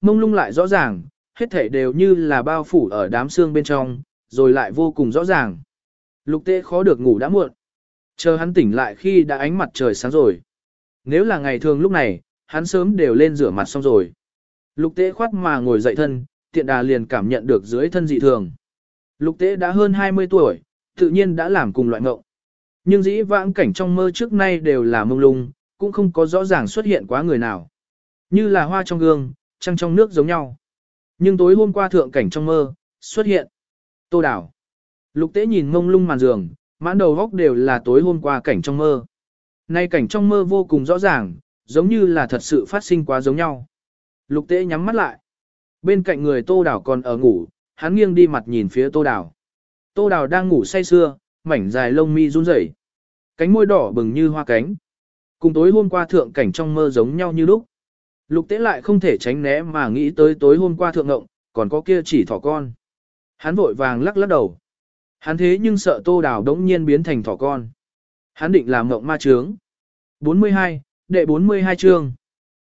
mông lung lại rõ ràng, hết thể đều như là bao phủ ở đám xương bên trong, rồi lại vô cùng rõ ràng. Lục tế khó được ngủ đã muộn. Chờ hắn tỉnh lại khi đã ánh mặt trời sáng rồi. Nếu là ngày thường lúc này, hắn sớm đều lên rửa mặt xong rồi. Lục tế khoát mà ngồi dậy thân, tiện đà liền cảm nhận được dưới thân dị thường. Lục tế đã hơn 20 tuổi, tự nhiên đã làm cùng loại ngộng. Nhưng dĩ vãng cảnh trong mơ trước nay đều là mông lung, cũng không có rõ ràng xuất hiện quá người nào. Như là hoa trong gương, trăng trong nước giống nhau. Nhưng tối hôm qua thượng cảnh trong mơ, xuất hiện. Tô đảo. Lục tế nhìn mông lung màn giường, mãn đầu góc đều là tối hôm qua cảnh trong mơ. Nay cảnh trong mơ vô cùng rõ ràng, giống như là thật sự phát sinh quá giống nhau. Lục tế nhắm mắt lại. Bên cạnh người tô đảo còn ở ngủ, hắn nghiêng đi mặt nhìn phía tô đảo. Tô đảo đang ngủ say sưa, mảnh dài lông mi run rẩy, Cánh môi đỏ bừng như hoa cánh. Cùng tối hôm qua thượng cảnh trong mơ giống nhau như lúc. Lục tế lại không thể tránh né mà nghĩ tới tối hôm qua thượng ngộng, còn có kia chỉ thỏ con. Hắn vội vàng lắc lắc đầu. Hắn thế nhưng sợ tô đào đống nhiên biến thành thỏ con. Hắn định làm ngộng ma trướng. 42, đệ 42 chương.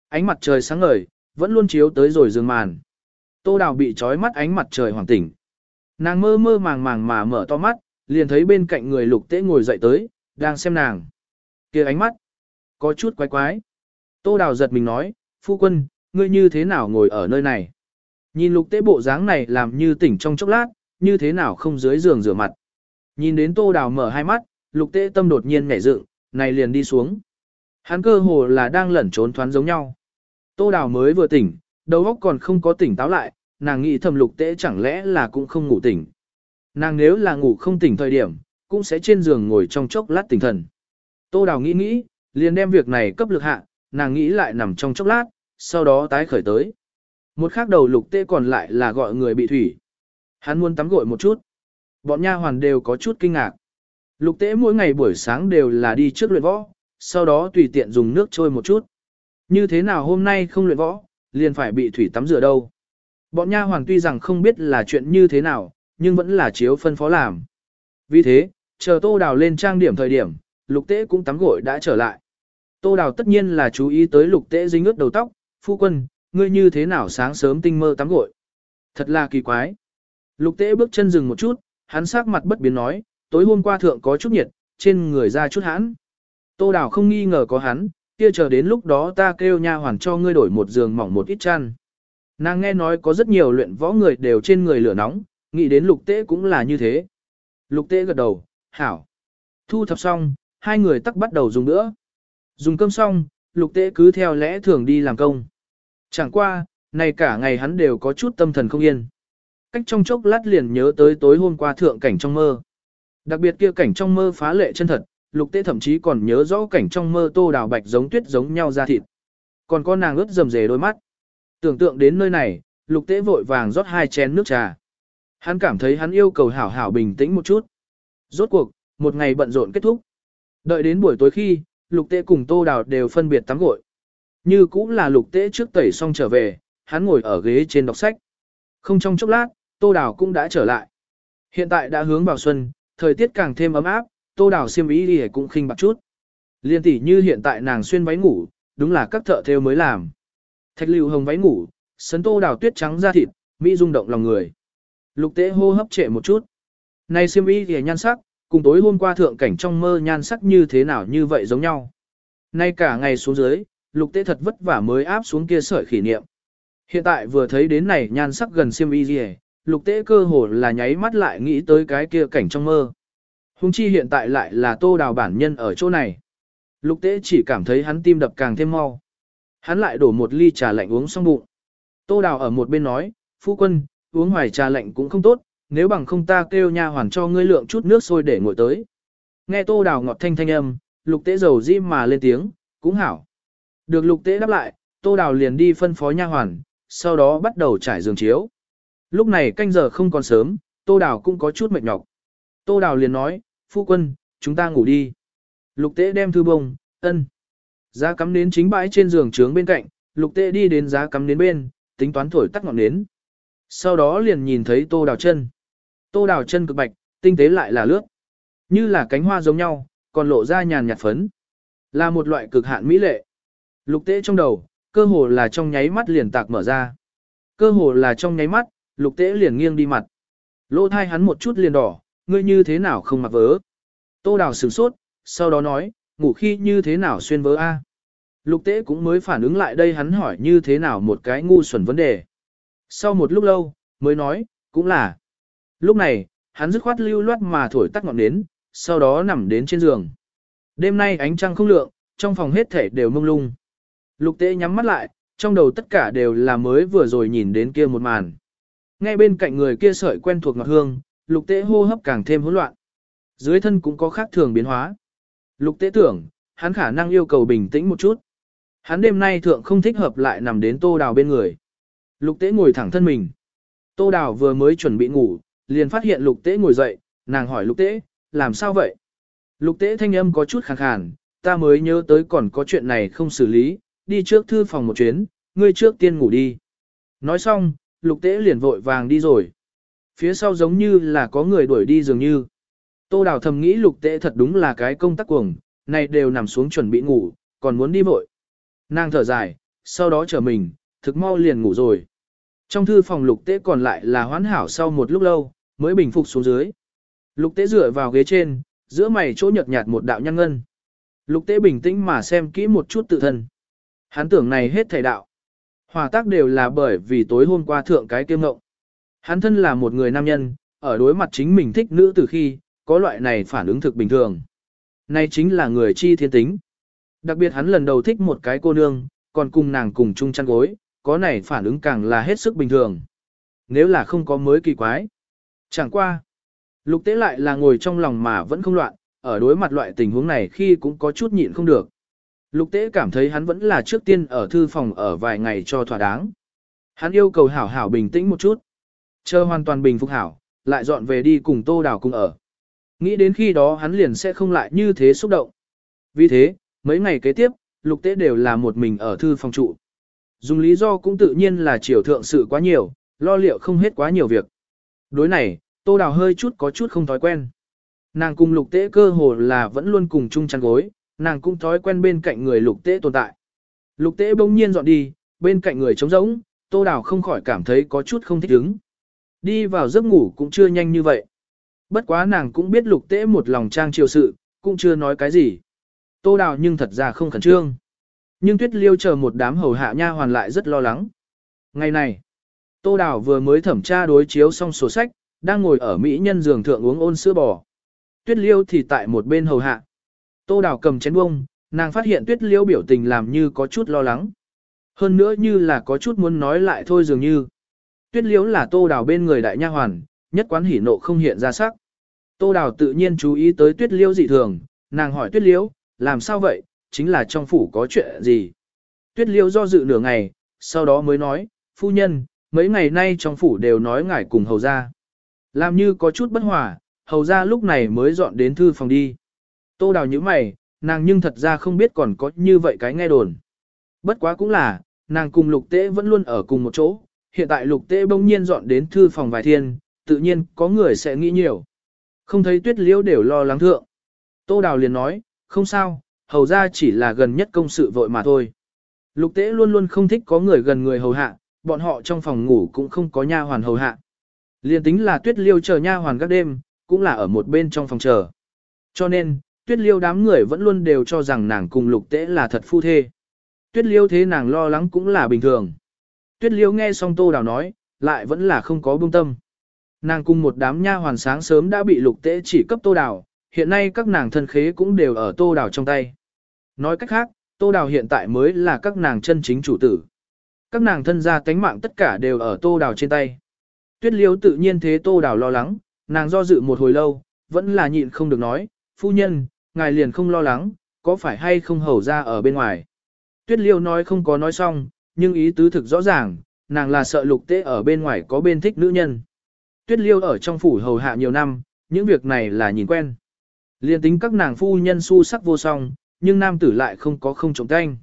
Ánh mặt trời sáng ngời, vẫn luôn chiếu tới rồi giường màn. Tô đào bị trói mắt ánh mặt trời hoàng tỉnh. Nàng mơ mơ màng màng mà mở to mắt, liền thấy bên cạnh người lục tế ngồi dậy tới, đang xem nàng. kia ánh mắt, có chút quái quái. Tô đào giật mình nói, phu quân, ngươi như thế nào ngồi ở nơi này? Nhìn lục tế bộ dáng này làm như tỉnh trong chốc lát, như thế nào không dưới giường rửa mặt. Nhìn đến tô đào mở hai mắt, lục tế tâm đột nhiên nhảy dựng, này liền đi xuống. Hắn cơ hồ là đang lẩn trốn thoán giống nhau. Tô đào mới vừa tỉnh, đầu óc còn không có tỉnh táo lại, nàng nghĩ thầm lục tế chẳng lẽ là cũng không ngủ tỉnh. Nàng nếu là ngủ không tỉnh thời điểm, cũng sẽ trên giường ngồi trong chốc lát tỉnh thần. Tô đào nghĩ nghĩ, liền đem việc này cấp lực hạ, nàng nghĩ lại nằm trong chốc lát, sau đó tái khởi tới. Một khác đầu lục tê còn lại là gọi người bị thủy. Hắn muốn tắm gội một chút. Bọn nha hoàn đều có chút kinh ngạc. Lục tế mỗi ngày buổi sáng đều là đi trước luyện võ, sau đó tùy tiện dùng nước trôi một chút. Như thế nào hôm nay không luyện võ, liền phải bị thủy tắm rửa đâu. Bọn nha hoàn tuy rằng không biết là chuyện như thế nào, nhưng vẫn là chiếu phân phó làm. Vì thế, chờ tô đào lên trang điểm thời điểm, lục tế cũng tắm gội đã trở lại. Tô đào tất nhiên là chú ý tới lục tế dính ướt đầu tóc, phu quân, ngươi như thế nào sáng sớm tinh mơ tắm gội. Thật là kỳ quái. Lục tế bước chân dừng một chút, hắn sắc mặt bất biến nói, tối hôm qua thượng có chút nhiệt, trên người ra chút hãn. Tô đào không nghi ngờ có hắn, kia chờ đến lúc đó ta kêu nha hoàn cho ngươi đổi một giường mỏng một ít chăn. Nàng nghe nói có rất nhiều luyện võ người đều trên người lửa nóng, nghĩ đến lục tế cũng là như thế. Lục tế gật đầu, hảo. Thu thập xong, hai người tắc bắt đầu dùng nữa. Dùng cơm xong, lục tế cứ theo lẽ thường đi làm công. Chẳng qua, này cả ngày hắn đều có chút tâm thần không yên. Cách trong chốc lát liền nhớ tới tối hôm qua thượng cảnh trong mơ. Đặc biệt kia cảnh trong mơ phá lệ chân thật, lục tế thậm chí còn nhớ rõ cảnh trong mơ tô đào bạch giống tuyết giống nhau ra thịt. Còn có nàng ướt rầm rề đôi mắt. Tưởng tượng đến nơi này, lục tế vội vàng rót hai chén nước trà. Hắn cảm thấy hắn yêu cầu hảo hảo bình tĩnh một chút. Rốt cuộc, một ngày bận rộn kết thúc. Đợi đến buổi tối khi, lục tế cùng tô đào đều phân biệt tắm gội. Như cũng là lục tế trước tẩy xong trở về, hắn ngồi ở ghế trên đọc sách. Không trong chốc lát, tô đào cũng đã trở lại. Hiện tại đã hướng vào xuân, thời tiết càng thêm ấm áp, tô đào xiêm ý đi cũng khinh bạc chút. Liên tỷ như hiện tại nàng xuyên váy ngủ, đúng là các thợ thêu mới làm. Thạch lưu hồng váy ngủ, sấn tô đào tuyết trắng da thịt, mỹ rung động lòng người. Lục tế hô hấp trệ một chút. Này xiêm y thì nhan sắc, cùng tối hôm qua thượng cảnh trong mơ nhan sắc như thế nào như vậy giống nhau. Nay cả ngày xuống dưới, lục tế thật vất vả mới áp xuống kia sợi khỉ niệm. Hiện tại vừa thấy đến này nhan sắc gần xiêm y gì lục tế cơ hồ là nháy mắt lại nghĩ tới cái kia cảnh trong mơ. Hùng chi hiện tại lại là tô đào bản nhân ở chỗ này. Lục tế chỉ cảm thấy hắn tim đập càng thêm mau. Hắn lại đổ một ly trà lạnh uống xong bụng. Tô đào ở một bên nói, phu quân, uống hoài trà lạnh cũng không tốt, nếu bằng không ta kêu nha hoàn cho ngươi lượng chút nước sôi để nguội tới. Nghe tô đào ngọt thanh thanh âm, lục tế dầu di mà lên tiếng, cũng hảo. Được lục tế đáp lại, tô đào liền đi phân phó nha hoàn, sau đó bắt đầu trải giường chiếu. Lúc này canh giờ không còn sớm, tô đào cũng có chút mệt nhọc. Tô đào liền nói, phu quân, chúng ta ngủ đi. Lục tế đem thư bông, ân. Giá cắm nến chính bãi trên giường trướng bên cạnh, lục tế đi đến giá cắm nến bên, tính toán thổi tắt ngọn nến. Sau đó liền nhìn thấy tô đào chân. Tô đào chân cực bạch, tinh tế lại là lướt. Như là cánh hoa giống nhau, còn lộ ra nhàn nhạt phấn. Là một loại cực hạn mỹ lệ. Lục tế trong đầu, cơ hồ là trong nháy mắt liền tạc mở ra. Cơ hồ là trong nháy mắt, lục tế liền nghiêng đi mặt. Lỗ thai hắn một chút liền đỏ, ngươi như thế nào không mặc vớ. Tô đào sửng sốt, sau đó nói, ngủ khi như thế nào xuyên vớ A. Lục tế cũng mới phản ứng lại đây hắn hỏi như thế nào một cái ngu xuẩn vấn đề. Sau một lúc lâu, mới nói, cũng là. Lúc này, hắn dứt khoát lưu loát mà thổi tắt ngọn nến, sau đó nằm đến trên giường. Đêm nay ánh trăng không lượng, trong phòng hết thể đều mông lung. Lục tế nhắm mắt lại, trong đầu tất cả đều là mới vừa rồi nhìn đến kia một màn. Ngay bên cạnh người kia sợi quen thuộc ngọt hương, lục tế hô hấp càng thêm hỗn loạn. Dưới thân cũng có khác thường biến hóa. Lục tế tưởng, hắn khả năng yêu cầu bình tĩnh một chút. Hắn đêm nay thượng không thích hợp lại nằm đến tô đào bên người. Lục tế ngồi thẳng thân mình. Tô đào vừa mới chuẩn bị ngủ, liền phát hiện lục tế ngồi dậy, nàng hỏi lục tế, làm sao vậy? Lục tế thanh âm có chút khàn khàn, ta mới nhớ tới còn có chuyện này không xử lý, đi trước thư phòng một chuyến, ngươi trước tiên ngủ đi. Nói xong, lục tế liền vội vàng đi rồi. Phía sau giống như là có người đuổi đi dường như. Tô đào thầm nghĩ lục tế thật đúng là cái công tác cuồng, này đều nằm xuống chuẩn bị ngủ, còn muốn đi vội. Nàng thở dài, sau đó trở mình, thực mau liền ngủ rồi. Trong thư phòng lục tế còn lại là hoán hảo sau một lúc lâu, mới bình phục xuống dưới. Lục tế dựa vào ghế trên, giữa mày chỗ nhợt nhạt một đạo nhăn ngân. Lục tế bình tĩnh mà xem kỹ một chút tự thân. Hắn tưởng này hết thầy đạo. Hòa tác đều là bởi vì tối hôm qua thượng cái kiêm ngộng. Hắn thân là một người nam nhân, ở đối mặt chính mình thích nữ từ khi, có loại này phản ứng thực bình thường. Này chính là người chi thiên tính. Đặc biệt hắn lần đầu thích một cái cô nương, còn cùng nàng cùng chung chăn gối, có này phản ứng càng là hết sức bình thường. Nếu là không có mới kỳ quái. Chẳng qua. Lục tế lại là ngồi trong lòng mà vẫn không loạn, ở đối mặt loại tình huống này khi cũng có chút nhịn không được. Lục tế cảm thấy hắn vẫn là trước tiên ở thư phòng ở vài ngày cho thỏa đáng. Hắn yêu cầu hảo hảo bình tĩnh một chút. Chờ hoàn toàn bình phục hảo, lại dọn về đi cùng tô đào cùng ở. Nghĩ đến khi đó hắn liền sẽ không lại như thế xúc động. Vì thế, mấy ngày kế tiếp, lục tế đều là một mình ở thư phòng trụ. Dùng lý do cũng tự nhiên là triều thượng sự quá nhiều, lo liệu không hết quá nhiều việc. Đối này, tô đào hơi chút có chút không thói quen. Nàng cùng lục tế cơ hồ là vẫn luôn cùng chung chăn gối, nàng cũng thói quen bên cạnh người lục tế tồn tại. Lục tế bỗng nhiên dọn đi, bên cạnh người trống rỗng, tô đào không khỏi cảm thấy có chút không thích ứng. Đi vào giấc ngủ cũng chưa nhanh như vậy. Bất quá nàng cũng biết lục tế một lòng trang triều sự, cũng chưa nói cái gì. Tô đào nhưng thật ra không khẩn trương. Nhưng tuyết liêu chờ một đám hầu hạ nha hoàn lại rất lo lắng. Ngày này, tô đào vừa mới thẩm tra đối chiếu xong sổ sách, đang ngồi ở Mỹ nhân giường thượng uống ôn sữa bò. Tuyết liêu thì tại một bên hầu hạ. Tô đào cầm chén bông, nàng phát hiện tuyết liêu biểu tình làm như có chút lo lắng. Hơn nữa như là có chút muốn nói lại thôi dường như. Tuyết liêu là tô đào bên người đại nha hoàn, nhất quán hỉ nộ không hiện ra sắc. Tô đào tự nhiên chú ý tới tuyết liêu dị thường, nàng hỏi tuyết liêu, làm sao vậy, chính là trong phủ có chuyện gì. Tuyết liêu do dự nửa ngày, sau đó mới nói, phu nhân, mấy ngày nay trong phủ đều nói ngài cùng hầu ra. Làm như có chút bất hòa, hầu ra lúc này mới dọn đến thư phòng đi. Tô đào như mày, nàng nhưng thật ra không biết còn có như vậy cái nghe đồn. Bất quá cũng là, nàng cùng lục tế vẫn luôn ở cùng một chỗ, hiện tại lục tế bỗng nhiên dọn đến thư phòng vài thiên, tự nhiên có người sẽ nghĩ nhiều. Không thấy tuyết liễu đều lo lắng thượng. Tô đào liền nói, không sao, hầu ra chỉ là gần nhất công sự vội mà thôi. Lục tế luôn luôn không thích có người gần người hầu hạ, bọn họ trong phòng ngủ cũng không có nha hoàn hầu hạ. Liên tính là tuyết liêu chờ nha hoàn các đêm, cũng là ở một bên trong phòng chờ. Cho nên, tuyết liêu đám người vẫn luôn đều cho rằng nàng cùng lục tế là thật phu thê. Tuyết liêu thế nàng lo lắng cũng là bình thường. Tuyết liêu nghe xong tô đào nói, lại vẫn là không có buông tâm. Nàng cùng một đám nha hoàn sáng sớm đã bị lục tế chỉ cấp tô đào, hiện nay các nàng thân khế cũng đều ở tô đào trong tay. Nói cách khác, tô đào hiện tại mới là các nàng chân chính chủ tử. Các nàng thân gia tánh mạng tất cả đều ở tô đào trên tay. Tuyết liêu tự nhiên thế tô đào lo lắng, nàng do dự một hồi lâu, vẫn là nhịn không được nói, phu nhân, ngài liền không lo lắng, có phải hay không hầu ra ở bên ngoài. Tuyết liêu nói không có nói xong, nhưng ý tứ thực rõ ràng, nàng là sợ lục tế ở bên ngoài có bên thích nữ nhân. Tuyết liêu ở trong phủ hầu hạ nhiều năm, những việc này là nhìn quen. Liên tính các nàng phu nhân su sắc vô song, nhưng nam tử lại không có không trọng canh.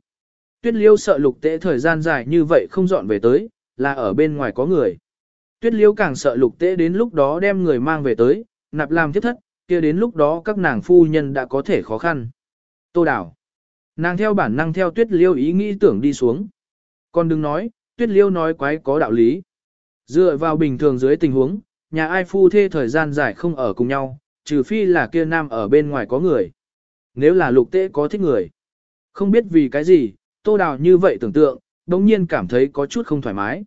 Tuyết liêu sợ lục tế thời gian dài như vậy không dọn về tới, là ở bên ngoài có người. Tuyết liêu càng sợ lục tế đến lúc đó đem người mang về tới, nạp làm thiết thất, kia đến lúc đó các nàng phu nhân đã có thể khó khăn. Tô đảo. Nàng theo bản năng theo tuyết liêu ý nghĩ tưởng đi xuống. Còn đừng nói, tuyết liêu nói quái có đạo lý. Dựa vào bình thường dưới tình huống, nhà ai phu thê thời gian dài không ở cùng nhau, trừ phi là kia nam ở bên ngoài có người. Nếu là lục tế có thích người. Không biết vì cái gì, tô đào như vậy tưởng tượng, đồng nhiên cảm thấy có chút không thoải mái.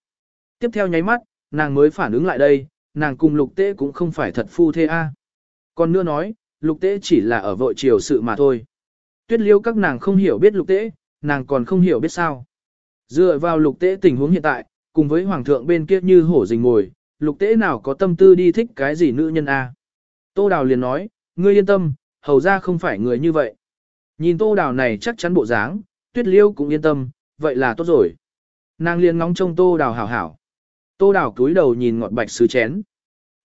Tiếp theo nháy mắt, nàng mới phản ứng lại đây, nàng cùng lục tế cũng không phải thật phu thê a. Còn nữa nói, lục tế chỉ là ở vội chiều sự mà thôi. Tuyết liêu các nàng không hiểu biết lục tế, nàng còn không hiểu biết sao. Dựa vào lục tế tình huống hiện tại, cùng với hoàng thượng bên kia như hổ rình ngồi, lục tế nào có tâm tư đi thích cái gì nữ nhân a? Tô Đào liền nói, ngươi yên tâm, hầu ra không phải người như vậy. Nhìn Tô Đào này chắc chắn bộ dáng, tuyết liêu cũng yên tâm, vậy là tốt rồi. Nàng liền ngóng trông Tô Đào hảo hảo. Tô Đào cúi đầu nhìn ngọt bạch sứ chén.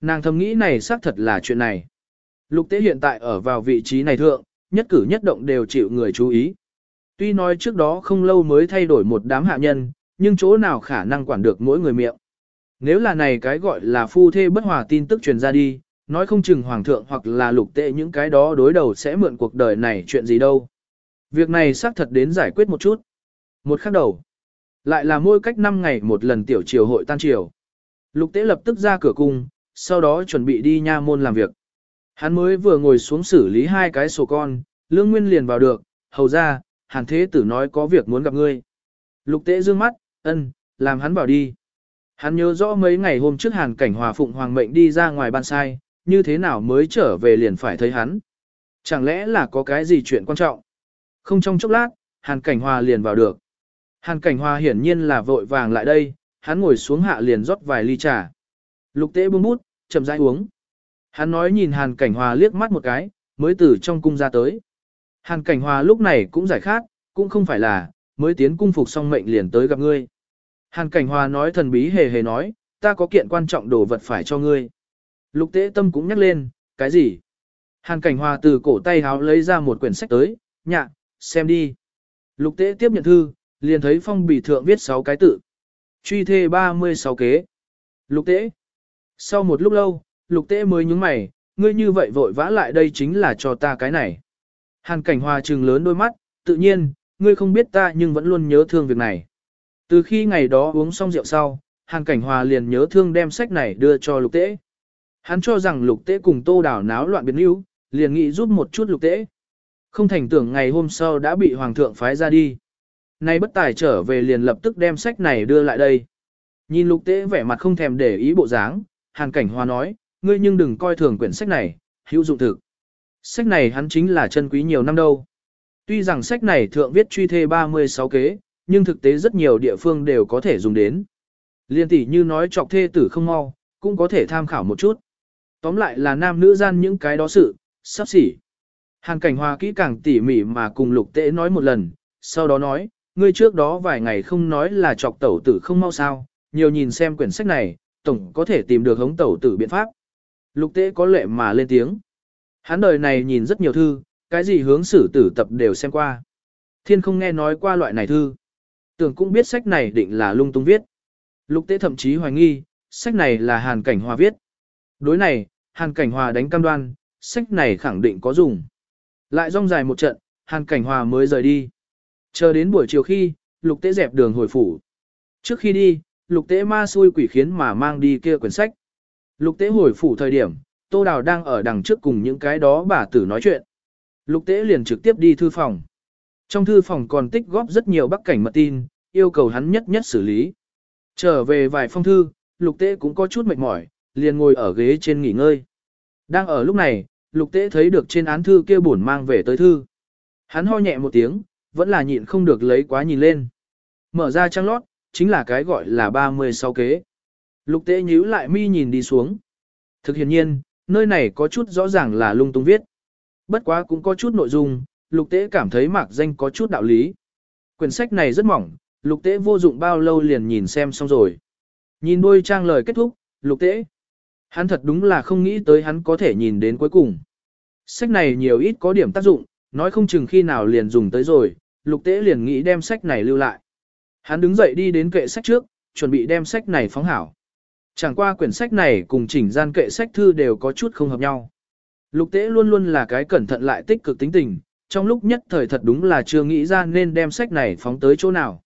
Nàng thầm nghĩ này xác thật là chuyện này. Lục tế hiện tại ở vào vị trí này thượng, nhất cử nhất động đều chịu người chú ý. Tuy nói trước đó không lâu mới thay đổi một đám hạ nhân, nhưng chỗ nào khả năng quản được mỗi người miệng. Nếu là này cái gọi là phu thê bất hòa tin tức truyền ra đi, nói không chừng hoàng thượng hoặc là lục tệ những cái đó đối đầu sẽ mượn cuộc đời này chuyện gì đâu. Việc này xác thật đến giải quyết một chút. Một khắc đầu, lại là mỗi cách 5 ngày một lần tiểu triều hội tan triều. Lục tế lập tức ra cửa cung, sau đó chuẩn bị đi nha môn làm việc. Hắn mới vừa ngồi xuống xử lý hai cái sổ con, lương nguyên liền vào được, hầu ra, hàn thế tử nói có việc muốn gặp ngươi. Lục tế dương mắt, ân, làm hắn bảo đi. Hắn nhớ rõ mấy ngày hôm trước hàn cảnh hòa phụng hoàng mệnh đi ra ngoài ban sai, như thế nào mới trở về liền phải thấy hắn. Chẳng lẽ là có cái gì chuyện quan trọng? Không trong chốc lát, hàn cảnh hòa liền vào được. Hàn cảnh hòa hiển nhiên là vội vàng lại đây, hắn ngồi xuống hạ liền rót vài ly trà. Lục tế buông bút, chậm rãi uống. Hắn nói nhìn hàn cảnh hòa liếc mắt một cái, mới từ trong cung ra tới. Hàn cảnh hòa lúc này cũng giải khát, cũng không phải là, mới tiến cung phục xong mệnh liền tới gặp ngươi. Hàn cảnh hòa nói thần bí hề hề nói, ta có kiện quan trọng đồ vật phải cho ngươi. Lục tế tâm cũng nhắc lên, cái gì? Hàn cảnh hòa từ cổ tay háo lấy ra một quyển sách tới, nhạ, xem đi. Lục tế tiếp nhận thư, liền thấy phong bì thượng viết 6 cái tự. Truy thê 36 kế. Lục tế. Sau một lúc lâu, lục tế mới nhúng mày, ngươi như vậy vội vã lại đây chính là cho ta cái này. Hàn cảnh hòa trừng lớn đôi mắt, tự nhiên, ngươi không biết ta nhưng vẫn luôn nhớ thương việc này. Từ khi ngày đó uống xong rượu sau, Hàn cảnh hòa liền nhớ thương đem sách này đưa cho lục tế. Hắn cho rằng lục tế cùng tô đảo náo loạn biến yếu, liền nghĩ giúp một chút lục tế. Không thành tưởng ngày hôm sau đã bị hoàng thượng phái ra đi. Nay bất tài trở về liền lập tức đem sách này đưa lại đây. Nhìn lục tế vẻ mặt không thèm để ý bộ dáng, hàn cảnh hoa nói, ngươi nhưng đừng coi thường quyển sách này, hữu dụng thực. Sách này hắn chính là chân quý nhiều năm đâu. Tuy rằng sách này thượng viết truy thê 36 kế, nhưng thực tế rất nhiều địa phương đều có thể dùng đến. Liên tỷ như nói chọc thê tử không mau, cũng có thể tham khảo một chút. Tóm lại là nam nữ gian những cái đó sự, sắp xỉ. Hàn cảnh hòa kỹ càng tỉ mỉ mà cùng lục tế nói một lần, sau đó nói, ngươi trước đó vài ngày không nói là chọc tẩu tử không mau sao, nhiều nhìn xem quyển sách này, tổng có thể tìm được hống tẩu tử biện pháp. Lục tế có lệ mà lên tiếng. Hắn đời này nhìn rất nhiều thư, cái gì hướng xử tử tập đều xem qua. Thiên không nghe nói qua loại này thư. Tưởng cũng biết sách này định là lung tung viết. Lục tế thậm chí hoài nghi, sách này là hàn cảnh hòa viết. Đối này, hàn cảnh hòa đánh cam đoan, sách này khẳng định có dùng. Lại rong dài một trận, hàn cảnh hòa mới rời đi. Chờ đến buổi chiều khi, lục tế dẹp đường hồi phủ. Trước khi đi, lục tế ma xui quỷ khiến mà mang đi kia quyển sách. Lục tế hồi phủ thời điểm, tô đào đang ở đằng trước cùng những cái đó bà tử nói chuyện. Lục tế liền trực tiếp đi thư phòng. Trong thư phòng còn tích góp rất nhiều bắc cảnh mật tin, yêu cầu hắn nhất nhất xử lý. Trở về vài phong thư, lục tế cũng có chút mệt mỏi, liền ngồi ở ghế trên nghỉ ngơi. Đang ở lúc này, lục tế thấy được trên án thư kia buồn mang về tới thư. Hắn ho nhẹ một tiếng, vẫn là nhịn không được lấy quá nhìn lên. Mở ra trang lót, chính là cái gọi là 36 kế. Lục tế nhíu lại mi nhìn đi xuống. Thực hiện nhiên, nơi này có chút rõ ràng là lung tung viết. Bất quá cũng có chút nội dung, lục tế cảm thấy mạc danh có chút đạo lý. Quyển sách này rất mỏng, lục tế vô dụng bao lâu liền nhìn xem xong rồi. Nhìn đôi trang lời kết thúc, lục tế. Hắn thật đúng là không nghĩ tới hắn có thể nhìn đến cuối cùng. Sách này nhiều ít có điểm tác dụng, nói không chừng khi nào liền dùng tới rồi, lục tế liền nghĩ đem sách này lưu lại. Hắn đứng dậy đi đến kệ sách trước, chuẩn bị đem sách này phóng hảo. Chẳng qua quyển sách này cùng chỉnh gian kệ sách thư đều có chút không hợp nhau. Lục tế luôn luôn là cái cẩn thận lại tích cực tính tình, trong lúc nhất thời thật đúng là chưa nghĩ ra nên đem sách này phóng tới chỗ nào.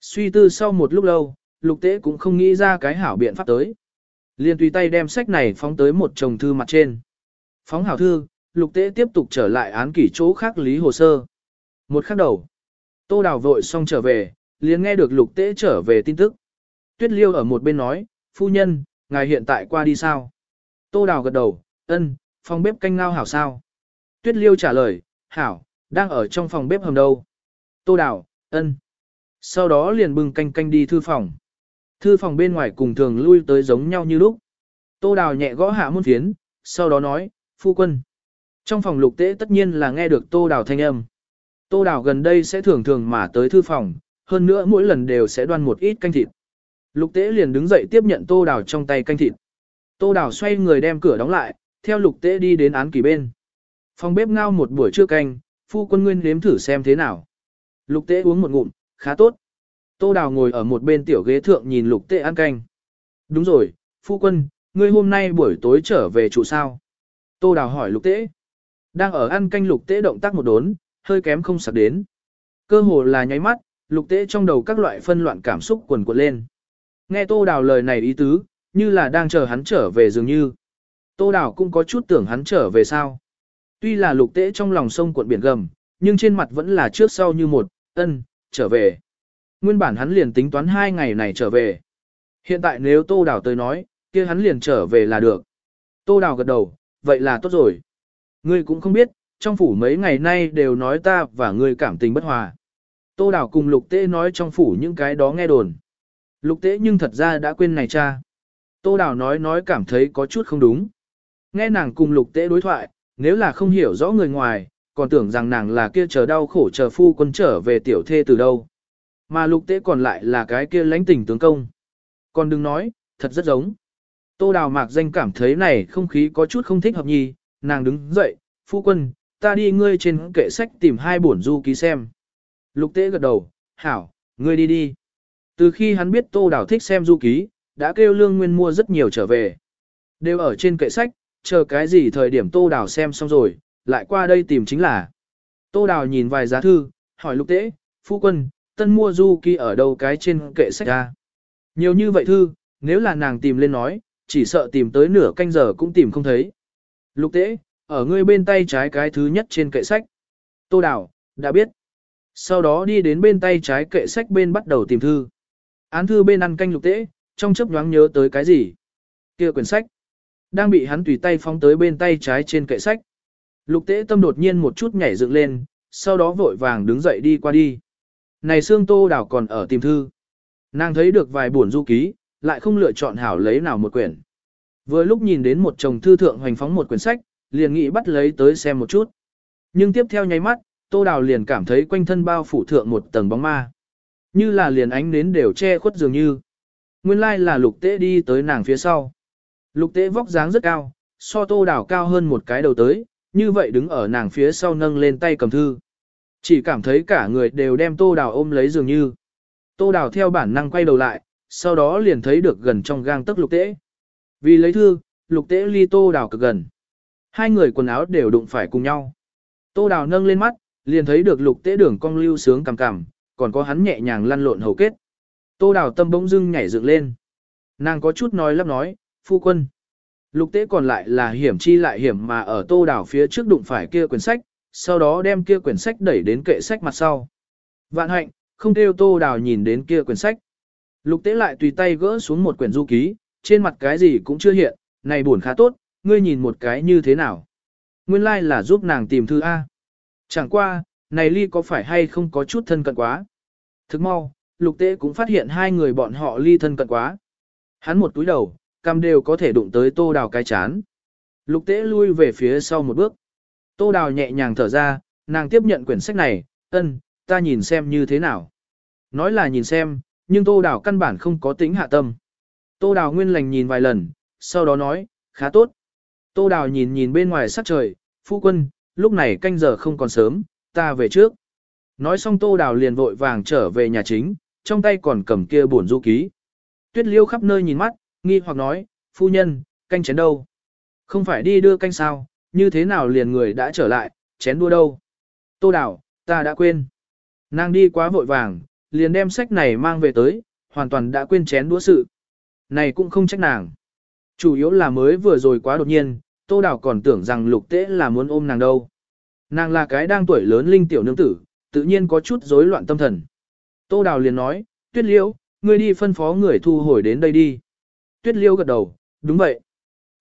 Suy tư sau một lúc lâu, lục tế cũng không nghĩ ra cái hảo biện pháp tới. Liên tùy tay đem sách này phóng tới một chồng thư mặt trên. Phóng hảo thư, lục tế tiếp tục trở lại án kỷ chỗ khác lý hồ sơ. Một khắc đầu, tô đào vội xong trở về, liền nghe được lục tế trở về tin tức. Tuyết liêu ở một bên nói, phu nhân, ngài hiện tại qua đi sao? Tô đào gật đầu, ân, phòng bếp canh ngao hảo sao? Tuyết liêu trả lời, hảo, đang ở trong phòng bếp hầm đâu? Tô đào, ân. Sau đó liền bưng canh canh đi thư phòng. Thư phòng bên ngoài cùng thường lui tới giống nhau như lúc. Tô đào nhẹ gõ hạ môn phiến, sau đó nói, phu quân. Trong phòng lục tế tất nhiên là nghe được tô đào thanh âm. Tô đào gần đây sẽ thường thường mà tới thư phòng, hơn nữa mỗi lần đều sẽ đoan một ít canh thịt. Lục tế liền đứng dậy tiếp nhận tô đào trong tay canh thịt. Tô đào xoay người đem cửa đóng lại, theo lục tế đi đến án kỳ bên. Phòng bếp ngao một buổi trưa canh, phu quân nguyên nếm thử xem thế nào. Lục tế uống một ngụm, khá tốt. Tô đào ngồi ở một bên tiểu ghế thượng nhìn lục tế ăn canh. Đúng rồi, phu quân, ngươi hôm nay buổi tối trở về trụ sao? Tô đào hỏi lục tế. Đang ở ăn canh lục tế động tác một đốn, hơi kém không sạc đến. Cơ hồ là nháy mắt, lục tế trong đầu các loại phân loạn cảm xúc quần quật lên. Nghe tô đào lời này ý tứ, như là đang chờ hắn trở về dường như. Tô đào cũng có chút tưởng hắn trở về sao. Tuy là lục tế trong lòng sông cuộn biển gầm, nhưng trên mặt vẫn là trước sau như một, ân, trở về. Nguyên bản hắn liền tính toán hai ngày này trở về. Hiện tại nếu tô đào tới nói, kia hắn liền trở về là được. Tô đào gật đầu, vậy là tốt rồi. Ngươi cũng không biết, trong phủ mấy ngày nay đều nói ta và ngươi cảm tình bất hòa. Tô đào cùng lục tế nói trong phủ những cái đó nghe đồn. Lục tế nhưng thật ra đã quên này cha. Tô đào nói nói cảm thấy có chút không đúng. Nghe nàng cùng lục tế đối thoại, nếu là không hiểu rõ người ngoài, còn tưởng rằng nàng là kia chờ đau khổ chờ phu quân trở về tiểu thê từ đâu. Mà lục tế còn lại là cái kia lãnh tình tướng công. Còn đừng nói, thật rất giống. Tô đào mạc danh cảm thấy này không khí có chút không thích hợp nhì, nàng đứng dậy, phu quân, ta đi ngươi trên kệ sách tìm hai bổn du ký xem. Lục tế gật đầu, hảo, ngươi đi đi. Từ khi hắn biết tô đào thích xem du ký, đã kêu lương nguyên mua rất nhiều trở về. Đều ở trên kệ sách, chờ cái gì thời điểm tô đào xem xong rồi, lại qua đây tìm chính là. Tô đào nhìn vài giá thư, hỏi lục tế, phu quân, tân mua du ký ở đâu cái trên kệ sách ra. Nhiều như vậy thư, nếu là nàng tìm lên nói, chỉ sợ tìm tới nửa canh giờ cũng tìm không thấy. Lục tế, ở ngươi bên tay trái cái thứ nhất trên kệ sách. Tô đào, đã biết. Sau đó đi đến bên tay trái kệ sách bên bắt đầu tìm thư. Án thư bên ăn canh lục tế, trong chớp nhoáng nhớ tới cái gì? kia quyển sách. Đang bị hắn tùy tay phóng tới bên tay trái trên kệ sách. Lục tế tâm đột nhiên một chút nhảy dựng lên, sau đó vội vàng đứng dậy đi qua đi. Này xương tô đảo còn ở tìm thư. Nàng thấy được vài buồn du ký, lại không lựa chọn hảo lấy nào một quyển. Vừa lúc nhìn đến một chồng thư thượng hoành phóng một quyển sách, liền nghĩ bắt lấy tới xem một chút. Nhưng tiếp theo nháy mắt, tô đào liền cảm thấy quanh thân bao phủ thượng một tầng bóng ma. Như là liền ánh nến đều che khuất dường như. Nguyên lai là lục tế đi tới nàng phía sau. Lục tế vóc dáng rất cao, so tô đào cao hơn một cái đầu tới, như vậy đứng ở nàng phía sau nâng lên tay cầm thư. Chỉ cảm thấy cả người đều đem tô đào ôm lấy dường như. Tô đào theo bản năng quay đầu lại, sau đó liền thấy được gần trong gang tấc lục tế. Vì lấy thư, lục tế ly tô đào cực gần. Hai người quần áo đều đụng phải cùng nhau. Tô đào nâng lên mắt, liền thấy được lục tế đường cong lưu sướng cằm cằm, còn có hắn nhẹ nhàng lăn lộn hầu kết. Tô đào tâm bỗng dưng nhảy dựng lên. Nàng có chút nói lắp nói, phu quân. Lục tế còn lại là hiểm chi lại hiểm mà ở tô đào phía trước đụng phải kia quyển sách, sau đó đem kia quyển sách đẩy đến kệ sách mặt sau. Vạn hạnh, không theo tô đào nhìn đến kia quyển sách. Lục tế lại tùy tay gỡ xuống một quyển du ký, trên mặt cái gì cũng chưa hiện, này buồn khá tốt, ngươi nhìn một cái như thế nào. Nguyên lai like là giúp nàng tìm thư A. Chẳng qua, này ly có phải hay không có chút thân cận quá. Thức mau, lục tế cũng phát hiện hai người bọn họ ly thân cận quá. Hắn một túi đầu, cam đều có thể đụng tới tô đào cái chán. Lục tế lui về phía sau một bước. Tô đào nhẹ nhàng thở ra, nàng tiếp nhận quyển sách này, ân, ta nhìn xem như thế nào. Nói là nhìn xem, nhưng tô đào căn bản không có tính hạ tâm. Tô đào nguyên lành nhìn vài lần, sau đó nói, khá tốt. Tô đào nhìn nhìn bên ngoài sắc trời, phu quân, lúc này canh giờ không còn sớm, ta về trước. Nói xong tô đào liền vội vàng trở về nhà chính, trong tay còn cầm kia buồn du ký. Tuyết liêu khắp nơi nhìn mắt, nghi hoặc nói, phu nhân, canh chén đâu? Không phải đi đưa canh sao, như thế nào liền người đã trở lại, chén đua đâu? Tô đào, ta đã quên. Nàng đi quá vội vàng, liền đem sách này mang về tới, hoàn toàn đã quên chén đũa sự. Này cũng không trách nàng. Chủ yếu là mới vừa rồi quá đột nhiên, Tô Đào còn tưởng rằng lục tế là muốn ôm nàng đâu. Nàng là cái đang tuổi lớn linh tiểu nương tử, tự nhiên có chút rối loạn tâm thần. Tô Đào liền nói, Tuyết Liễu, ngươi đi phân phó người thu hồi đến đây đi. Tuyết Liễu gật đầu, đúng vậy.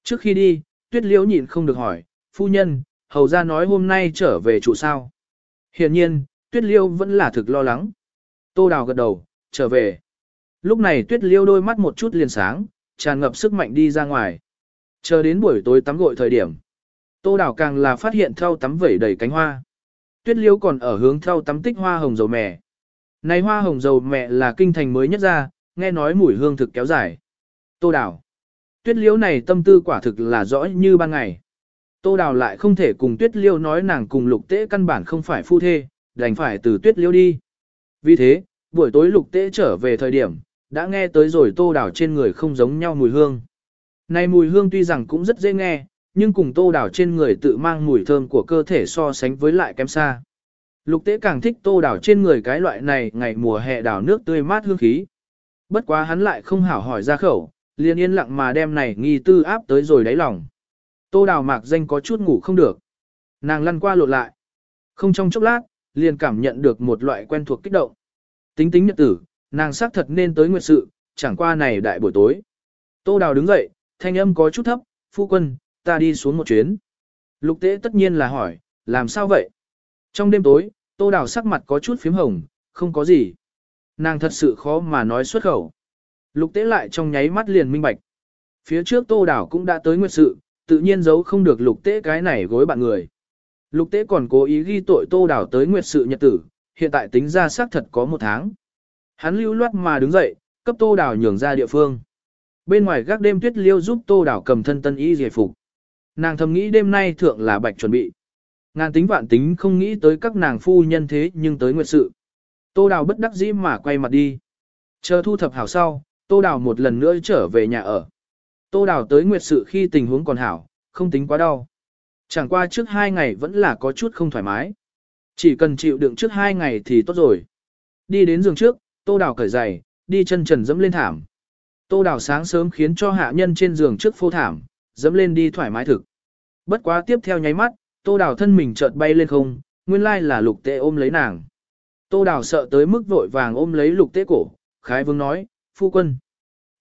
Trước khi đi, Tuyết Liễu nhịn không được hỏi, phu nhân, hầu ra nói hôm nay trở về trụ sao. Hiện nhiên, Tuyết Liêu vẫn là thực lo lắng. Tô Đào gật đầu, trở về. Lúc này Tuyết Liêu đôi mắt một chút liền sáng, tràn ngập sức mạnh đi ra ngoài. Chờ đến buổi tối tắm gội thời điểm. Tô Đào càng là phát hiện thau tắm vẩy đầy cánh hoa. Tuyết Liêu còn ở hướng thau tắm tích hoa hồng dầu mè. Này hoa hồng dầu mẹ là kinh thành mới nhất ra, nghe nói mùi hương thực kéo dài. Tô Đào. Tuyết Liễu này tâm tư quả thực là rõ như ban ngày. Tô Đào lại không thể cùng Tuyết Liêu nói nàng cùng Lục Tế căn bản không phải phu thê, đành phải từ Tuyết Liêu đi. Vì thế, buổi tối Lục Tế trở về thời điểm, đã nghe tới rồi Tô Đào trên người không giống nhau mùi hương. Này mùi hương tuy rằng cũng rất dễ nghe, nhưng cùng Tô Đào trên người tự mang mùi thơm của cơ thể so sánh với lại kém xa. Lục tế càng thích tô Đào trên người cái loại này ngày mùa hè đào nước tươi mát hương khí. Bất quá hắn lại không hảo hỏi ra khẩu, liền yên lặng mà đem này nghi tư áp tới rồi đáy lòng. Tô đào mạc danh có chút ngủ không được. Nàng lăn qua lộn lại. Không trong chốc lát, liền cảm nhận được một loại quen thuộc kích động. Tính tính nhật tử, nàng xác thật nên tới nguyệt sự, chẳng qua này đại buổi tối. Tô đào đứng dậy, thanh âm có chút thấp, phu quân, ta đi xuống một chuyến. Lục tế tất nhiên là hỏi, làm sao vậy? Trong đêm tối, tô đào sắc mặt có chút phím hồng, không có gì. Nàng thật sự khó mà nói xuất khẩu. Lục tế lại trong nháy mắt liền minh bạch. Phía trước tô đào cũng đã tới nguyệt sự, tự nhiên giấu không được lục tế cái này gối bạn người. Lục tế còn cố ý ghi tội tô đảo tới nguyệt sự nhật tử, hiện tại tính ra xác thật có một tháng. Hắn lưu loát mà đứng dậy, cấp tô đảo nhường ra địa phương. Bên ngoài gác đêm tuyết liêu giúp tô đảo cầm thân tân y giải phục. Nàng thầm nghĩ đêm nay thượng là bạch chuẩn bị. Ngàn tính vạn tính không nghĩ tới các nàng phu nhân thế nhưng tới nguyệt sự. Tô Đào bất đắc dĩ mà quay mặt đi. Chờ thu thập hảo sau, Tô Đào một lần nữa trở về nhà ở. Tô Đào tới nguyệt sự khi tình huống còn hảo, không tính quá đau. Chẳng qua trước hai ngày vẫn là có chút không thoải mái. Chỉ cần chịu đựng trước hai ngày thì tốt rồi. Đi đến giường trước, Tô Đào cởi giày, đi chân trần dẫm lên thảm. Tô Đào sáng sớm khiến cho hạ nhân trên giường trước phô thảm, dẫm lên đi thoải mái thực. Bất quá tiếp theo nháy mắt, Tô Đào thân mình chợt bay lên không, nguyên lai là lục tệ ôm lấy nàng. Tô Đào sợ tới mức vội vàng ôm lấy lục tế cổ, khái vương nói, phu quân.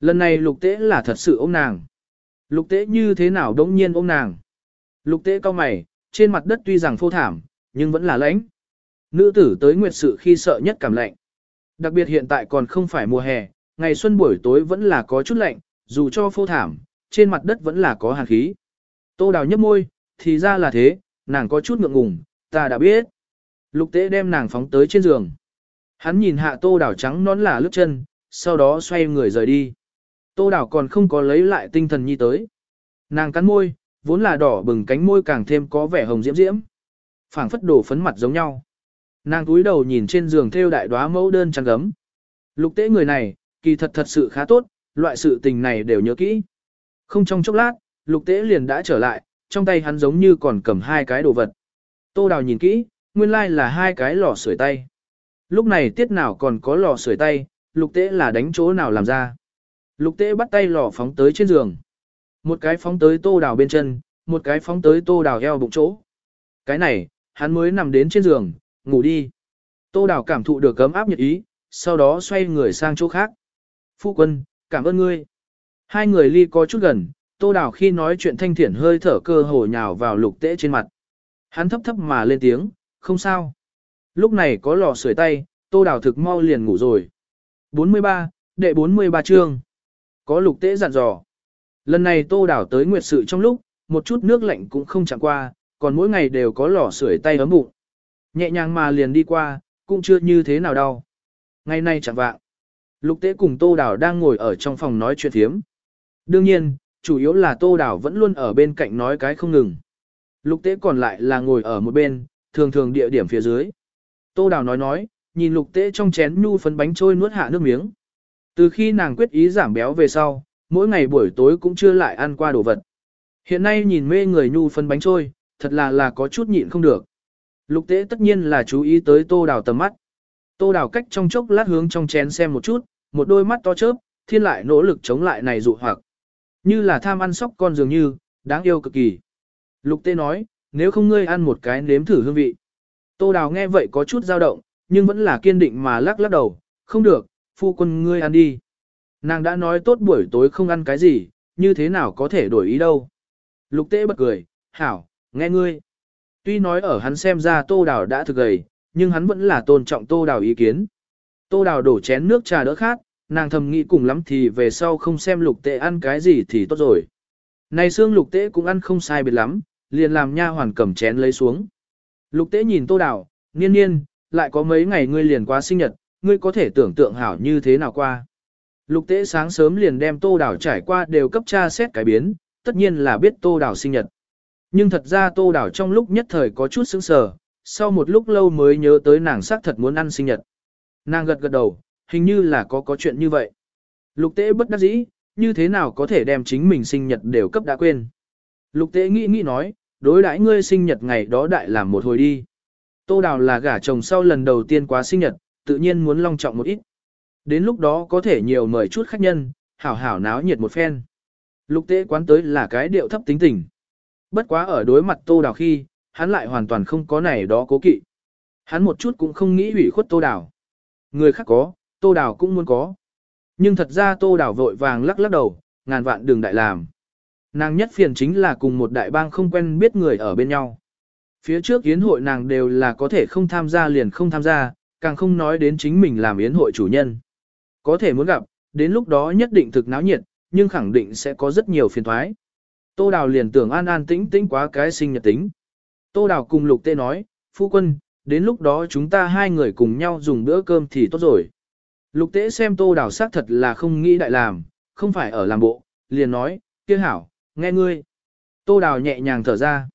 Lần này lục tế là thật sự ôm nàng. Lục tế như thế nào đống nhiên ôm nàng. Lục tế cao mày, trên mặt đất tuy rằng phô thảm, nhưng vẫn là lãnh. Nữ tử tới nguyệt sự khi sợ nhất cảm lạnh. Đặc biệt hiện tại còn không phải mùa hè, ngày xuân buổi tối vẫn là có chút lạnh, dù cho phô thảm, trên mặt đất vẫn là có hàn khí. Tô đào nhấp môi, thì ra là thế, nàng có chút ngượng ngùng, ta đã biết. Lục tế đem nàng phóng tới trên giường. Hắn nhìn hạ tô đào trắng nón là lướt chân, sau đó xoay người rời đi. Tô đảo còn không có lấy lại tinh thần nhi tới. Nàng cắn môi, vốn là đỏ bừng cánh môi càng thêm có vẻ hồng diễm diễm. phảng phất đổ phấn mặt giống nhau. Nàng túi đầu nhìn trên giường theo đại đóa mẫu đơn trắng gấm. Lục tế người này, kỳ thật thật sự khá tốt, loại sự tình này đều nhớ kỹ. Không trong chốc lát, lục tế liền đã trở lại, trong tay hắn giống như còn cầm hai cái đồ vật. Tô Đào nhìn kỹ, nguyên lai là hai cái lò sưởi tay. Lúc này tiết nào còn có lò sưởi tay, lục tế là đánh chỗ nào làm ra. Lục tế bắt tay lò phóng tới trên giường. Một cái phóng tới tô đào bên chân, một cái phóng tới tô đào eo bụng chỗ. Cái này, hắn mới nằm đến trên giường, ngủ đi. Tô đào cảm thụ được cấm áp nhiệt ý, sau đó xoay người sang chỗ khác. Phu quân, cảm ơn ngươi. Hai người ly có chút gần, Tô Đào khi nói chuyện thanh thiển hơi thở cơ hồ nhào vào lục tế trên mặt. Hắn thấp thấp mà lên tiếng, không sao. Lúc này có lò sưởi tay, Tô Đào thực mau liền ngủ rồi. 43, đệ 43 chương. Có lục tế dặn dò. Lần này Tô đảo tới nguyệt sự trong lúc, một chút nước lạnh cũng không chẳng qua, còn mỗi ngày đều có lò sưởi tay ấm bụng. Nhẹ nhàng mà liền đi qua, cũng chưa như thế nào đau. Ngày nay chẳng vạng. Lục tế cùng Tô đảo đang ngồi ở trong phòng nói chuyện thiếm. Đương nhiên, chủ yếu là Tô đảo vẫn luôn ở bên cạnh nói cái không ngừng. Lục tế còn lại là ngồi ở một bên, thường thường địa điểm phía dưới. Tô đảo nói nói, nhìn lục tế trong chén nhu phấn bánh trôi nuốt hạ nước miếng. Từ khi nàng quyết ý giảm béo về sau, mỗi ngày buổi tối cũng chưa lại ăn qua đồ vật. Hiện nay nhìn mê người nhu phân bánh trôi, thật là là có chút nhịn không được. Lục tế tất nhiên là chú ý tới tô đào tầm mắt. Tô đào cách trong chốc lát hướng trong chén xem một chút, một đôi mắt to chớp, thiên lại nỗ lực chống lại này dụ hoặc. Như là tham ăn sóc con dường như, đáng yêu cực kỳ. Lục Tế nói, nếu không ngươi ăn một cái nếm thử hương vị. Tô Đào nghe vậy có chút dao động, nhưng vẫn là kiên định mà lắc lắc đầu, không được, phu quân ngươi ăn đi. Nàng đã nói tốt buổi tối không ăn cái gì, như thế nào có thể đổi ý đâu. Lục Tế bật cười, hảo, nghe ngươi. Tuy nói ở hắn xem ra Tô Đào đã thực gầy, nhưng hắn vẫn là tôn trọng Tô Đào ý kiến. Tô Đào đổ chén nước trà đỡ khát, nàng thầm nghĩ cùng lắm thì về sau không xem lục Tế ăn cái gì thì tốt rồi. Này xương lục Tế cũng ăn không sai biệt lắm, liền làm nha hoàn cầm chén lấy xuống. Lục Tế nhìn Tô Đào, niên niên, lại có mấy ngày ngươi liền quá sinh nhật, ngươi có thể tưởng tượng hảo như thế nào qua. Lục Tế sáng sớm liền đem Tô Đào trải qua đều cấp tra xét cái biến, tất nhiên là biết Tô Đào sinh nhật. Nhưng thật ra Tô Đào trong lúc nhất thời có chút sững sờ, sau một lúc lâu mới nhớ tới nàng xác thật muốn ăn sinh nhật. Nàng gật gật đầu, hình như là có có chuyện như vậy. Lục Tế bất đắc dĩ, như thế nào có thể đem chính mình sinh nhật đều cấp đã quên. Lục Tế nghĩ nghĩ nói, đối đãi ngươi sinh nhật ngày đó đại làm một hồi đi. Tô Đào là gả chồng sau lần đầu tiên quá sinh nhật, tự nhiên muốn long trọng một ít. Đến lúc đó có thể nhiều mời chút khách nhân, hảo hảo náo nhiệt một phen. Lục tế quán tới là cái điệu thấp tính tình. Bất quá ở đối mặt Tô Đào khi, hắn lại hoàn toàn không có này đó cố kỵ. Hắn một chút cũng không nghĩ hủy khuất Tô Đào. Người khác có, Tô Đào cũng muốn có. Nhưng thật ra Tô Đào vội vàng lắc lắc đầu, ngàn vạn đường đại làm. Nàng nhất phiền chính là cùng một đại bang không quen biết người ở bên nhau. Phía trước yến hội nàng đều là có thể không tham gia liền không tham gia, càng không nói đến chính mình làm yến hội chủ nhân. Có thể muốn gặp, đến lúc đó nhất định thực náo nhiệt, nhưng khẳng định sẽ có rất nhiều phiền thoái. Tô Đào liền tưởng an an tĩnh tĩnh quá cái sinh nhật tính. Tô Đào cùng Lục Tê nói, phu quân, đến lúc đó chúng ta hai người cùng nhau dùng bữa cơm thì tốt rồi. Lục Tế xem Tô Đào xác thật là không nghĩ đại làm, không phải ở làm bộ, liền nói, kia hảo, nghe ngươi. Tô Đào nhẹ nhàng thở ra.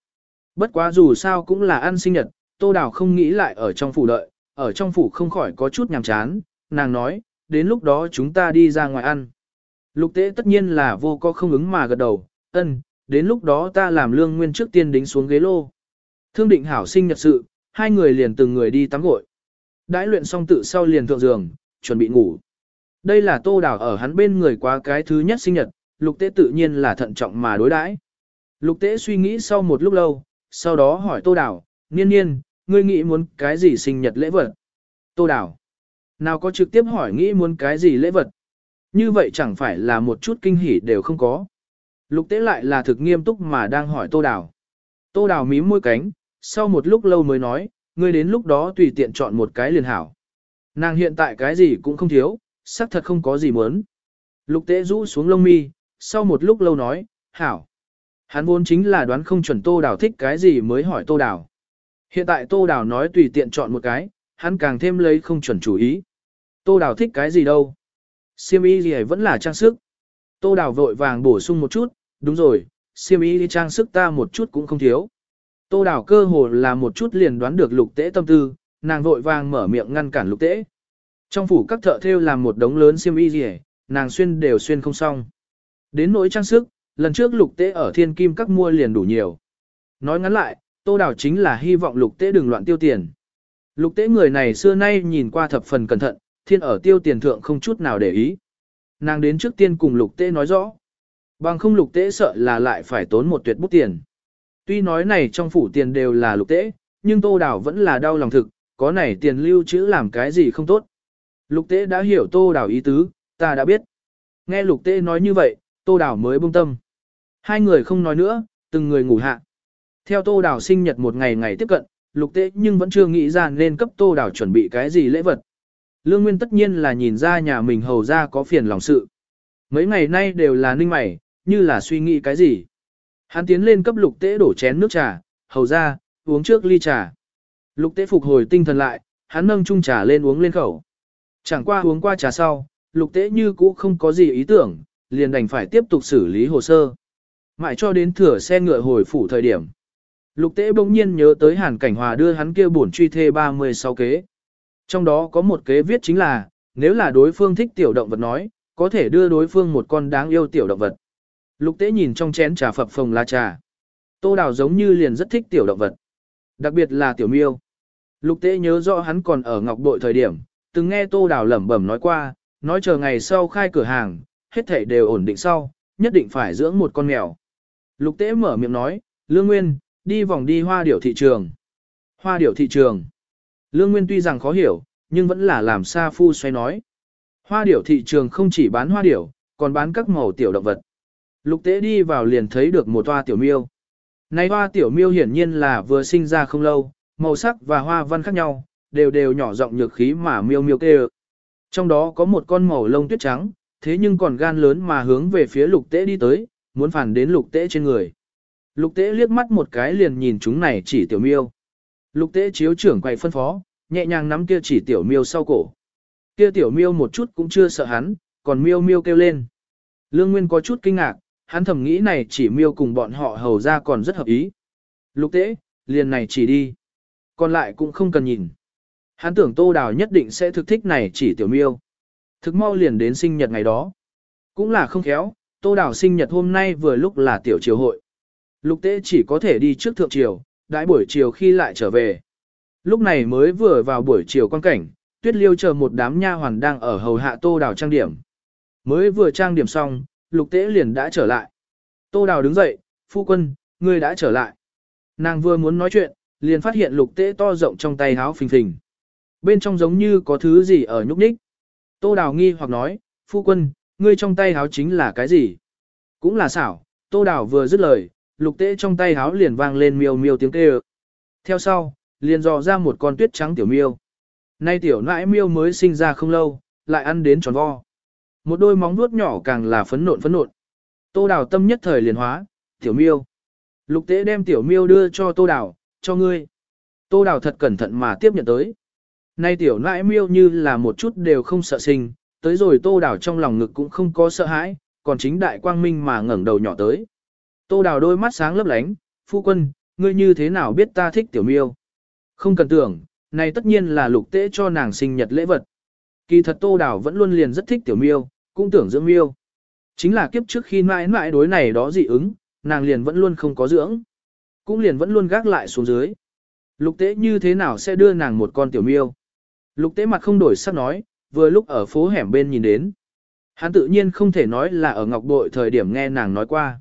Bất quá dù sao cũng là ăn sinh nhật, Tô Đào không nghĩ lại ở trong phủ đợi, ở trong phủ không khỏi có chút nhàm chán, nàng nói, đến lúc đó chúng ta đi ra ngoài ăn. Lục tế tất nhiên là vô có không ứng mà gật đầu, ân, đến lúc đó ta làm lương nguyên trước tiên đính xuống ghế lô. Thương định hảo sinh nhật sự, hai người liền từng người đi tắm gội. Đãi luyện xong tự sau liền thượng giường, chuẩn bị ngủ. Đây là tô đảo ở hắn bên người quá cái thứ nhất sinh nhật, lục tế tự nhiên là thận trọng mà đối đãi. Lục tế suy nghĩ sau một lúc lâu, sau đó hỏi tô đảo, niên niên, ngươi nghĩ muốn cái gì sinh nhật lễ vật? Tô đào, Nào có trực tiếp hỏi nghĩ muốn cái gì lễ vật? Như vậy chẳng phải là một chút kinh hỉ đều không có. Lục tế lại là thực nghiêm túc mà đang hỏi tô đào. Tô đào mím môi cánh, sau một lúc lâu mới nói, ngươi đến lúc đó tùy tiện chọn một cái liền hảo. Nàng hiện tại cái gì cũng không thiếu, xác thật không có gì muốn. Lục tế rũ xuống lông mi, sau một lúc lâu nói, hảo. Hắn vốn chính là đoán không chuẩn tô đào thích cái gì mới hỏi tô đào. Hiện tại tô đào nói tùy tiện chọn một cái, hắn càng thêm lấy không chuẩn chủ ý. Tô đào thích cái gì đâu. Siêm y gì vẫn là trang sức. Tô đào vội vàng bổ sung một chút, đúng rồi, siêm y trang sức ta một chút cũng không thiếu. Tô đào cơ hồ là một chút liền đoán được lục tế tâm tư, nàng vội vàng mở miệng ngăn cản lục tế. Trong phủ các thợ thêu làm một đống lớn xiêm y gì nàng xuyên đều xuyên không xong. Đến nỗi trang sức, lần trước lục tế ở thiên kim các mua liền đủ nhiều. Nói ngắn lại, tô đảo chính là hy vọng lục tế đừng loạn tiêu tiền. Lục tế người này xưa nay nhìn qua thập phần cẩn thận, thiên ở tiêu tiền thượng không chút nào để ý. Nàng đến trước tiên cùng lục tế nói rõ. Bằng không lục tế sợ là lại phải tốn một tuyệt bút tiền. Tuy nói này trong phủ tiền đều là lục tế, nhưng tô đảo vẫn là đau lòng thực, có này tiền lưu trữ làm cái gì không tốt. Lục tế đã hiểu tô đảo ý tứ, ta đã biết. Nghe lục tế nói như vậy, tô đảo mới buông tâm. Hai người không nói nữa, từng người ngủ hạ. Theo tô đào sinh nhật một ngày ngày tiếp cận, lục tế nhưng vẫn chưa nghĩ ra nên cấp tô đào chuẩn bị cái gì lễ vật. Lương Nguyên tất nhiên là nhìn ra nhà mình hầu ra có phiền lòng sự. Mấy ngày nay đều là ninh mày, như là suy nghĩ cái gì. Hắn tiến lên cấp lục tế đổ chén nước trà, hầu ra, uống trước ly trà. Lục tế phục hồi tinh thần lại, hắn nâng chung trà lên uống lên khẩu. Chẳng qua uống qua trà sau, lục tế như cũ không có gì ý tưởng, liền đành phải tiếp tục xử lý hồ sơ. Mãi cho đến thửa xe ngựa hồi phủ thời điểm. Lục tế bỗng nhiên nhớ tới hàn cảnh hòa đưa hắn kia bổn truy thê 36 kế. Trong đó có một kế viết chính là, nếu là đối phương thích tiểu động vật nói, có thể đưa đối phương một con đáng yêu tiểu động vật. Lục tế nhìn trong chén trà phập phồng lá trà. Tô đào giống như liền rất thích tiểu động vật. Đặc biệt là tiểu miêu. Lục tế nhớ rõ hắn còn ở ngọc bội thời điểm, từng nghe tô đào lẩm bẩm nói qua, nói chờ ngày sau khai cửa hàng, hết thảy đều ổn định sau, nhất định phải dưỡng một con mèo. Lục tế mở miệng nói, Lương Nguyên, đi vòng đi hoa điểu thị trường. Hoa điểu thị trường. Lương Nguyên tuy rằng khó hiểu, nhưng vẫn là làm xa phu xoay nói. Hoa điểu thị trường không chỉ bán hoa điểu, còn bán các màu tiểu động vật. Lục tế đi vào liền thấy được một toa tiểu miêu. Này hoa tiểu miêu hiển nhiên là vừa sinh ra không lâu, màu sắc và hoa văn khác nhau, đều đều nhỏ giọng nhược khí mà miêu miêu kêu. Trong đó có một con màu lông tuyết trắng, thế nhưng còn gan lớn mà hướng về phía lục tế đi tới, muốn phản đến lục tế trên người. Lục tế liếc mắt một cái liền nhìn chúng này chỉ tiểu miêu. Lục tế chiếu trưởng quay phân phó, nhẹ nhàng nắm kia chỉ tiểu miêu sau cổ. Kia tiểu miêu một chút cũng chưa sợ hắn, còn miêu miêu kêu lên. Lương Nguyên có chút kinh ngạc, hắn thầm nghĩ này chỉ miêu cùng bọn họ hầu ra còn rất hợp ý. Lục tế, liền này chỉ đi. Còn lại cũng không cần nhìn. Hắn tưởng tô đào nhất định sẽ thực thích này chỉ tiểu miêu. Thực mau liền đến sinh nhật ngày đó. Cũng là không khéo, tô đào sinh nhật hôm nay vừa lúc là tiểu triều hội. Lục tế chỉ có thể đi trước thượng triều, đãi buổi chiều khi lại trở về. Lúc này mới vừa vào buổi chiều quan cảnh, tuyết liêu chờ một đám nha hoàn đang ở hầu hạ tô đào trang điểm. Mới vừa trang điểm xong, lục tế liền đã trở lại. Tô đào đứng dậy, phu quân, ngươi đã trở lại. Nàng vừa muốn nói chuyện, liền phát hiện lục tế to rộng trong tay háo phình phình. Bên trong giống như có thứ gì ở nhúc nhích. Tô đào nghi hoặc nói, phu quân, ngươi trong tay háo chính là cái gì? Cũng là xảo, tô đào vừa dứt lời, lục tế trong tay háo liền vang lên miêu miêu tiếng kêu. Theo sau, liền dò ra một con tuyết trắng tiểu miêu. Nay tiểu nãi miêu mới sinh ra không lâu, lại ăn đến tròn vo. Một đôi móng vuốt nhỏ càng là phấn nộn phấn nộn. Tô đào tâm nhất thời liền hóa, tiểu miêu. Lục tế đem tiểu miêu đưa cho tô đào, cho ngươi. Tô đào thật cẩn thận mà tiếp nhận tới. Nay tiểu nãi miêu như là một chút đều không sợ sinh, tới rồi tô đào trong lòng ngực cũng không có sợ hãi, còn chính đại quang minh mà ngẩng đầu nhỏ tới. Tô đào đôi mắt sáng lấp lánh, phu quân, ngươi như thế nào biết ta thích tiểu miêu? Không cần tưởng, này tất nhiên là lục tế cho nàng sinh nhật lễ vật. Kỳ thật tô đào vẫn luôn liền rất thích tiểu miêu, cũng tưởng dưỡng miêu. Chính là kiếp trước khi mãi mãi đối này đó dị ứng, nàng liền vẫn luôn không có dưỡng. Cũng liền vẫn luôn gác lại xuống dưới. Lục tế như thế nào sẽ đưa nàng một con tiểu miêu? Lục tế mặt không đổi sắc nói, vừa lúc ở phố hẻm bên nhìn đến. Hắn tự nhiên không thể nói là ở ngọc bội thời điểm nghe nàng nói qua.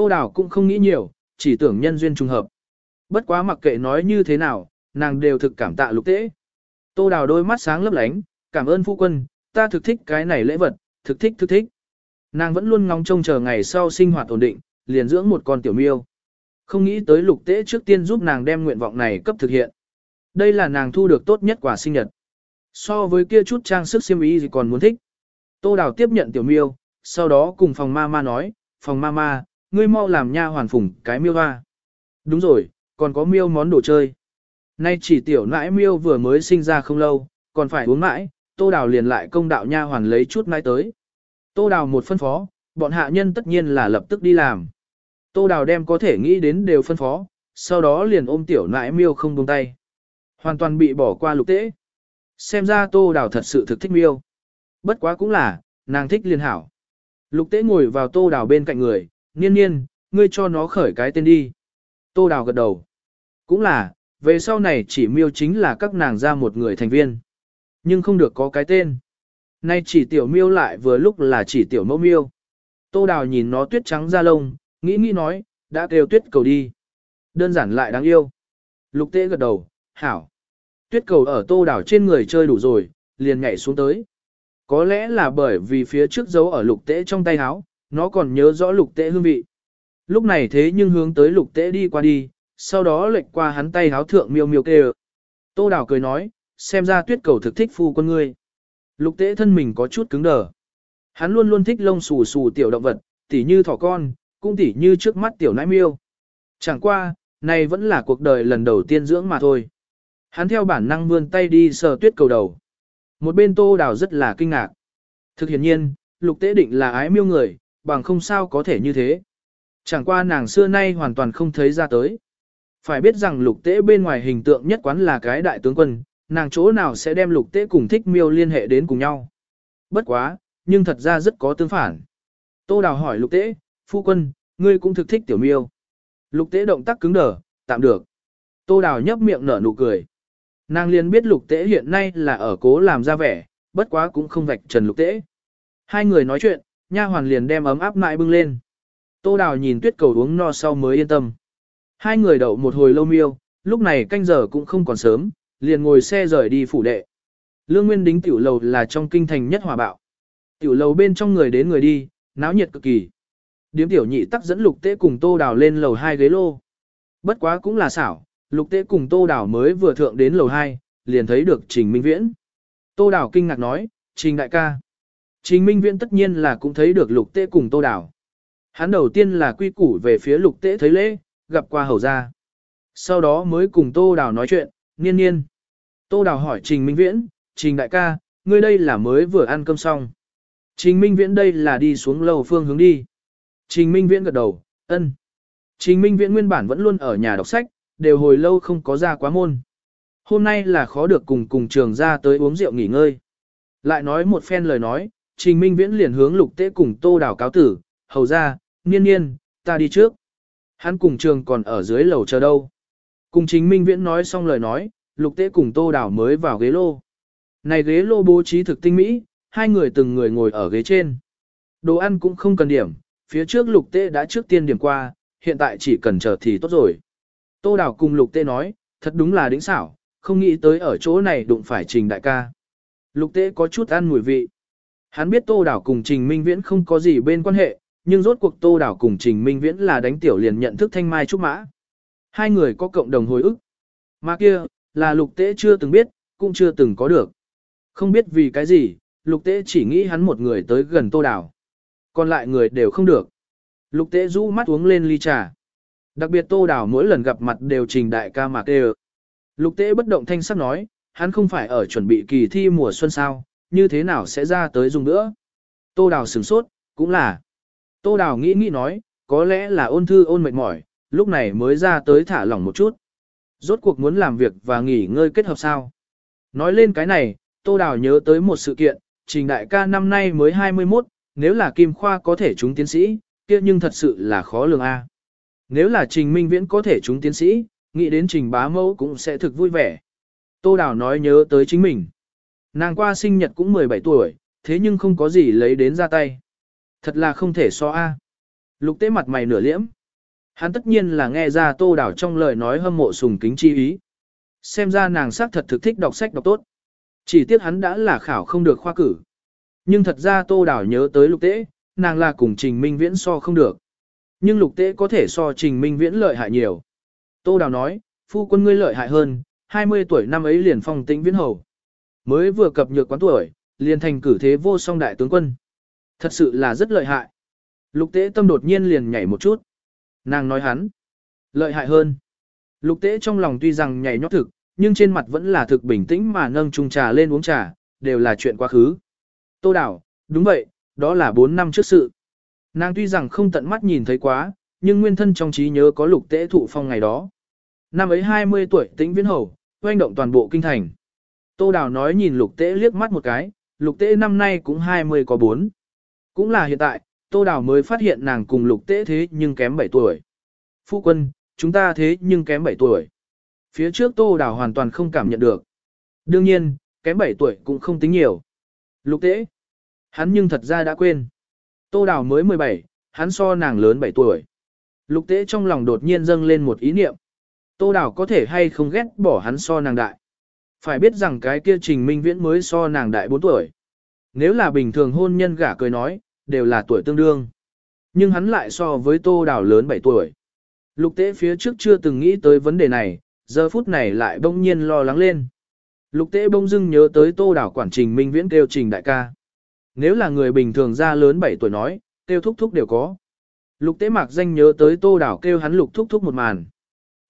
Tô Đào cũng không nghĩ nhiều, chỉ tưởng nhân duyên trùng hợp. Bất quá mặc kệ nói như thế nào, nàng đều thực cảm tạ lục tế. Tô Đào đôi mắt sáng lấp lánh, cảm ơn phu quân, ta thực thích cái này lễ vật, thực thích thực thích. Nàng vẫn luôn ngóng trông chờ ngày sau sinh hoạt ổn định, liền dưỡng một con tiểu miêu. Không nghĩ tới lục tế trước tiên giúp nàng đem nguyện vọng này cấp thực hiện. Đây là nàng thu được tốt nhất quả sinh nhật. So với kia chút trang sức xiêm y gì còn muốn thích. Tô Đào tiếp nhận tiểu miêu, sau đó cùng phòng ma ma nói, phòng ma ma, ngươi mau làm nha hoàn phùng cái miêu hoa. Đúng rồi, còn có miêu món đồ chơi. Nay chỉ tiểu nãi miêu vừa mới sinh ra không lâu, còn phải uống mãi, tô đào liền lại công đạo nha hoàn lấy chút nãi tới. Tô đào một phân phó, bọn hạ nhân tất nhiên là lập tức đi làm. Tô đào đem có thể nghĩ đến đều phân phó, sau đó liền ôm tiểu nãi miêu không buông tay. Hoàn toàn bị bỏ qua lục tế. Xem ra tô đào thật sự thực thích miêu. Bất quá cũng là, nàng thích liền hảo. Lục tế ngồi vào tô đào bên cạnh người, niên niên, ngươi cho nó khởi cái tên đi. Tô đào gật đầu. Cũng là, về sau này chỉ miêu chính là các nàng ra một người thành viên. Nhưng không được có cái tên. Nay chỉ tiểu miêu lại vừa lúc là chỉ tiểu mẫu miêu. Tô đào nhìn nó tuyết trắng da lông, nghĩ nghĩ nói, đã kêu tuyết cầu đi. Đơn giản lại đáng yêu. Lục tế gật đầu, hảo. Tuyết cầu ở tô đào trên người chơi đủ rồi, liền nhảy xuống tới. Có lẽ là bởi vì phía trước dấu ở lục tế trong tay áo, nó còn nhớ rõ lục tễ hương vị. Lúc này thế nhưng hướng tới lục tễ đi qua đi, sau đó lệch qua hắn tay háo thượng miêu miêu kêu. Tô Đào cười nói, xem ra tuyết cầu thực thích phu con ngươi. Lục tễ thân mình có chút cứng đờ. Hắn luôn luôn thích lông xù xù tiểu động vật, tỉ như thỏ con, cũng tỉ như trước mắt tiểu nãi miêu. Chẳng qua, này vẫn là cuộc đời lần đầu tiên dưỡng mà thôi. Hắn theo bản năng vươn tay đi sờ tuyết cầu đầu. Một bên tô đào rất là kinh ngạc. Thực hiện nhiên, lục tế định là ái miêu người, bằng không sao có thể như thế. Chẳng qua nàng xưa nay hoàn toàn không thấy ra tới. Phải biết rằng lục tế bên ngoài hình tượng nhất quán là cái đại tướng quân, nàng chỗ nào sẽ đem lục tế cùng thích miêu liên hệ đến cùng nhau. Bất quá, nhưng thật ra rất có tương phản. Tô Đào hỏi lục tế, phu quân, ngươi cũng thực thích tiểu miêu. Lục tế động tác cứng đờ, tạm được. Tô Đào nhấp miệng nở nụ cười. Nàng liền biết lục tế hiện nay là ở cố làm ra vẻ, bất quá cũng không vạch trần lục tế. Hai người nói chuyện, nha hoàn liền đem ấm áp mại bưng lên. Tô Đào nhìn tuyết cầu uống no sau mới yên tâm. Hai người đậu một hồi lâu miêu, lúc này canh giờ cũng không còn sớm, liền ngồi xe rời đi phủ đệ. Lương Nguyên đính tiểu lầu là trong kinh thành nhất hòa bạo. Tiểu lầu bên trong người đến người đi, náo nhiệt cực kỳ. Điếm tiểu nhị tắc dẫn lục tế cùng tô đào lên lầu hai ghế lô. Bất quá cũng là xảo, lục tế cùng tô đào mới vừa thượng đến lầu hai, liền thấy được Trình Minh Viễn. Tô đào kinh ngạc nói, Trình đại ca. Trình Minh Viễn tất nhiên là cũng thấy được lục tế cùng tô đào. Hắn đầu tiên là quy củ về phía lục tế thấy lễ, gặp qua hầu ra. Sau đó mới cùng tô đào nói chuyện, niên niên. Tô đào hỏi Trình Minh Viễn, Trình đại ca, ngươi đây là mới vừa ăn cơm xong. Trình Minh Viễn đây là đi xuống lầu phương hướng đi. Trình Minh Viễn gật đầu, ân. Trình Minh Viễn nguyên bản vẫn luôn ở nhà đọc sách, đều hồi lâu không có ra quá môn. Hôm nay là khó được cùng cùng trường ra tới uống rượu nghỉ ngơi. Lại nói một phen lời nói, Trình Minh Viễn liền hướng lục tế cùng tô đảo cáo tử, hầu ra, niên niên, ta đi trước. Hắn cùng trường còn ở dưới lầu chờ đâu. Cùng Trình Minh Viễn nói xong lời nói, lục tế cùng tô đảo mới vào ghế lô. Này ghế lô bố trí thực tinh mỹ, hai người từng người ngồi ở ghế trên. Đồ ăn cũng không cần điểm, phía trước lục tế đã trước tiên điểm qua, hiện tại chỉ cần chờ thì tốt rồi. Tô Đào cùng lục tế nói, thật đúng là đỉnh xảo, không nghĩ tới ở chỗ này đụng phải trình đại ca. Lục tế có chút ăn mùi vị. Hắn biết Tô đảo cùng Trình Minh Viễn không có gì bên quan hệ, nhưng rốt cuộc Tô đảo cùng Trình Minh Viễn là đánh tiểu liền nhận thức thanh mai trúc mã. Hai người có cộng đồng hồi ức. Mà kia, là lục tế chưa từng biết, cũng chưa từng có được. Không biết vì cái gì, lục tế chỉ nghĩ hắn một người tới gần Tô đảo, Còn lại người đều không được. Lục tế rũ mắt uống lên ly trà. Đặc biệt tô đảo mỗi lần gặp mặt đều trình đại ca mạc đều. Lục tế bất động thanh sắc nói, hắn không phải ở chuẩn bị kỳ thi mùa xuân sao, như thế nào sẽ ra tới dùng nữa. Tô đào sửng sốt, cũng là. Tô đào nghĩ nghĩ nói, có lẽ là ôn thư ôn mệt mỏi, lúc này mới ra tới thả lỏng một chút. Rốt cuộc muốn làm việc và nghỉ ngơi kết hợp sao. Nói lên cái này, Tô Đào nhớ tới một sự kiện, trình đại ca năm nay mới 21, nếu là Kim Khoa có thể trúng tiến sĩ, kia nhưng thật sự là khó lường a. Nếu là Trình Minh Viễn có thể trúng tiến sĩ, nghĩ đến Trình Bá Mẫu cũng sẽ thực vui vẻ. Tô Đào nói nhớ tới chính mình. Nàng qua sinh nhật cũng 17 tuổi, thế nhưng không có gì lấy đến ra tay. Thật là không thể so a. Lục tế mặt mày nửa liễm. Hắn tất nhiên là nghe ra Tô Đảo trong lời nói hâm mộ sùng kính chi ý. Xem ra nàng xác thật thực thích đọc sách đọc tốt. Chỉ tiếc hắn đã là khảo không được khoa cử. Nhưng thật ra Tô Đảo nhớ tới lục tế, nàng là cùng Trình Minh Viễn so không được. Nhưng lục tế có thể so Trình Minh Viễn lợi hại nhiều. Tô Đảo nói, phu quân ngươi lợi hại hơn, 20 tuổi năm ấy liền phong tĩnh viễn hầu. Mới vừa cập nhược quán tuổi, liền thành cử thế vô song đại tướng quân. Thật sự là rất lợi hại. Lục tế tâm đột nhiên liền nhảy một chút. Nàng nói hắn, lợi hại hơn. Lục tế trong lòng tuy rằng nhảy nhót thực, nhưng trên mặt vẫn là thực bình tĩnh mà nâng chung trà lên uống trà, đều là chuyện quá khứ. Tô đảo đúng vậy, đó là 4 năm trước sự. Nàng tuy rằng không tận mắt nhìn thấy quá, nhưng nguyên thân trong trí nhớ có lục tế thụ phong ngày đó. Năm ấy 20 tuổi tĩnh viễn hầu, oanh động toàn bộ kinh thành. Tô Đào nói nhìn lục tế liếc mắt một cái, lục tế năm nay cũng 20 có 4. Cũng là hiện tại, Tô Đào mới phát hiện nàng cùng lục tế thế nhưng kém 7 tuổi. Phu quân, chúng ta thế nhưng kém 7 tuổi. Phía trước Tô Đào hoàn toàn không cảm nhận được. Đương nhiên, kém 7 tuổi cũng không tính nhiều. Lục tế. Hắn nhưng thật ra đã quên. Tô Đào mới 17, hắn so nàng lớn 7 tuổi. Lục tế trong lòng đột nhiên dâng lên một ý niệm. Tô Đào có thể hay không ghét bỏ hắn so nàng đại. Phải biết rằng cái kia trình minh viễn mới so nàng đại 4 tuổi. Nếu là bình thường hôn nhân gả cười nói, đều là tuổi tương đương. Nhưng hắn lại so với Tô Đào lớn 7 tuổi. Lục tế phía trước chưa từng nghĩ tới vấn đề này, giờ phút này lại bỗng nhiên lo lắng lên. Lục tế bỗng dưng nhớ tới Tô Đào quản trình minh viễn kêu trình đại ca. Nếu là người bình thường ra lớn 7 tuổi nói, kêu thúc thúc đều có. Lục tế mạc danh nhớ tới tô đảo kêu hắn lục thúc thúc một màn.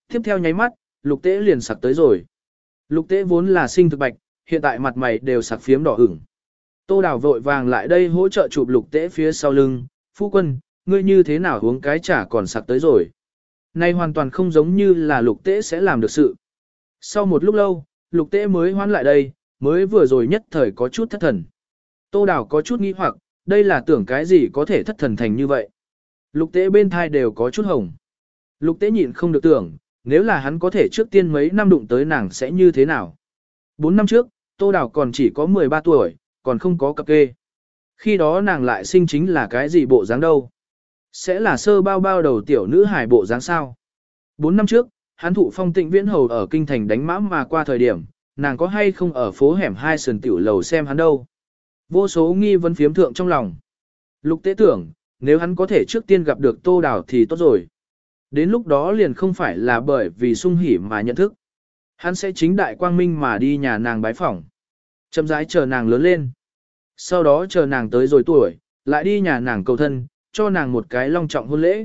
Tiếp theo nháy mắt, lục tế liền sặc tới rồi. Lục tế vốn là sinh thực bạch, hiện tại mặt mày đều sặc phiếm đỏ ửng. Tô Đào vội vàng lại đây hỗ trợ chụp lục tế phía sau lưng, phu quân, ngươi như thế nào uống cái chả còn sặc tới rồi. Nay hoàn toàn không giống như là lục tế sẽ làm được sự. Sau một lúc lâu, lục tế mới hoán lại đây, mới vừa rồi nhất thời có chút thất thần. Tô Đào có chút nghi hoặc, đây là tưởng cái gì có thể thất thần thành như vậy. Lục tế bên thai đều có chút hồng. Lục tế nhịn không được tưởng, nếu là hắn có thể trước tiên mấy năm đụng tới nàng sẽ như thế nào. Bốn năm trước, Tô Đào còn chỉ có 13 tuổi, còn không có cặp kê. Khi đó nàng lại sinh chính là cái gì bộ dáng đâu? Sẽ là sơ bao bao đầu tiểu nữ hài bộ dáng sao? Bốn năm trước, hắn thụ phong tịnh viễn hầu ở kinh thành đánh mã mà qua thời điểm, nàng có hay không ở phố hẻm hai sườn tiểu lầu xem hắn đâu? Vô số nghi vấn phiếm thượng trong lòng. Lục tế tưởng, nếu hắn có thể trước tiên gặp được tô đào thì tốt rồi. Đến lúc đó liền không phải là bởi vì sung hỉ mà nhận thức. Hắn sẽ chính đại quang minh mà đi nhà nàng bái phỏng. Chậm rãi chờ nàng lớn lên. Sau đó chờ nàng tới rồi tuổi, lại đi nhà nàng cầu thân, cho nàng một cái long trọng hôn lễ.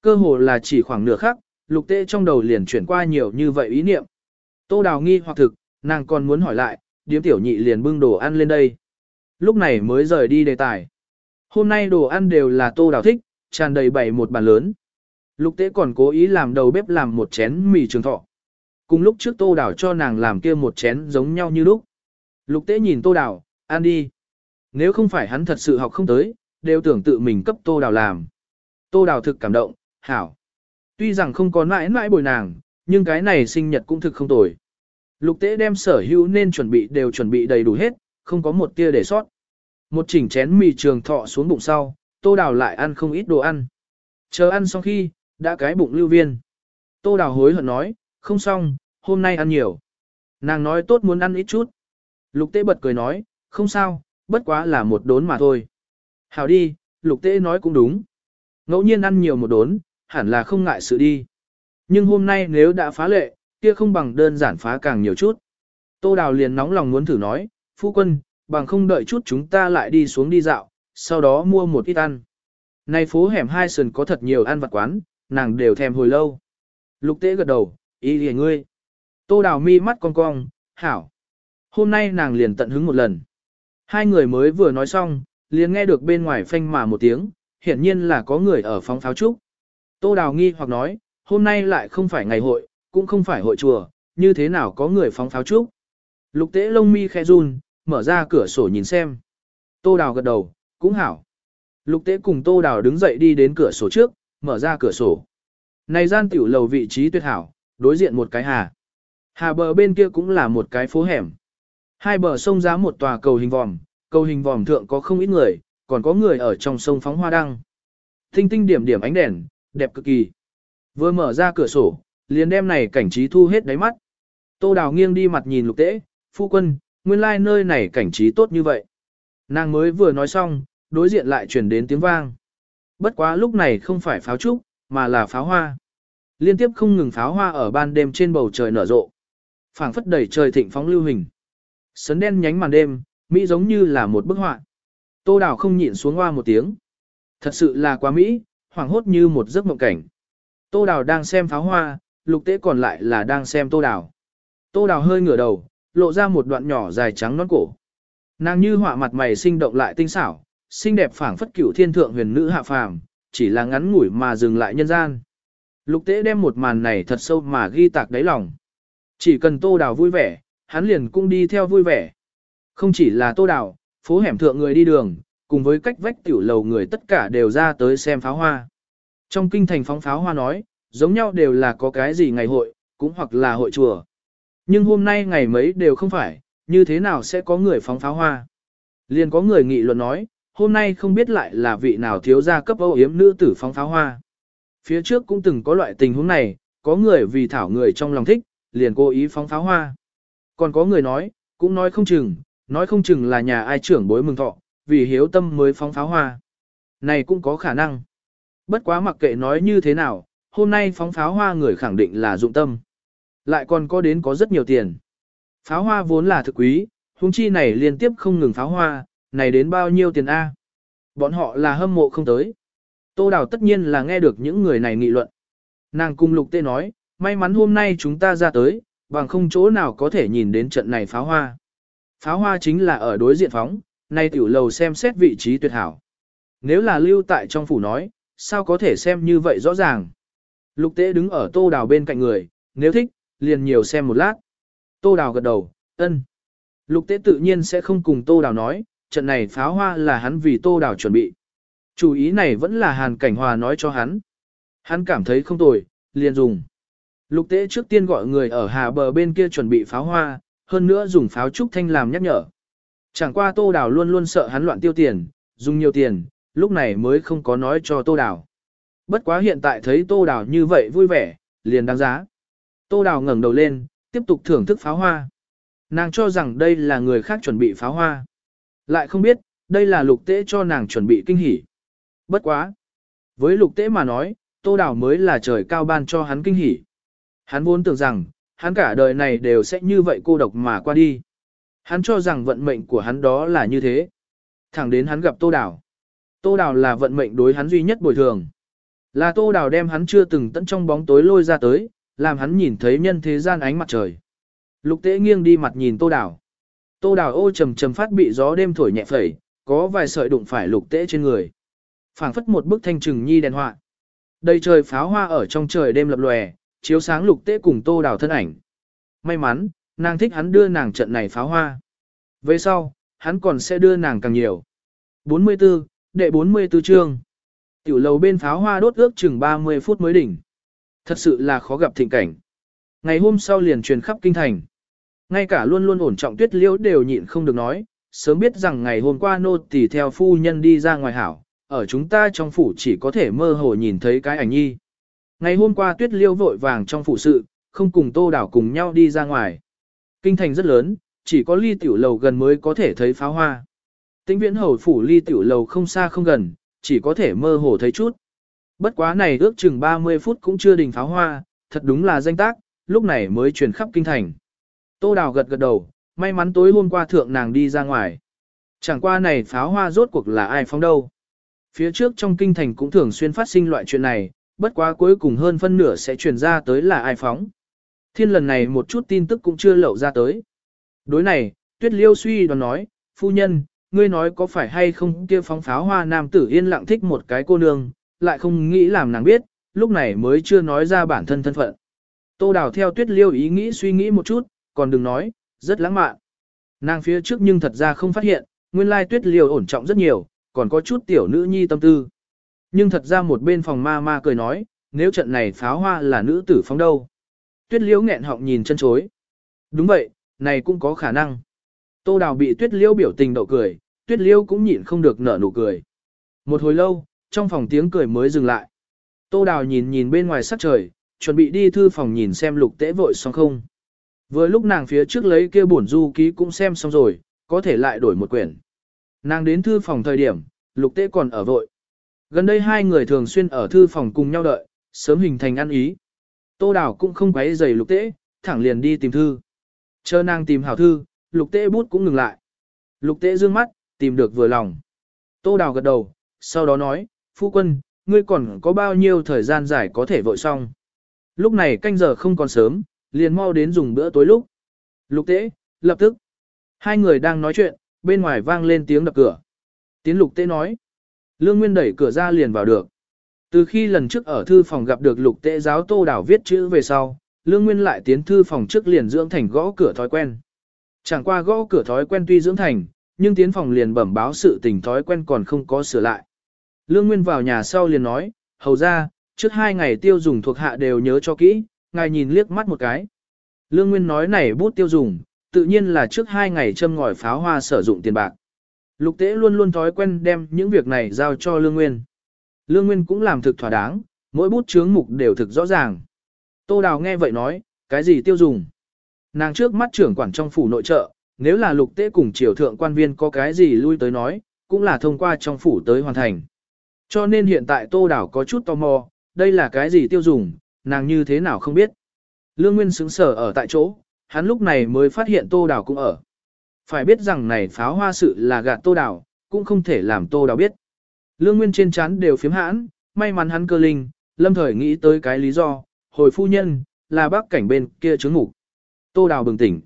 Cơ hồ là chỉ khoảng nửa khắc, lục tê trong đầu liền chuyển qua nhiều như vậy ý niệm. Tô đào nghi hoặc thực, nàng còn muốn hỏi lại, điếm tiểu nhị liền bưng đồ ăn lên đây. Lúc này mới rời đi đề tài. Hôm nay đồ ăn đều là tô đào thích, tràn đầy bảy một bàn lớn. Lục tế còn cố ý làm đầu bếp làm một chén mì trường thọ. Cùng lúc trước tô đào cho nàng làm kia một chén giống nhau như lúc. Lục tế nhìn tô đào, ăn đi. Nếu không phải hắn thật sự học không tới, đều tưởng tự mình cấp tô đào làm. Tô đào thực cảm động, hảo. Tuy rằng không có mãi mãi bồi nàng, nhưng cái này sinh nhật cũng thực không tồi. Lục tế đem sở hữu nên chuẩn bị đều chuẩn bị đầy đủ hết, không có một tia để sót. Một chỉnh chén mì trường thọ xuống bụng sau, tô đào lại ăn không ít đồ ăn. Chờ ăn xong khi, đã cái bụng lưu viên. Tô đào hối hận nói, không xong, hôm nay ăn nhiều. Nàng nói tốt muốn ăn ít chút. Lục tế bật cười nói, không sao, bất quá là một đốn mà thôi. Hảo đi, lục tế nói cũng đúng. Ngẫu nhiên ăn nhiều một đốn, hẳn là không ngại sự đi. Nhưng hôm nay nếu đã phá lệ, kia không bằng đơn giản phá càng nhiều chút. Tô Đào liền nóng lòng muốn thử nói, phu quân, bằng không đợi chút chúng ta lại đi xuống đi dạo, sau đó mua một ít ăn. Này phố hẻm hai sườn có thật nhiều ăn vặt quán, nàng đều thèm hồi lâu. Lục tế gật đầu, ý lìa ngươi. Tô Đào mi mắt cong cong, hảo. Hôm nay nàng liền tận hứng một lần. Hai người mới vừa nói xong, liền nghe được bên ngoài phanh mà một tiếng, hiển nhiên là có người ở phóng pháo trúc. Tô Đào nghi hoặc nói, hôm nay lại không phải ngày hội, cũng không phải hội chùa, như thế nào có người phóng pháo trúc. Lục tế lông mi khẽ run, mở ra cửa sổ nhìn xem. Tô Đào gật đầu, cũng hảo. Lục tế cùng Tô Đào đứng dậy đi đến cửa sổ trước, mở ra cửa sổ. Này gian tiểu lầu vị trí tuyệt hảo, đối diện một cái hà. Hà bờ bên kia cũng là một cái phố hẻm. Hai bờ sông giá một tòa cầu hình vòm, cầu hình vòm thượng có không ít người, còn có người ở trong sông phóng hoa đăng. Tinh tinh điểm điểm ánh đèn, đẹp cực kỳ. Vừa mở ra cửa sổ, liền đem này cảnh trí thu hết đáy mắt. Tô Đào nghiêng đi mặt nhìn lục tế, phu quân, nguyên lai like nơi này cảnh trí tốt như vậy. Nàng mới vừa nói xong, đối diện lại chuyển đến tiếng vang. Bất quá lúc này không phải pháo trúc, mà là pháo hoa. Liên tiếp không ngừng pháo hoa ở ban đêm trên bầu trời nở rộ. phảng phất đầy trời thịnh phóng lưu hình. Sấn đen nhánh màn đêm, Mỹ giống như là một bức họa. Tô Đào không nhịn xuống hoa một tiếng. Thật sự là quá Mỹ, hoảng hốt như một giấc mộng cảnh. Tô Đào đang xem pháo hoa, lục tế còn lại là đang xem Tô Đào. Tô Đào hơi ngửa đầu, lộ ra một đoạn nhỏ dài trắng non cổ. Nàng như họa mặt mày sinh động lại tinh xảo, xinh đẹp phảng phất cửu thiên thượng huyền nữ hạ phàm, chỉ là ngắn ngủi mà dừng lại nhân gian. Lục tế đem một màn này thật sâu mà ghi tạc đáy lòng. Chỉ cần Tô Đào vui vẻ, hắn liền cũng đi theo vui vẻ. Không chỉ là Tô Đào, phố hẻm thượng người đi đường, cùng với cách vách tiểu lầu người tất cả đều ra tới xem pháo hoa. Trong kinh thành phóng pháo hoa nói, giống nhau đều là có cái gì ngày hội, cũng hoặc là hội chùa. Nhưng hôm nay ngày mấy đều không phải, như thế nào sẽ có người phóng pháo hoa. Liền có người nghị luận nói, hôm nay không biết lại là vị nào thiếu gia cấp âu yếm nữ tử phóng pháo hoa. Phía trước cũng từng có loại tình huống này, có người vì thảo người trong lòng thích, liền cố ý phóng pháo hoa. Còn có người nói, cũng nói không chừng, nói không chừng là nhà ai trưởng bối mừng thọ, vì hiếu tâm mới phóng pháo hoa. Này cũng có khả năng. Bất quá mặc kệ nói như thế nào, hôm nay phóng pháo hoa người khẳng định là dụng tâm. Lại còn có đến có rất nhiều tiền. Pháo hoa vốn là thực quý, huống chi này liên tiếp không ngừng pháo hoa, này đến bao nhiêu tiền A. Bọn họ là hâm mộ không tới. Tô Đào tất nhiên là nghe được những người này nghị luận. Nàng cung lục tê nói, may mắn hôm nay chúng ta ra tới, bằng không chỗ nào có thể nhìn đến trận này pháo hoa. Pháo hoa chính là ở đối diện phóng, nay tiểu lầu xem xét vị trí tuyệt hảo. Nếu là lưu tại trong phủ nói, sao có thể xem như vậy rõ ràng. Lục tế đứng ở tô đào bên cạnh người, nếu thích, liền nhiều xem một lát. Tô đào gật đầu, ân. Lục tế tự nhiên sẽ không cùng tô đào nói, trận này pháo hoa là hắn vì tô đào chuẩn bị. Chủ ý này vẫn là hàn cảnh hòa nói cho hắn. Hắn cảm thấy không tồi, liền dùng. Lục tế trước tiên gọi người ở hà bờ bên kia chuẩn bị pháo hoa, hơn nữa dùng pháo trúc thanh làm nhắc nhở. Chẳng qua Tô Đào luôn luôn sợ hắn loạn tiêu tiền, dùng nhiều tiền, lúc này mới không có nói cho Tô Đào. Bất quá hiện tại thấy Tô Đào như vậy vui vẻ, liền đáng giá. Tô Đào ngẩng đầu lên, tiếp tục thưởng thức pháo hoa. Nàng cho rằng đây là người khác chuẩn bị pháo hoa. Lại không biết, đây là lục tế cho nàng chuẩn bị kinh hỉ. Bất quá. Với lục tế mà nói, Tô đảo mới là trời cao ban cho hắn kinh hỉ. Hắn vốn tưởng rằng, hắn cả đời này đều sẽ như vậy cô độc mà qua đi. Hắn cho rằng vận mệnh của hắn đó là như thế. Thẳng đến hắn gặp Tô đảo, Tô đảo là vận mệnh đối hắn duy nhất bồi thường. Là Tô đảo đem hắn chưa từng tận trong bóng tối lôi ra tới, làm hắn nhìn thấy nhân thế gian ánh mặt trời. Lục tế nghiêng đi mặt nhìn Tô đảo. Tô Đào ô trầm trầm phát bị gió đêm thổi nhẹ phẩy, có vài sợi đụng phải lục tễ trên người. phảng phất một bức thanh trừng nhi đèn họa. Đầy trời pháo hoa ở trong trời đêm lập lòe, chiếu sáng lục tễ cùng Tô Đào thân ảnh. May mắn, nàng thích hắn đưa nàng trận này pháo hoa. Về sau, hắn còn sẽ đưa nàng càng nhiều. 44, đệ 44 chương. Tiểu lầu bên pháo hoa đốt ước chừng 30 phút mới đỉnh. Thật sự là khó gặp thịnh cảnh. Ngày hôm sau liền truyền khắp kinh thành. Ngay cả luôn luôn ổn trọng tuyết liễu đều nhịn không được nói, sớm biết rằng ngày hôm qua nô tỳ theo phu nhân đi ra ngoài hảo, ở chúng ta trong phủ chỉ có thể mơ hồ nhìn thấy cái ảnh nhi. Ngày hôm qua tuyết liễu vội vàng trong phủ sự, không cùng tô đảo cùng nhau đi ra ngoài. Kinh thành rất lớn, chỉ có ly tiểu lầu gần mới có thể thấy pháo hoa. Tĩnh viễn hầu phủ ly tiểu lầu không xa không gần, chỉ có thể mơ hồ thấy chút. Bất quá này ước chừng 30 phút cũng chưa đình pháo hoa, thật đúng là danh tác, lúc này mới truyền khắp kinh thành. Tô Đào gật gật đầu, may mắn tối hôm qua thượng nàng đi ra ngoài. Chẳng qua này pháo hoa rốt cuộc là ai phóng đâu. Phía trước trong kinh thành cũng thường xuyên phát sinh loại chuyện này, bất quá cuối cùng hơn phân nửa sẽ truyền ra tới là ai phóng. Thiên lần này một chút tin tức cũng chưa lậu ra tới. Đối này, Tuyết Liêu suy đoán nói, phu nhân, ngươi nói có phải hay không kia phóng pháo hoa nam tử yên lặng thích một cái cô nương, lại không nghĩ làm nàng biết, lúc này mới chưa nói ra bản thân thân phận. Tô Đào theo Tuyết Liêu ý nghĩ suy nghĩ một chút, còn đừng nói, rất lãng mạn. Nàng phía trước nhưng thật ra không phát hiện, nguyên lai Tuyết liều ổn trọng rất nhiều, còn có chút tiểu nữ nhi tâm tư. Nhưng thật ra một bên phòng ma ma cười nói, nếu trận này pháo hoa là nữ tử phóng đâu. Tuyết liễu nghẹn họng nhìn chân chối. Đúng vậy, này cũng có khả năng. Tô Đào bị Tuyết liễu biểu tình đậu cười, Tuyết liễu cũng nhịn không được nở nụ cười. Một hồi lâu, trong phòng tiếng cười mới dừng lại. Tô Đào nhìn nhìn bên ngoài sắc trời, chuẩn bị đi thư phòng nhìn xem lục tễ vội xong không. Vừa lúc nàng phía trước lấy kia bổn du ký cũng xem xong rồi, có thể lại đổi một quyển. Nàng đến thư phòng thời điểm, lục tế còn ở vội. Gần đây hai người thường xuyên ở thư phòng cùng nhau đợi, sớm hình thành ăn ý. Tô Đào cũng không quấy giày lục tế, thẳng liền đi tìm thư. Chờ nàng tìm hảo thư, lục tế bút cũng ngừng lại. Lục tế dương mắt, tìm được vừa lòng. Tô Đào gật đầu, sau đó nói, phu quân, ngươi còn có bao nhiêu thời gian giải có thể vội xong. Lúc này canh giờ không còn sớm, liền mau đến dùng bữa tối lúc. Lục tế, lập tức. Hai người đang nói chuyện, bên ngoài vang lên tiếng đập cửa. Tiến lục tế nói. Lương Nguyên đẩy cửa ra liền vào được. Từ khi lần trước ở thư phòng gặp được lục tế giáo tô đảo viết chữ về sau, Lương Nguyên lại tiến thư phòng trước liền dưỡng thành gõ cửa thói quen. Chẳng qua gõ cửa thói quen tuy dưỡng thành, nhưng tiến phòng liền bẩm báo sự tình thói quen còn không có sửa lại. Lương Nguyên vào nhà sau liền nói, hầu ra, trước hai ngày tiêu dùng thuộc hạ đều nhớ cho kỹ, ngài nhìn liếc mắt một cái. Lương Nguyên nói này bút tiêu dùng, tự nhiên là trước hai ngày châm ngòi pháo hoa sử dụng tiền bạc. Lục tế luôn luôn thói quen đem những việc này giao cho Lương Nguyên. Lương Nguyên cũng làm thực thỏa đáng, mỗi bút chướng mục đều thực rõ ràng. Tô Đào nghe vậy nói, cái gì tiêu dùng? Nàng trước mắt trưởng quản trong phủ nội trợ, nếu là lục tế cùng triều thượng quan viên có cái gì lui tới nói, cũng là thông qua trong phủ tới hoàn thành. Cho nên hiện tại Tô Đào có chút tò mò, đây là cái gì tiêu dùng, nàng như thế nào không biết. Lương Nguyên sững sở ở tại chỗ, hắn lúc này mới phát hiện Tô Đào cũng ở. Phải biết rằng này pháo hoa sự là gạt Tô Đào, cũng không thể làm Tô Đào biết. Lương Nguyên trên chán đều phiếm hãn, may mắn hắn cơ linh, lâm thời nghĩ tới cái lý do, hồi phu nhân, là bác cảnh bên kia chứng ngủ. Tô Đào bừng tỉnh.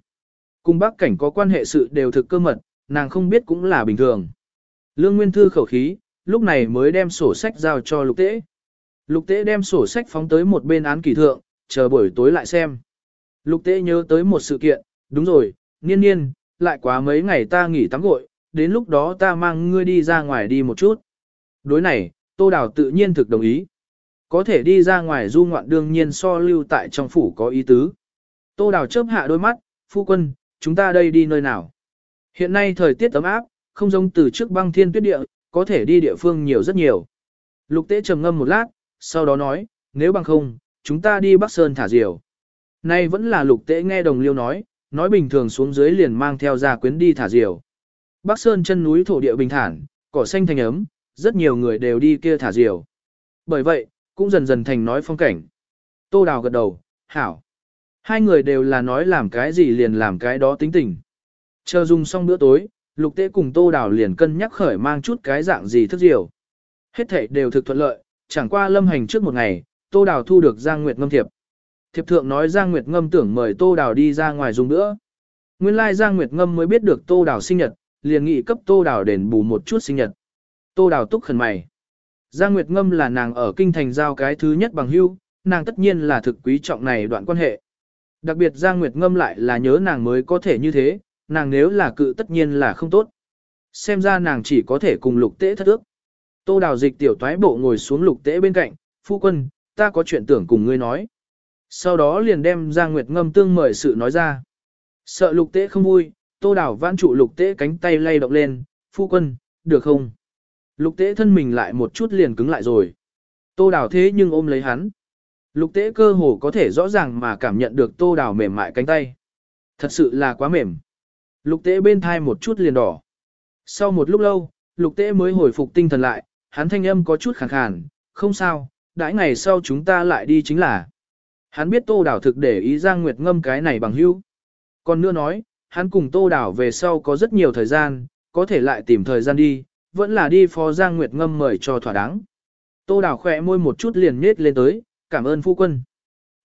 Cùng bác cảnh có quan hệ sự đều thực cơ mật, nàng không biết cũng là bình thường. Lương Nguyên thư khẩu khí, lúc này mới đem sổ sách giao cho lục tế. Lục tế đem sổ sách phóng tới một bên án kỳ thượng, chờ buổi tối lại xem. Lục tế nhớ tới một sự kiện, đúng rồi, niên niên, lại quá mấy ngày ta nghỉ tắm gội, đến lúc đó ta mang ngươi đi ra ngoài đi một chút. Đối này, Tô Đào tự nhiên thực đồng ý. Có thể đi ra ngoài du ngoạn đương nhiên so lưu tại trong phủ có ý tứ. Tô Đào chớp hạ đôi mắt, phu quân, chúng ta đây đi nơi nào? Hiện nay thời tiết ấm áp, không giống từ trước băng thiên tuyết địa, có thể đi địa phương nhiều rất nhiều. Lục tế trầm ngâm một lát, sau đó nói, nếu bằng không, chúng ta đi Bắc Sơn thả diều. Nay vẫn là lục tế nghe đồng liêu nói, nói bình thường xuống dưới liền mang theo gia quyến đi thả diều. Bắc Sơn chân núi thổ địa bình thản, cỏ xanh thành ấm, rất nhiều người đều đi kia thả diều. Bởi vậy, cũng dần dần thành nói phong cảnh. Tô Đào gật đầu, hảo. Hai người đều là nói làm cái gì liền làm cái đó tính tình. Chờ dùng xong bữa tối, lục tế cùng Tô Đào liền cân nhắc khởi mang chút cái dạng gì thức diều. Hết thảy đều thực thuận lợi, chẳng qua lâm hành trước một ngày, Tô Đào thu được Giang Nguyệt Ngâm thiệp. Thiệp thượng nói Giang Nguyệt Ngâm tưởng mời Tô Đào đi ra ngoài dùng nữa. Nguyên lai Giang Nguyệt Ngâm mới biết được Tô Đào sinh nhật, liền nghị cấp Tô Đào đền bù một chút sinh nhật. Tô Đào túc khẩn mày. Giang Nguyệt Ngâm là nàng ở kinh thành giao cái thứ nhất bằng hưu, nàng tất nhiên là thực quý trọng này đoạn quan hệ. Đặc biệt Giang Nguyệt Ngâm lại là nhớ nàng mới có thể như thế, nàng nếu là cự tất nhiên là không tốt. Xem ra nàng chỉ có thể cùng lục tễ thất ước. Tô đào dịch tiểu toái bộ ngồi xuống lục tế bên cạnh, phu quân, ta có chuyện tưởng cùng ngươi nói. Sau đó liền đem Giang Nguyệt Ngâm tương mời sự nói ra. Sợ lục tế không vui, tô đào vãn trụ lục tế cánh tay lay động lên, phu quân, được không? Lục tế thân mình lại một chút liền cứng lại rồi. Tô đào thế nhưng ôm lấy hắn. Lục tế cơ hồ có thể rõ ràng mà cảm nhận được tô đào mềm mại cánh tay. Thật sự là quá mềm. Lục tế bên thai một chút liền đỏ. Sau một lúc lâu, lục tế mới hồi phục tinh thần lại, hắn thanh âm có chút khàn khàn, không sao, đãi ngày sau chúng ta lại đi chính là. Hắn biết tô đảo thực để ý Giang Nguyệt ngâm cái này bằng hữu. Còn nữa nói, hắn cùng tô đảo về sau có rất nhiều thời gian, có thể lại tìm thời gian đi, vẫn là đi phó Giang Nguyệt ngâm mời cho thỏa đáng. Tô đảo khỏe môi một chút liền nết lên tới, cảm ơn phu quân.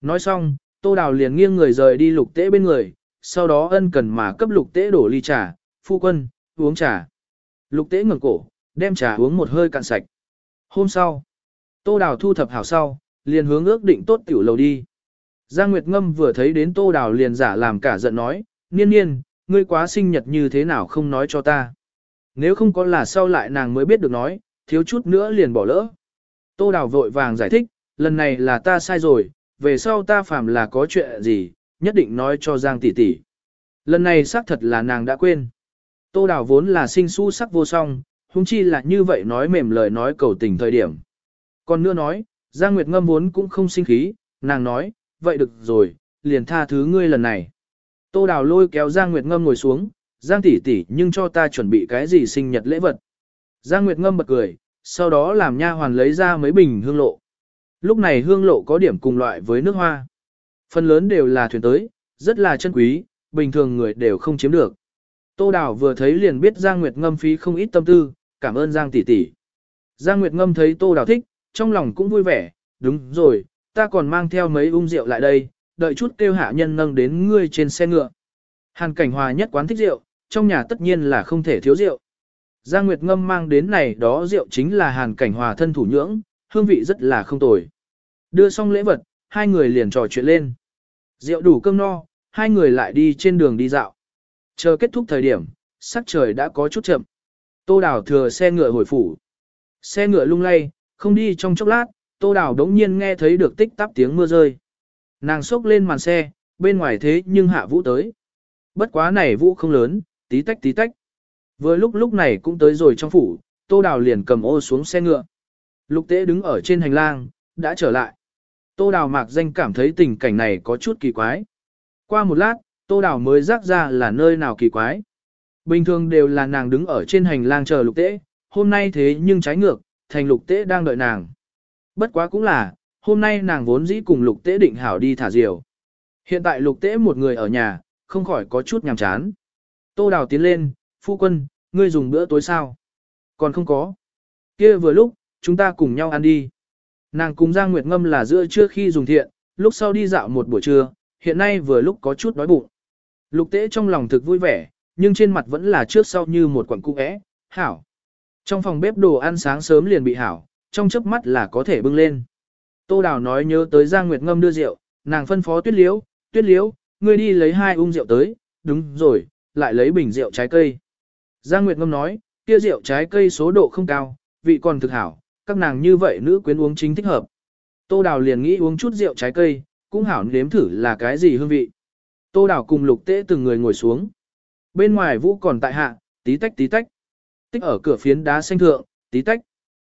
Nói xong, tô đảo liền nghiêng người rời đi lục tế bên người, sau đó ân cần mà cấp lục tế đổ ly trà, phu quân, uống trà. Lục tế ngẩng cổ, đem trà uống một hơi cạn sạch. Hôm sau, Tô Đào thu thập hảo sau, liền hướng ước định tốt tiểu lầu đi. Giang Nguyệt Ngâm vừa thấy đến Tô Đào liền giả làm cả giận nói, niên niên, ngươi quá sinh nhật như thế nào không nói cho ta. Nếu không có là sau lại nàng mới biết được nói, thiếu chút nữa liền bỏ lỡ. Tô Đào vội vàng giải thích, lần này là ta sai rồi, về sau ta phàm là có chuyện gì, nhất định nói cho Giang tỷ tỷ. Lần này xác thật là nàng đã quên. Tô Đào vốn là sinh su sắc vô song, huống chi là như vậy nói mềm lời nói cầu tình thời điểm. Còn nữa nói, Giang Nguyệt Ngâm vốn cũng không sinh khí, nàng nói, vậy được rồi, liền tha thứ ngươi lần này. Tô Đào lôi kéo Giang Nguyệt Ngâm ngồi xuống, Giang tỷ tỷ nhưng cho ta chuẩn bị cái gì sinh nhật lễ vật. Giang Nguyệt Ngâm bật cười, sau đó làm nha hoàn lấy ra mấy bình hương lộ. Lúc này hương lộ có điểm cùng loại với nước hoa. Phần lớn đều là thuyền tới, rất là chân quý, bình thường người đều không chiếm được. Tô Đào vừa thấy liền biết Giang Nguyệt Ngâm phí không ít tâm tư, cảm ơn Giang tỷ tỷ. Giang Nguyệt Ngâm thấy Tô Đào thích, trong lòng cũng vui vẻ, đúng rồi, ta còn mang theo mấy ung rượu lại đây, đợi chút kêu hạ nhân nâng đến ngươi trên xe ngựa. Hàn cảnh hòa nhất quán thích rượu, trong nhà tất nhiên là không thể thiếu rượu. Giang Nguyệt Ngâm mang đến này đó rượu chính là hàn cảnh hòa thân thủ nhưỡng, hương vị rất là không tồi. Đưa xong lễ vật, hai người liền trò chuyện lên. Rượu đủ cơm no, hai người lại đi trên đường đi dạo. Chờ kết thúc thời điểm, sắc trời đã có chút chậm. Tô Đào thừa xe ngựa hồi phủ. Xe ngựa lung lay, không đi trong chốc lát, Tô Đào đống nhiên nghe thấy được tích tắp tiếng mưa rơi. Nàng xốc lên màn xe, bên ngoài thế nhưng hạ vũ tới. Bất quá này vũ không lớn, tí tách tí tách. Vừa lúc lúc này cũng tới rồi trong phủ, Tô Đào liền cầm ô xuống xe ngựa. Lục tế đứng ở trên hành lang, đã trở lại. Tô Đào mạc danh cảm thấy tình cảnh này có chút kỳ quái. Qua một lát, Tô Đào mới rắc ra là nơi nào kỳ quái. Bình thường đều là nàng đứng ở trên hành lang chờ lục tế, hôm nay thế nhưng trái ngược, thành lục tế đang đợi nàng. Bất quá cũng là, hôm nay nàng vốn dĩ cùng lục tế định hảo đi thả diều. Hiện tại lục tế một người ở nhà, không khỏi có chút nhàm chán. Tô Đào tiến lên, phu quân, ngươi dùng bữa tối sao? Còn không có. kia vừa lúc, chúng ta cùng nhau ăn đi. Nàng cùng Giang Nguyệt Ngâm là giữa trưa khi dùng thiện, lúc sau đi dạo một buổi trưa, hiện nay vừa lúc có chút đói bụng. Lục tế trong lòng thực vui vẻ, nhưng trên mặt vẫn là trước sau như một quặng cung ẽ, hảo. Trong phòng bếp đồ ăn sáng sớm liền bị hảo, trong chớp mắt là có thể bưng lên. Tô Đào nói nhớ tới Giang Nguyệt Ngâm đưa rượu, nàng phân phó tuyết liễu, tuyết liễu, ngươi đi lấy hai ung rượu tới, đúng rồi, lại lấy bình rượu trái cây. Giang Nguyệt Ngâm nói, kia rượu trái cây số độ không cao, vị còn thực hảo, các nàng như vậy nữ quyến uống chính thích hợp. Tô Đào liền nghĩ uống chút rượu trái cây, cũng hảo nếm thử là cái gì hương vị. Tô Đào cùng lục tế từng người ngồi xuống. Bên ngoài vũ còn tại hạ, tí tách tí tách. Tích ở cửa phiến đá xanh thượng, tí tách.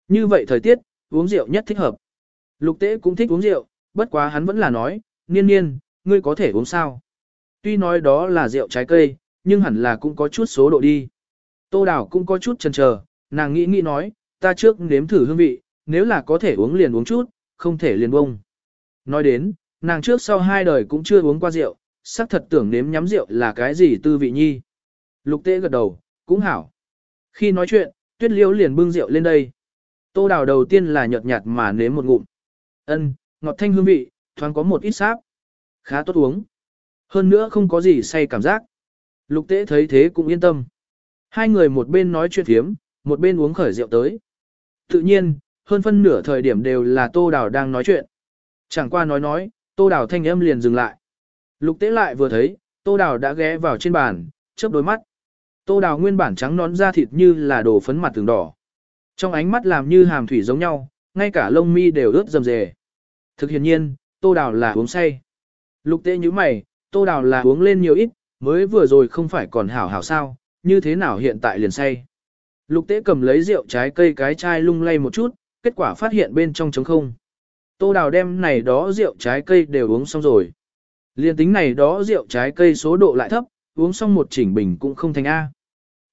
Như vậy thời tiết, uống rượu nhất thích hợp. Lục tế cũng thích uống rượu, bất quá hắn vẫn là nói, niên niên, ngươi có thể uống sao. Tuy nói đó là rượu trái cây, nhưng hẳn là cũng có chút số độ đi. Tô Đào cũng có chút chần chờ, nàng nghĩ nghĩ nói, ta trước nếm thử hương vị, nếu là có thể uống liền uống chút, không thể liền bông. Nói đến, nàng trước sau hai đời cũng chưa uống qua rượu, xác thật tưởng nếm nhắm rượu là cái gì tư vị nhi. Lục tế gật đầu, cũng hảo. Khi nói chuyện, tuyết liễu liền bưng rượu lên đây. Tô đào đầu tiên là nhợt nhạt mà nếm một ngụm. ân ngọt thanh hương vị, thoáng có một ít sáp. Khá tốt uống. Hơn nữa không có gì say cảm giác. Lục tế thấy thế cũng yên tâm. Hai người một bên nói chuyện thiếm, một bên uống khởi rượu tới. Tự nhiên, hơn phân nửa thời điểm đều là Tô Đào đang nói chuyện. Chẳng qua nói nói, Tô Đào thanh âm liền dừng lại. Lục tế lại vừa thấy, Tô Đào đã ghé vào trên bàn, chớp đôi mắt. Tô Đào nguyên bản trắng nón da thịt như là đồ phấn mặt tường đỏ. Trong ánh mắt làm như hàm thủy giống nhau, ngay cả lông mi đều ướt rầm rề. Thực hiện nhiên, Tô Đào là uống say. Lục tế như mày, Tô Đào là uống lên nhiều ít, mới vừa rồi không phải còn hảo hảo sao, như thế nào hiện tại liền say. Lục tế cầm lấy rượu trái cây cái chai lung lay một chút, kết quả phát hiện bên trong trống không. Tô đào đem này đó rượu trái cây đều uống xong rồi. Liên tính này đó rượu trái cây số độ lại thấp, uống xong một chỉnh bình cũng không thành A.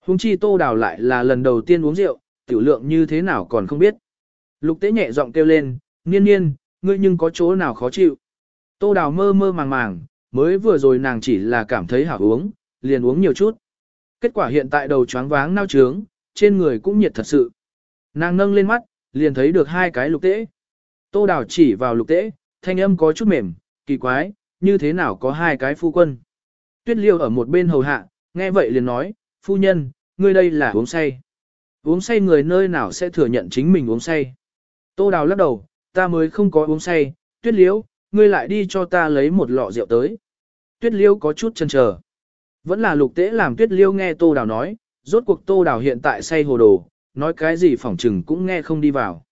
Hùng chi tô đào lại là lần đầu tiên uống rượu, tiểu lượng như thế nào còn không biết. Lục tế nhẹ giọng kêu lên, niên niên, ngươi nhưng có chỗ nào khó chịu. Tô đào mơ mơ màng màng, mới vừa rồi nàng chỉ là cảm thấy hảo uống, liền uống nhiều chút. Kết quả hiện tại đầu choáng váng nao trướng, trên người cũng nhiệt thật sự. Nàng nâng lên mắt, liền thấy được hai cái lục tế. Tô Đào chỉ vào lục tế, thanh âm có chút mềm, kỳ quái, như thế nào có hai cái phu quân. Tuyết liêu ở một bên hầu hạ, nghe vậy liền nói, phu nhân, ngươi đây là uống say. Uống say người nơi nào sẽ thừa nhận chính mình uống say. Tô Đào lắc đầu, ta mới không có uống say, tuyết liêu, ngươi lại đi cho ta lấy một lọ rượu tới. Tuyết liêu có chút chần chờ. Vẫn là lục tễ làm tuyết liêu nghe Tô Đào nói, rốt cuộc Tô Đào hiện tại say hồ đồ, nói cái gì phỏng trừng cũng nghe không đi vào.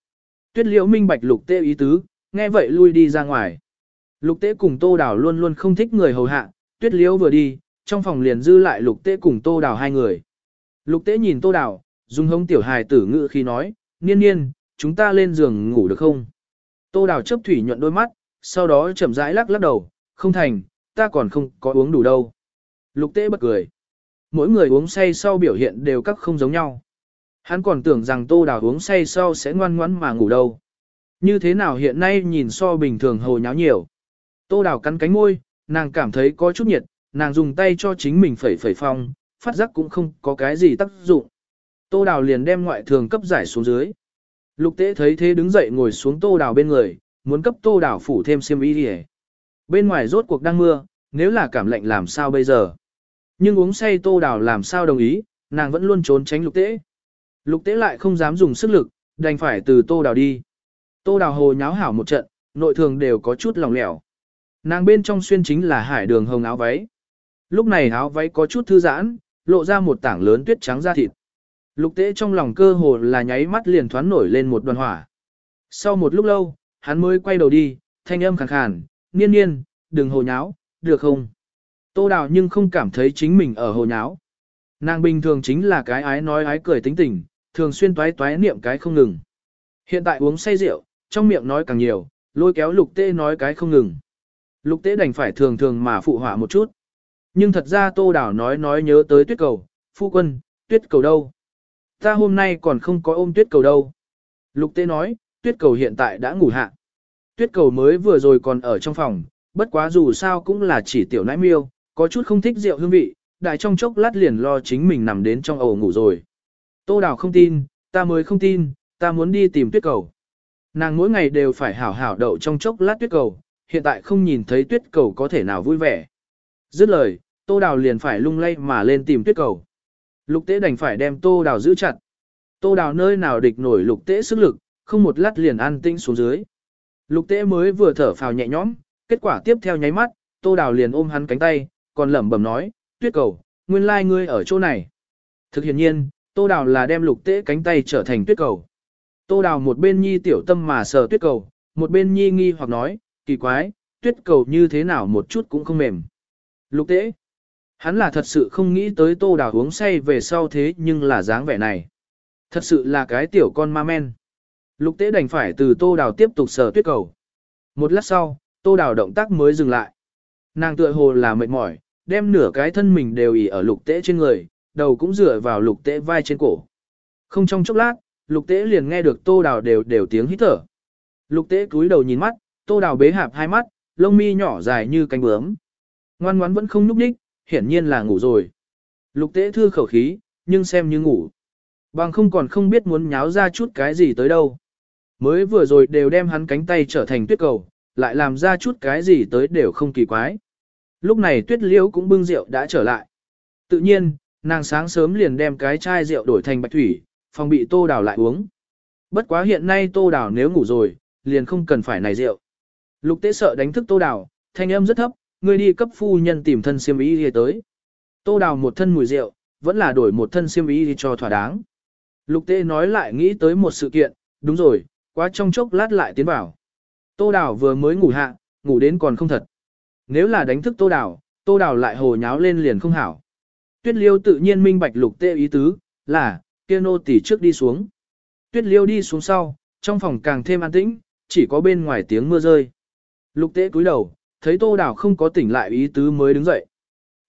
Tuyết Liêu minh bạch lục tế ý tứ, nghe vậy lui đi ra ngoài. Lục tế cùng tô đào luôn luôn không thích người hầu hạ, tuyết liễu vừa đi, trong phòng liền dư lại lục tế cùng tô đào hai người. Lục tế nhìn tô đào, dùng hống tiểu hài tử ngự khi nói, niên niên, chúng ta lên giường ngủ được không? Tô đào chấp thủy nhuận đôi mắt, sau đó chậm rãi lắc lắc đầu, không thành, ta còn không có uống đủ đâu. Lục tế bật cười. Mỗi người uống say sau biểu hiện đều các không giống nhau. Hắn còn tưởng rằng tô đào uống say sau sẽ ngoan ngoãn mà ngủ đâu. Như thế nào hiện nay nhìn so bình thường hồ nháo nhiều. Tô đào cắn cánh môi, nàng cảm thấy có chút nhiệt, nàng dùng tay cho chính mình phẩy phẩy phong, phát giác cũng không có cái gì tác dụng. Tô đào liền đem ngoại thường cấp giải xuống dưới. Lục tế thấy thế đứng dậy ngồi xuống tô đào bên người, muốn cấp tô đào phủ thêm xiêm y đi Bên ngoài rốt cuộc đang mưa, nếu là cảm lạnh làm sao bây giờ. Nhưng uống say tô đào làm sao đồng ý, nàng vẫn luôn trốn tránh lục tế. Lục tế lại không dám dùng sức lực, đành phải từ tô đào đi. Tô đào hồ nháo hảo một trận, nội thường đều có chút lòng lẻo. Nàng bên trong xuyên chính là hải đường hồng áo váy. Lúc này áo váy có chút thư giãn, lộ ra một tảng lớn tuyết trắng da thịt. Lục tế trong lòng cơ hồ là nháy mắt liền thoáng nổi lên một đoàn hỏa. Sau một lúc lâu, hắn mới quay đầu đi, thanh âm khàn khàn, niên niên, đừng hồ nháo, được không? Tô đào nhưng không cảm thấy chính mình ở hồ nháo. Nàng bình thường chính là cái ái nói ái cười tính tình, thường xuyên toái toái niệm cái không ngừng. Hiện tại uống say rượu, trong miệng nói càng nhiều, lôi kéo lục tế nói cái không ngừng. Lục tế đành phải thường thường mà phụ họa một chút. Nhưng thật ra tô đảo nói nói nhớ tới tuyết cầu, phu quân, tuyết cầu đâu? Ta hôm nay còn không có ôm tuyết cầu đâu. Lục tế nói, tuyết cầu hiện tại đã ngủ hạ. Tuyết cầu mới vừa rồi còn ở trong phòng, bất quá dù sao cũng là chỉ tiểu nãi miêu, có chút không thích rượu hương vị, đại trong chốc lát liền lo chính mình nằm đến trong ổ ngủ rồi. Tô Đảo không tin, ta mới không tin, ta muốn đi tìm tuyết cầu. Nàng mỗi ngày đều phải hảo hảo đậu trong chốc lát tuyết cầu, hiện tại không nhìn thấy tuyết cầu có thể nào vui vẻ. Dứt lời, Tô Đào liền phải lung lay mà lên tìm tuyết cầu. Lục tế đành phải đem Tô Đào giữ chặt. Tô Đào nơi nào địch nổi lục tế sức lực, không một lát liền an tinh xuống dưới. Lục tế mới vừa thở phào nhẹ nhõm, kết quả tiếp theo nháy mắt, Tô Đào liền ôm hắn cánh tay, còn lẩm bẩm nói, tuyết cầu, nguyên lai like ngươi ở chỗ này. Thực hiện nhiên, Tô Đào là đem lục tế cánh tay trở thành tuyết cầu. Tô Đào một bên nhi tiểu tâm mà sờ tuyết cầu, một bên nhi nghi hoặc nói, kỳ quái, tuyết cầu như thế nào một chút cũng không mềm. Lục tế, Hắn là thật sự không nghĩ tới tô đào uống say về sau thế nhưng là dáng vẻ này. Thật sự là cái tiểu con ma men. Lục tế đành phải từ tô đào tiếp tục sờ tuyết cầu. Một lát sau, tô đào động tác mới dừng lại. Nàng tựa hồ là mệt mỏi, đem nửa cái thân mình đều ỉ ở lục tế trên người, đầu cũng dựa vào lục tế vai trên cổ. Không trong chốc lát, lục tế liền nghe được tô đào đều đều tiếng hít thở. Lục tế cúi đầu nhìn mắt, tô đào bế hạp hai mắt, lông mi nhỏ dài như cánh bướm. Ngoan ngoãn vẫn không nhúc nhích, hiển nhiên là ngủ rồi. Lục tế thư khẩu khí, nhưng xem như ngủ. Bằng không còn không biết muốn nháo ra chút cái gì tới đâu. Mới vừa rồi đều đem hắn cánh tay trở thành tuyết cầu, lại làm ra chút cái gì tới đều không kỳ quái. Lúc này tuyết liễu cũng bưng rượu đã trở lại. Tự nhiên, nàng sáng sớm liền đem cái chai rượu đổi thành bạch thủy, phòng bị tô đào lại uống. Bất quá hiện nay tô đào nếu ngủ rồi, liền không cần phải này rượu. Lục tế sợ đánh thức tô đào, thanh âm rất thấp, người đi cấp phu nhân tìm thân siêm ý đi tới. Tô đào một thân mùi rượu, vẫn là đổi một thân siêm ý đi cho thỏa đáng. Lục tế nói lại nghĩ tới một sự kiện, đúng rồi, quá trong chốc lát lại tiến vào. Tô đào vừa mới ngủ hạ, ngủ đến còn không thật. Nếu là đánh thức tô đào, tô đào lại hồ nháo lên liền không hảo. Tuyết liêu tự nhiên minh bạch lục tế ý tứ, là, kia nô tỉ trước đi xuống. Tuyết liêu đi xuống sau, trong phòng càng thêm an tĩnh, chỉ có bên ngoài tiếng mưa rơi. Lục tế cúi đầu, thấy tô đào không có tỉnh lại ý tứ mới đứng dậy.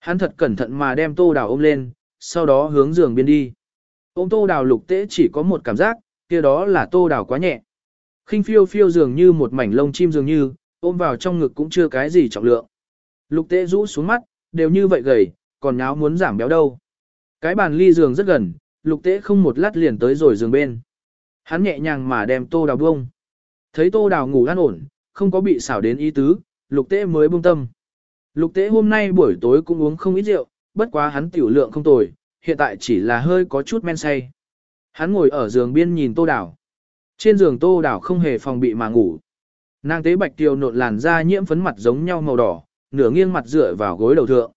Hắn thật cẩn thận mà đem tô đào ôm lên, sau đó hướng giường biên đi. Ôm tô đào lục tế chỉ có một cảm giác, kia đó là tô đào quá nhẹ. khinh phiêu phiêu dường như một mảnh lông chim dường như, ôm vào trong ngực cũng chưa cái gì trọng lượng. Lục tế rũ xuống mắt, đều như vậy gầy, còn nháo muốn giảm béo đâu. Cái bàn ly giường rất gần, lục tế không một lát liền tới rồi giường bên. Hắn nhẹ nhàng mà đem tô đào bông. Thấy tô đào ngủ an ổn, không có bị xảo đến ý tứ, lục tế mới buông tâm. Lục tế hôm nay buổi tối cũng uống không ít rượu, bất quá hắn tiểu lượng không tồi, hiện tại chỉ là hơi có chút men say. Hắn ngồi ở giường biên nhìn tô đảo. Trên giường tô đảo không hề phòng bị mà ngủ. Nàng tế bạch tiêu nộn làn da nhiễm phấn mặt giống nhau màu đỏ, nửa nghiêng mặt dựa vào gối đầu thượng.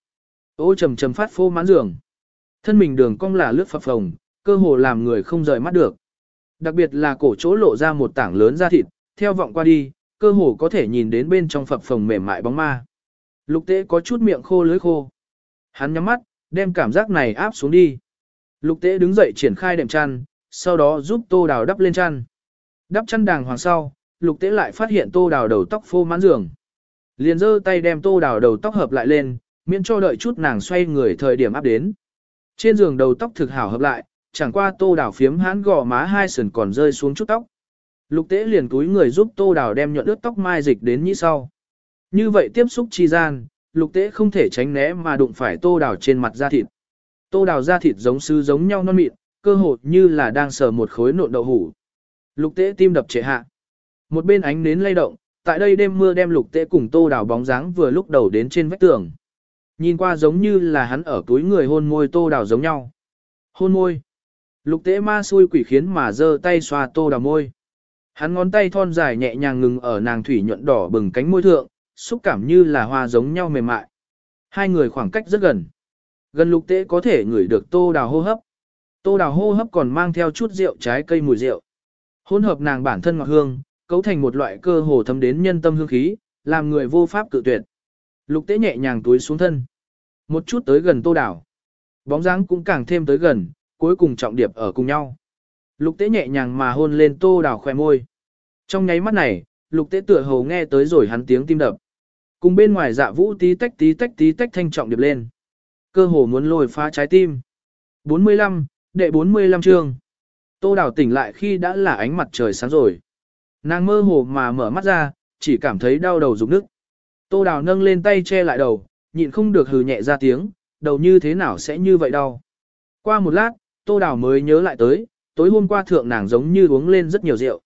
Ô trầm trầm phát phô mãn giường. Thân mình đường cong là lướt phập phồng, cơ hồ làm người không rời mắt được. Đặc biệt là cổ chỗ lộ ra một tảng lớn da thịt, theo vọng qua đi, cơ hồ có thể nhìn đến bên trong phập phồng mềm mại bóng ma. Lục tế có chút miệng khô lưới khô. Hắn nhắm mắt, đem cảm giác này áp xuống đi. Lục tế đứng dậy triển khai đệm chăn, sau đó giúp tô đào đắp lên chăn. Đắp chăn đàng hoàng sau, lục tế lại phát hiện tô đào đầu tóc phô mãn giường. Liền giơ tay đem tô đào đầu tóc hợp lại lên, miễn cho đợi chút nàng xoay người thời điểm áp đến. Trên giường đầu tóc thực hảo hợp lại, chẳng qua tô đào phiếm hãn gò má hai sườn còn rơi xuống chút tóc. Lục tế liền túi người giúp tô đào đem nhuận ướt tóc mai dịch đến nhĩ sau. Như vậy tiếp xúc chi gian, lục tế không thể tránh né mà đụng phải tô đào trên mặt da thịt. Tô đào da thịt giống sư giống nhau non mịn, cơ hồ như là đang sờ một khối nộn đậu hủ. Lục tế tim đập trệ hạ. Một bên ánh nến lay động, tại đây đêm mưa đem lục tế cùng tô đào bóng dáng vừa lúc đầu đến trên vách tường. Nhìn qua giống như là hắn ở túi người hôn môi tô đào giống nhau. Hôn môi. Lục tế ma xui quỷ khiến mà giơ tay xoa tô đào môi. Hắn ngón tay thon dài nhẹ nhàng ngừng ở nàng thủy nhuận đỏ bừng cánh môi thượng, xúc cảm như là hoa giống nhau mềm mại. Hai người khoảng cách rất gần. Gần lục tế có thể ngửi được tô đào hô hấp. Tô đào hô hấp còn mang theo chút rượu trái cây mùi rượu. Hỗn hợp nàng bản thân ngọt hương, cấu thành một loại cơ hồ thấm đến nhân tâm hương khí, làm người vô pháp cự tuyệt. Lục tế nhẹ nhàng túi xuống thân. Một chút tới gần tô đào. Bóng dáng cũng càng thêm tới gần, cuối cùng trọng điệp ở cùng nhau. Lục tế nhẹ nhàng mà hôn lên tô đào khoe môi. Trong nháy mắt này, lục tế tựa hồ nghe tới rồi hắn tiếng tim đập. Cùng bên ngoài dạ vũ tí tách tí tách tí tách thanh trọng điệp lên. Cơ hồ muốn lôi phá trái tim. 45, đệ 45 chương. Tô đào tỉnh lại khi đã là ánh mặt trời sáng rồi. Nàng mơ hồ mà mở mắt ra, chỉ cảm thấy đau đầu rụng nức. Tô đào nâng lên tay che lại đầu, nhịn không được hừ nhẹ ra tiếng, đầu như thế nào sẽ như vậy đau. Qua một lát, tô đào mới nhớ lại tới, tối hôm qua thượng nàng giống như uống lên rất nhiều rượu.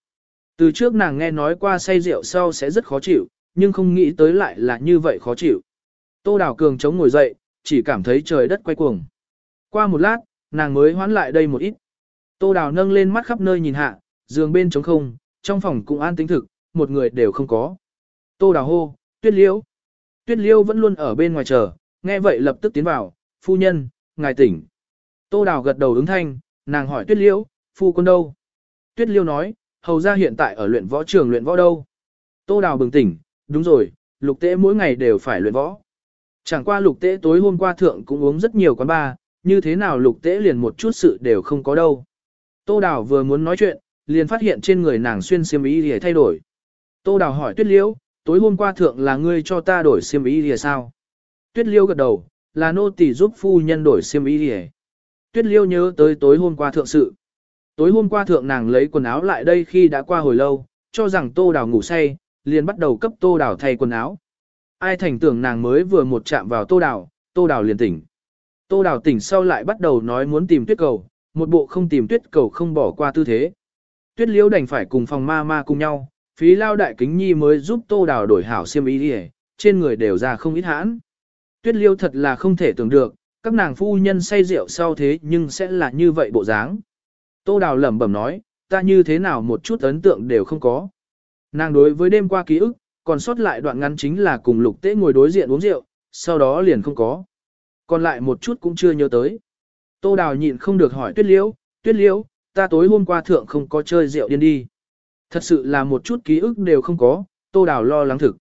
Từ trước nàng nghe nói qua say rượu sau sẽ rất khó chịu, nhưng không nghĩ tới lại là như vậy khó chịu. Tô Đào Cường chống ngồi dậy, chỉ cảm thấy trời đất quay cuồng. Qua một lát, nàng mới hoán lại đây một ít. Tô Đào nâng lên mắt khắp nơi nhìn hạ, giường bên trống không, trong phòng cũng an tính thực, một người đều không có. Tô Đào hô, tuyết liễu. Tuyết liễu vẫn luôn ở bên ngoài chờ, nghe vậy lập tức tiến vào, phu nhân, ngài tỉnh. Tô Đào gật đầu ứng thanh, nàng hỏi tuyết liễu, phu quân đâu? Tuyết liễu nói, hầu ra hiện tại ở luyện võ trường luyện võ đâu. Tô Đào bừng tỉnh, đúng rồi, lục tế mỗi ngày đều phải luyện võ. Chẳng qua lục tế tối hôm qua thượng cũng uống rất nhiều quán ba, như thế nào lục tế liền một chút sự đều không có đâu. Tô Đào vừa muốn nói chuyện, liền phát hiện trên người nàng xuyên xiêm y để thay đổi. Tô Đào hỏi Tuyết Liễu, tối hôm qua thượng là ngươi cho ta đổi xiêm y thì sao? Tuyết Liễu gật đầu, là nô tỳ giúp phu nhân đổi xiêm y thì. Tuyết Liễu nhớ tới tối hôm qua thượng sự. Tối hôm qua thượng nàng lấy quần áo lại đây khi đã qua hồi lâu, cho rằng Tô Đào ngủ say, liền bắt đầu cấp Tô Đào thay quần áo. Ai thành tưởng nàng mới vừa một chạm vào Tô Đào, Tô Đào liền tỉnh. Tô Đào tỉnh sau lại bắt đầu nói muốn tìm tuyết cầu, một bộ không tìm tuyết cầu không bỏ qua tư thế. Tuyết liễu đành phải cùng phòng ma ma cùng nhau, phí lao đại kính nhi mới giúp Tô Đào đổi hảo xiêm y đi trên người đều ra không ít hãn. Tuyết liễu thật là không thể tưởng được, các nàng phu nhân say rượu sau thế nhưng sẽ là như vậy bộ dáng. Tô Đào lẩm bẩm nói, ta như thế nào một chút ấn tượng đều không có. Nàng đối với đêm qua ký ức, còn sót lại đoạn ngắn chính là cùng lục tế ngồi đối diện uống rượu, sau đó liền không có. Còn lại một chút cũng chưa nhớ tới. Tô Đào nhịn không được hỏi Tuyết Liễu, Tuyết Liễu, ta tối hôm qua thượng không có chơi rượu điên đi. Thật sự là một chút ký ức đều không có, Tô Đào lo lắng thực.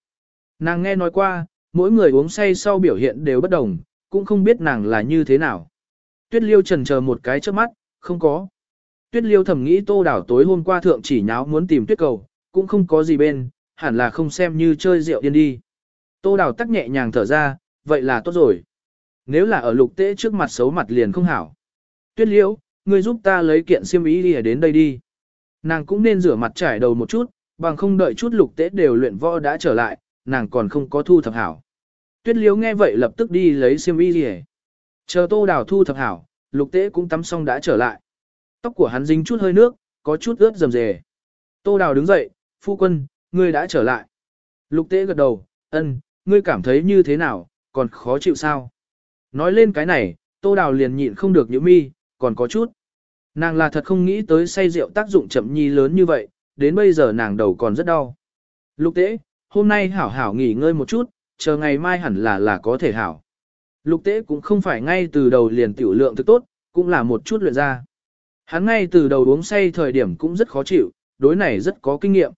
Nàng nghe nói qua, mỗi người uống say sau biểu hiện đều bất đồng, cũng không biết nàng là như thế nào. Tuyết Liêu trần chờ một cái trước mắt, không có. Tuyết Liêu thầm nghĩ Tô đảo tối hôm qua thượng chỉ nháo muốn tìm tuyết cầu, cũng không có gì bên, hẳn là không xem như chơi rượu điên đi. Tô đảo tắc nhẹ nhàng thở ra, vậy là tốt rồi. Nếu là ở lục tế trước mặt xấu mặt liền không hảo. Tuyết Liêu, ngươi giúp ta lấy kiện xiêm y đi đến đây đi. Nàng cũng nên rửa mặt trải đầu một chút, bằng không đợi chút lục tế đều luyện võ đã trở lại, nàng còn không có thu thập hảo. Tuyết Liêu nghe vậy lập tức đi lấy xiêm y đi Chờ tô đào thu thập hảo, lục tế cũng tắm xong đã trở lại. Tóc của hắn dính chút hơi nước, có chút ướt rầm rề. Tô đào đứng dậy, phu quân, ngươi đã trở lại. Lục tế gật đầu, ân, ngươi cảm thấy như thế nào, còn khó chịu sao? Nói lên cái này, tô đào liền nhịn không được những mi, còn có chút. Nàng là thật không nghĩ tới say rượu tác dụng chậm nhi lớn như vậy, đến bây giờ nàng đầu còn rất đau. Lục tế, hôm nay hảo hảo nghỉ ngơi một chút, chờ ngày mai hẳn là là có thể hảo. Lục tế cũng không phải ngay từ đầu liền tiểu lượng thực tốt, cũng là một chút luyện ra. Hắn ngay từ đầu uống say thời điểm cũng rất khó chịu, đối này rất có kinh nghiệm.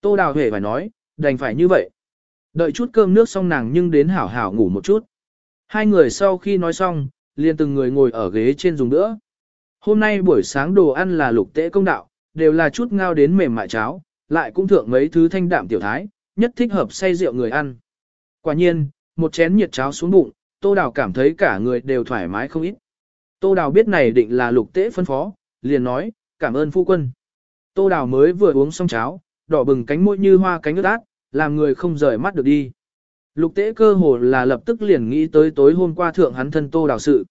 Tô Đào Huệ phải nói, đành phải như vậy. Đợi chút cơm nước xong nàng nhưng đến hảo hảo ngủ một chút. Hai người sau khi nói xong, liền từng người ngồi ở ghế trên dùng nữa. Hôm nay buổi sáng đồ ăn là lục tễ công đạo, đều là chút ngao đến mềm mại cháo, lại cũng thượng mấy thứ thanh đạm tiểu thái, nhất thích hợp say rượu người ăn. Quả nhiên, một chén nhiệt cháo xuống bụng, Tô Đào cảm thấy cả người đều thoải mái không ít. Tô Đào biết này định là lục tế phân phó, liền nói, cảm ơn phu quân. Tô Đào mới vừa uống xong cháo, đỏ bừng cánh môi như hoa cánh ướt át, làm người không rời mắt được đi. Lục tế cơ hồ là lập tức liền nghĩ tới tối hôm qua thượng hắn thân tô đào sự.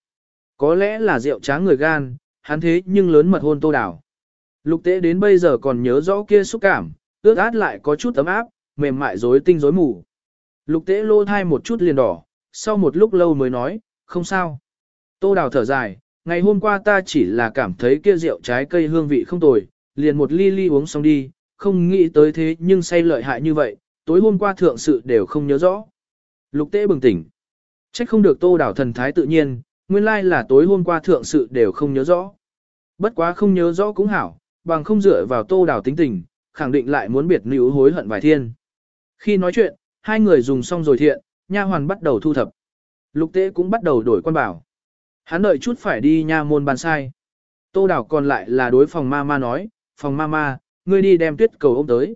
Có lẽ là rượu tráng người gan, hắn thế nhưng lớn mật hôn tô đào. Lục tế đến bây giờ còn nhớ rõ kia xúc cảm, ướt át lại có chút ấm áp, mềm mại rối tinh rối mù. Lục tế lô thai một chút liền đỏ, sau một lúc lâu mới nói, không sao. Tô đào thở dài, ngày hôm qua ta chỉ là cảm thấy kia rượu trái cây hương vị không tồi, liền một ly ly uống xong đi, không nghĩ tới thế nhưng say lợi hại như vậy, tối hôm qua thượng sự đều không nhớ rõ. Lục tế bừng tỉnh. Trách không được tô Đào thần thái tự nhiên, nguyên lai là tối hôm qua thượng sự đều không nhớ rõ. Bất quá không nhớ rõ cũng hảo, bằng không dựa vào tô Đào tính tình, khẳng định lại muốn biệt nữ hối hận vài thiên. Khi nói chuyện, hai người dùng xong rồi thiện, nha hoàn bắt đầu thu thập. Lục tế cũng bắt đầu đổi quan bảo. Hắn đợi chút phải đi nha môn bàn sai. Tô đảo còn lại là đối phòng ma ma nói, phòng ma ma, ngươi đi đem tuyết cầu ôm tới.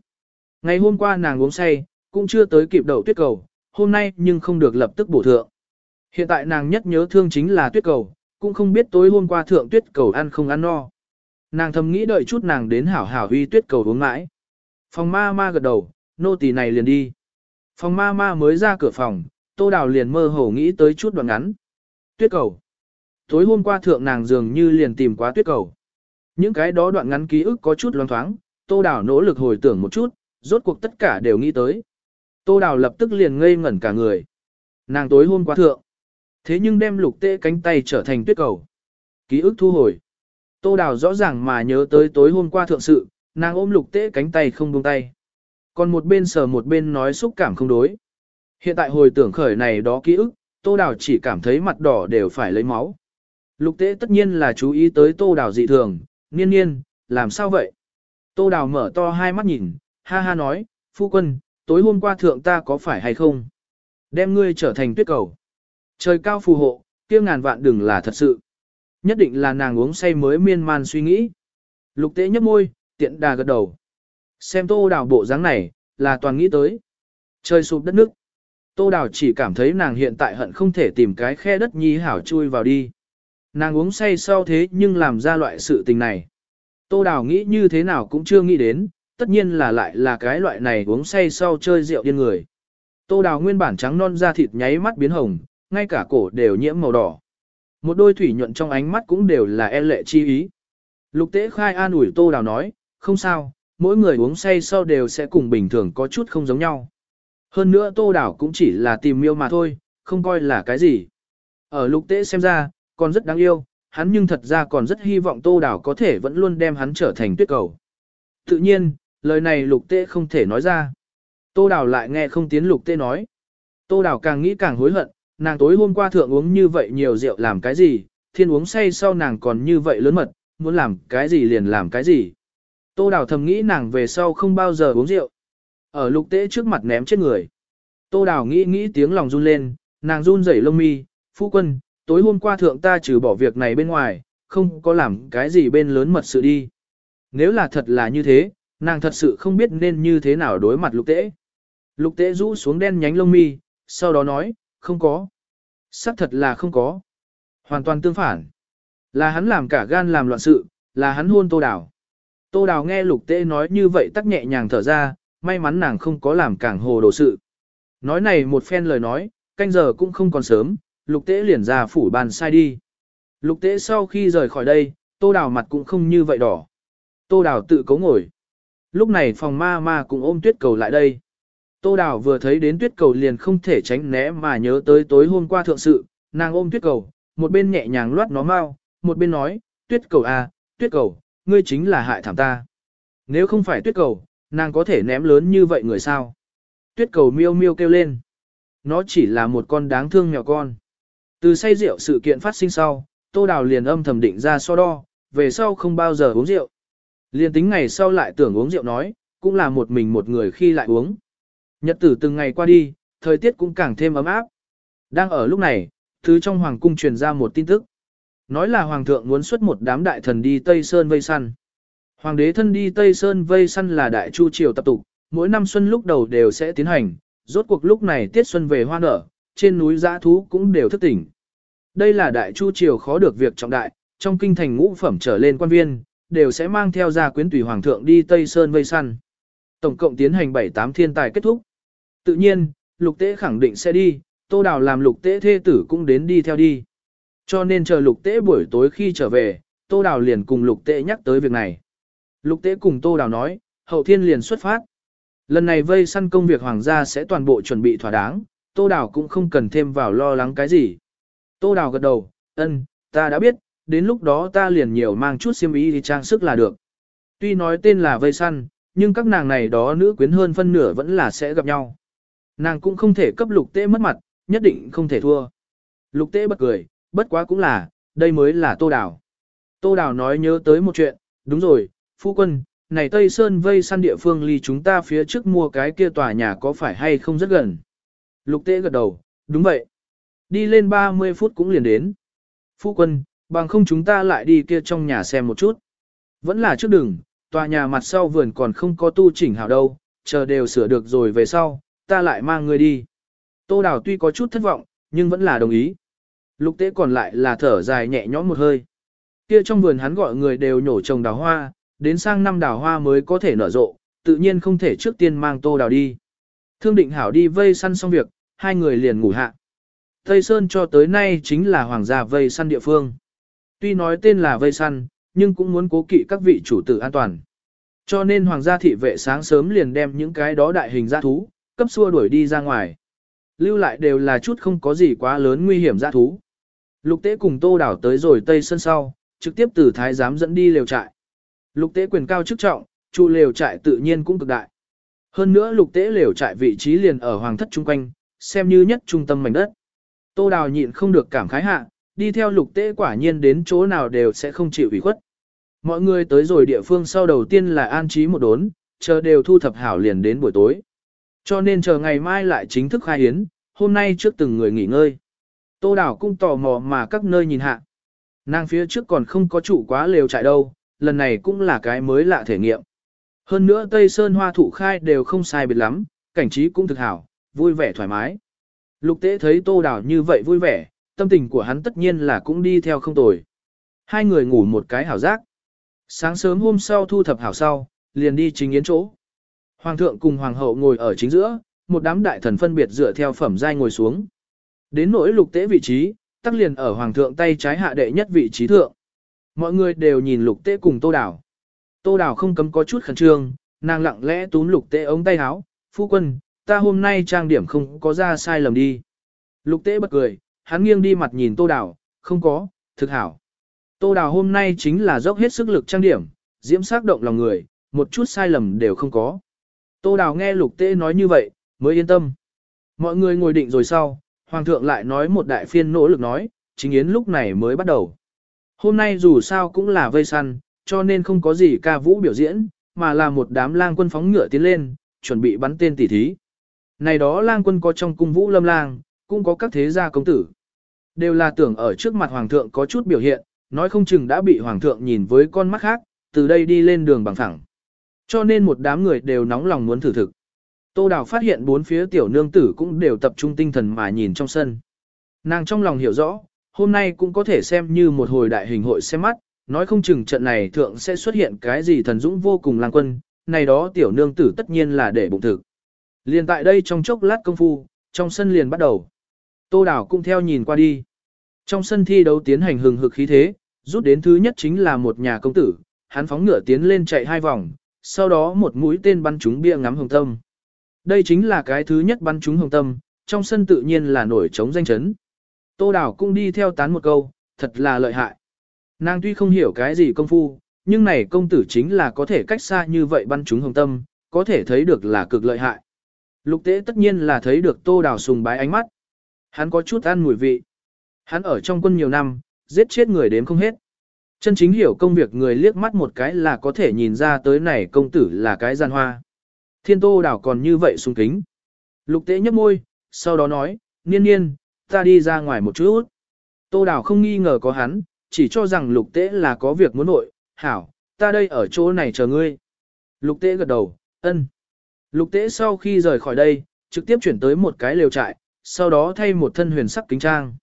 Ngày hôm qua nàng uống say, cũng chưa tới kịp đậu tuyết cầu, hôm nay nhưng không được lập tức bổ thượng. Hiện tại nàng nhất nhớ thương chính là tuyết cầu, cũng không biết tối hôm qua thượng tuyết cầu ăn không ăn no. Nàng thầm nghĩ đợi chút nàng đến hảo hảo uy tuyết cầu uống mãi. Phòng ma ma gật đầu, nô tỳ này liền đi. Phòng ma ma mới ra cửa phòng, tô đào liền mơ hồ nghĩ tới chút đoạn ngắn. Tuyết cầu. Tối hôm qua thượng nàng dường như liền tìm quá tuyết cầu. Những cái đó đoạn ngắn ký ức có chút loáng thoáng, tô đào nỗ lực hồi tưởng một chút, rốt cuộc tất cả đều nghĩ tới. Tô Đào lập tức liền ngây ngẩn cả người. Nàng tối hôm qua thượng. Thế nhưng đem lục tê cánh tay trở thành tuyết cầu. Ký ức thu hồi. Tô Đào rõ ràng mà nhớ tới tối hôm qua thượng sự, nàng ôm lục tê cánh tay không buông tay. Còn một bên sờ một bên nói xúc cảm không đối. Hiện tại hồi tưởng khởi này đó ký ức, Tô Đào chỉ cảm thấy mặt đỏ đều phải lấy máu. Lục tế tất nhiên là chú ý tới Tô Đào dị thường, niên niên, làm sao vậy? Tô Đào mở to hai mắt nhìn, ha ha nói, phu quân, tối hôm qua thượng ta có phải hay không? Đem ngươi trở thành tuyết cầu. Trời cao phù hộ, kia ngàn vạn đừng là thật sự. Nhất định là nàng uống say mới miên man suy nghĩ. Lục tế nhấp môi, tiện đà gật đầu. Xem tô đào bộ dáng này, là toàn nghĩ tới. Trời sụp đất nước. Tô đào chỉ cảm thấy nàng hiện tại hận không thể tìm cái khe đất nhi hảo chui vào đi. Nàng uống say sau thế nhưng làm ra loại sự tình này. Tô đào nghĩ như thế nào cũng chưa nghĩ đến, tất nhiên là lại là cái loại này uống say sau chơi rượu điên người. Tô đào nguyên bản trắng non da thịt nháy mắt biến hồng, ngay cả cổ đều nhiễm màu đỏ. Một đôi thủy nhuận trong ánh mắt cũng đều là e lệ chi ý. Lục tế khai an ủi tô đào nói, không sao, mỗi người uống say sau đều sẽ cùng bình thường có chút không giống nhau. Hơn nữa tô đào cũng chỉ là tìm miêu mà thôi, không coi là cái gì. Ở lục tế xem ra, còn rất đáng yêu, hắn nhưng thật ra còn rất hy vọng tô đào có thể vẫn luôn đem hắn trở thành tuyết cầu. Tự nhiên, lời này lục tế không thể nói ra. Tô đào lại nghe không tiến lục tế nói. Tô đào càng nghĩ càng hối hận, nàng tối hôm qua thượng uống như vậy nhiều rượu làm cái gì, thiên uống say sau nàng còn như vậy lớn mật, muốn làm cái gì liền làm cái gì. Tô đào thầm nghĩ nàng về sau không bao giờ uống rượu. Ở lục tế trước mặt ném chết người. Tô đào nghĩ nghĩ tiếng lòng run lên, nàng run rẩy lông mi, phu quân, tối hôm qua thượng ta trừ bỏ việc này bên ngoài, không có làm cái gì bên lớn mật sự đi. Nếu là thật là như thế, nàng thật sự không biết nên như thế nào đối mặt lục tễ. Lục tễ rũ xuống đen nhánh lông mi, sau đó nói, không có. Sắc thật là không có. Hoàn toàn tương phản. Là hắn làm cả gan làm loạn sự, là hắn hôn tô đào. Tô đào nghe lục tễ nói như vậy tắc nhẹ nhàng thở ra, may mắn nàng không có làm cảng hồ đồ sự. Nói này một phen lời nói, canh giờ cũng không còn sớm, lục tế liền ra phủ bàn sai đi. Lục tế sau khi rời khỏi đây, tô đào mặt cũng không như vậy đỏ. Tô đào tự cấu ngồi. Lúc này phòng ma ma cũng ôm tuyết cầu lại đây. Tô đào vừa thấy đến tuyết cầu liền không thể tránh né mà nhớ tới tối hôm qua thượng sự, nàng ôm tuyết cầu, một bên nhẹ nhàng loát nó mau, một bên nói, tuyết cầu à, tuyết cầu, ngươi chính là hại thảm ta. Nếu không phải tuyết cầu, nàng có thể ném lớn như vậy người sao? Tuyết cầu miêu miêu kêu lên. Nó chỉ là một con đáng thương nhỏ con. Từ say rượu sự kiện phát sinh sau, Tô Đào liền âm thầm định ra so đo, về sau không bao giờ uống rượu. Liền tính ngày sau lại tưởng uống rượu nói, cũng là một mình một người khi lại uống. Nhật tử từng ngày qua đi, thời tiết cũng càng thêm ấm áp. Đang ở lúc này, thứ trong hoàng cung truyền ra một tin tức. Nói là hoàng thượng muốn xuất một đám đại thần đi Tây Sơn vây săn. Hoàng đế thân đi Tây Sơn vây săn là đại chu triều tập tục, mỗi năm xuân lúc đầu đều sẽ tiến hành, rốt cuộc lúc này tiết xuân về hoa nở, trên núi giã thú cũng đều thức tỉnh. Đây là đại chu triều khó được việc trọng đại, trong kinh thành ngũ phẩm trở lên quan viên, đều sẽ mang theo gia quyến tùy hoàng thượng đi Tây Sơn vây săn. Tổng cộng tiến hành 7-8 thiên tài kết thúc. Tự nhiên, lục tế khẳng định sẽ đi, tô đào làm lục tế thê tử cũng đến đi theo đi. Cho nên chờ lục tế buổi tối khi trở về, tô đào liền cùng lục tế nhắc tới việc này. Lục tế cùng tô đào nói, hậu thiên liền xuất phát. Lần này vây săn công việc hoàng gia sẽ toàn bộ chuẩn bị thỏa đáng, tô đào cũng không cần thêm vào lo lắng cái gì. Tô đào gật đầu, ân, ta đã biết, đến lúc đó ta liền nhiều mang chút xiêm y thì trang sức là được. Tuy nói tên là vây săn, nhưng các nàng này đó nữ quyến hơn phân nửa vẫn là sẽ gặp nhau. Nàng cũng không thể cấp lục tế mất mặt, nhất định không thể thua. Lục tế bật cười, bất quá cũng là, đây mới là tô đào. Tô đào nói nhớ tới một chuyện, đúng rồi, phu quân, này Tây Sơn vây săn địa phương ly chúng ta phía trước mua cái kia tòa nhà có phải hay không rất gần. Lục tế gật đầu, đúng vậy. Đi lên 30 phút cũng liền đến. Phu quân, bằng không chúng ta lại đi kia trong nhà xem một chút. Vẫn là trước đường, tòa nhà mặt sau vườn còn không có tu chỉnh hảo đâu, chờ đều sửa được rồi về sau, ta lại mang người đi. Tô Đào tuy có chút thất vọng, nhưng vẫn là đồng ý. Lục tế còn lại là thở dài nhẹ nhõm một hơi. Kia trong vườn hắn gọi người đều nhổ trồng đào hoa, đến sang năm đào hoa mới có thể nở rộ, tự nhiên không thể trước tiên mang Tô Đào đi. Thương định hảo đi vây săn xong việc, hai người liền ngủ hạ. Tây Sơn cho tới nay chính là hoàng gia vây săn địa phương. Tuy nói tên là vây săn, nhưng cũng muốn cố kỵ các vị chủ tử an toàn. Cho nên hoàng gia thị vệ sáng sớm liền đem những cái đó đại hình gia thú, cấp xua đuổi đi ra ngoài. Lưu lại đều là chút không có gì quá lớn nguy hiểm gia thú. Lục tế cùng tô đảo tới rồi Tây Sơn sau, trực tiếp từ thái giám dẫn đi lều trại. Lục tế quyền cao chức trọng, trụ lều trại tự nhiên cũng cực đại. Hơn nữa lục tế lều trại vị trí liền ở hoàng thất trung quanh, xem như nhất trung tâm mảnh đất. Tô đào nhịn không được cảm khái hạ, đi theo lục tế quả nhiên đến chỗ nào đều sẽ không chịu ủy khuất. Mọi người tới rồi địa phương sau đầu tiên là an trí một đốn, chờ đều thu thập hảo liền đến buổi tối. Cho nên chờ ngày mai lại chính thức khai hiến, hôm nay trước từng người nghỉ ngơi. Tô Đào cũng tò mò mà các nơi nhìn hạ. Nàng phía trước còn không có trụ quá lều trại đâu, lần này cũng là cái mới lạ thể nghiệm. Hơn nữa Tây Sơn hoa thụ khai đều không sai biệt lắm, cảnh trí cũng thực hảo, vui vẻ thoải mái. Lục tế thấy Tô Đào như vậy vui vẻ, tâm tình của hắn tất nhiên là cũng đi theo không tồi. Hai người ngủ một cái hảo giác. Sáng sớm hôm sau thu thập hảo sau, liền đi chính yến chỗ. Hoàng thượng cùng hoàng hậu ngồi ở chính giữa, một đám đại thần phân biệt dựa theo phẩm giai ngồi xuống. Đến nỗi lục tế vị trí, tắc liền ở hoàng thượng tay trái hạ đệ nhất vị trí thượng. Mọi người đều nhìn lục tế cùng tô đảo. Tô Đào không cấm có chút khẩn trương, nàng lặng lẽ túm lục tế ống tay áo, phu quân, ta hôm nay trang điểm không có ra sai lầm đi. Lục tế bật cười, hắn nghiêng đi mặt nhìn tô Đào, không có, thực hảo. Tô Đào hôm nay chính là dốc hết sức lực trang điểm, diễm sắc động lòng người, một chút sai lầm đều không có. Tô Đào nghe lục tế nói như vậy, mới yên tâm. Mọi người ngồi định rồi sau, Hoàng thượng lại nói một đại phiên nỗ lực nói, chính yến lúc này mới bắt đầu. Hôm nay dù sao cũng là vây săn, cho nên không có gì ca vũ biểu diễn, mà là một đám lang quân phóng ngựa tiến lên, chuẩn bị bắn tên tỉ thí. Này đó lang quân có trong cung vũ lâm lang, cũng có các thế gia công tử. Đều là tưởng ở trước mặt hoàng thượng có chút biểu hiện, nói không chừng đã bị hoàng thượng nhìn với con mắt khác, từ đây đi lên đường bằng thẳng. Cho nên một đám người đều nóng lòng muốn thử thực. Tô Đào phát hiện bốn phía tiểu nương tử cũng đều tập trung tinh thần mà nhìn trong sân. Nàng trong lòng hiểu rõ, hôm nay cũng có thể xem như một hồi đại hình hội xem mắt, nói không chừng trận này thượng sẽ xuất hiện cái gì thần dũng vô cùng lang quân, này đó tiểu nương tử tất nhiên là để bụng thực. Liền tại đây trong chốc lát công phu, trong sân liền bắt đầu. Tô Đào cũng theo nhìn qua đi. Trong sân thi đấu tiến hành hừng hực khí thế, rút đến thứ nhất chính là một nhà công tử, hắn phóng ngựa tiến lên chạy hai vòng, sau đó một mũi tên bắn trúng bia ngắm hồng tâm. Đây chính là cái thứ nhất bắn trúng hồng tâm, trong sân tự nhiên là nổi trống danh chấn. Tô Đào cũng đi theo tán một câu, thật là lợi hại. Nàng tuy không hiểu cái gì công phu, nhưng này công tử chính là có thể cách xa như vậy bắn chúng hồng tâm, có thể thấy được là cực lợi hại. Lục tế tất nhiên là thấy được Tô Đào sùng bái ánh mắt. Hắn có chút ăn mùi vị. Hắn ở trong quân nhiều năm, giết chết người đếm không hết. Chân chính hiểu công việc người liếc mắt một cái là có thể nhìn ra tới này công tử là cái gian hoa. Thiên tô đảo còn như vậy sung kính. Lục tế nhấp môi, sau đó nói, niên niên, ta đi ra ngoài một chút. Tô đảo không nghi ngờ có hắn, chỉ cho rằng lục tế là có việc muốn nội, hảo, ta đây ở chỗ này chờ ngươi. Lục tế gật đầu, ân. Lục tế sau khi rời khỏi đây, trực tiếp chuyển tới một cái lều trại, sau đó thay một thân huyền sắc kính trang.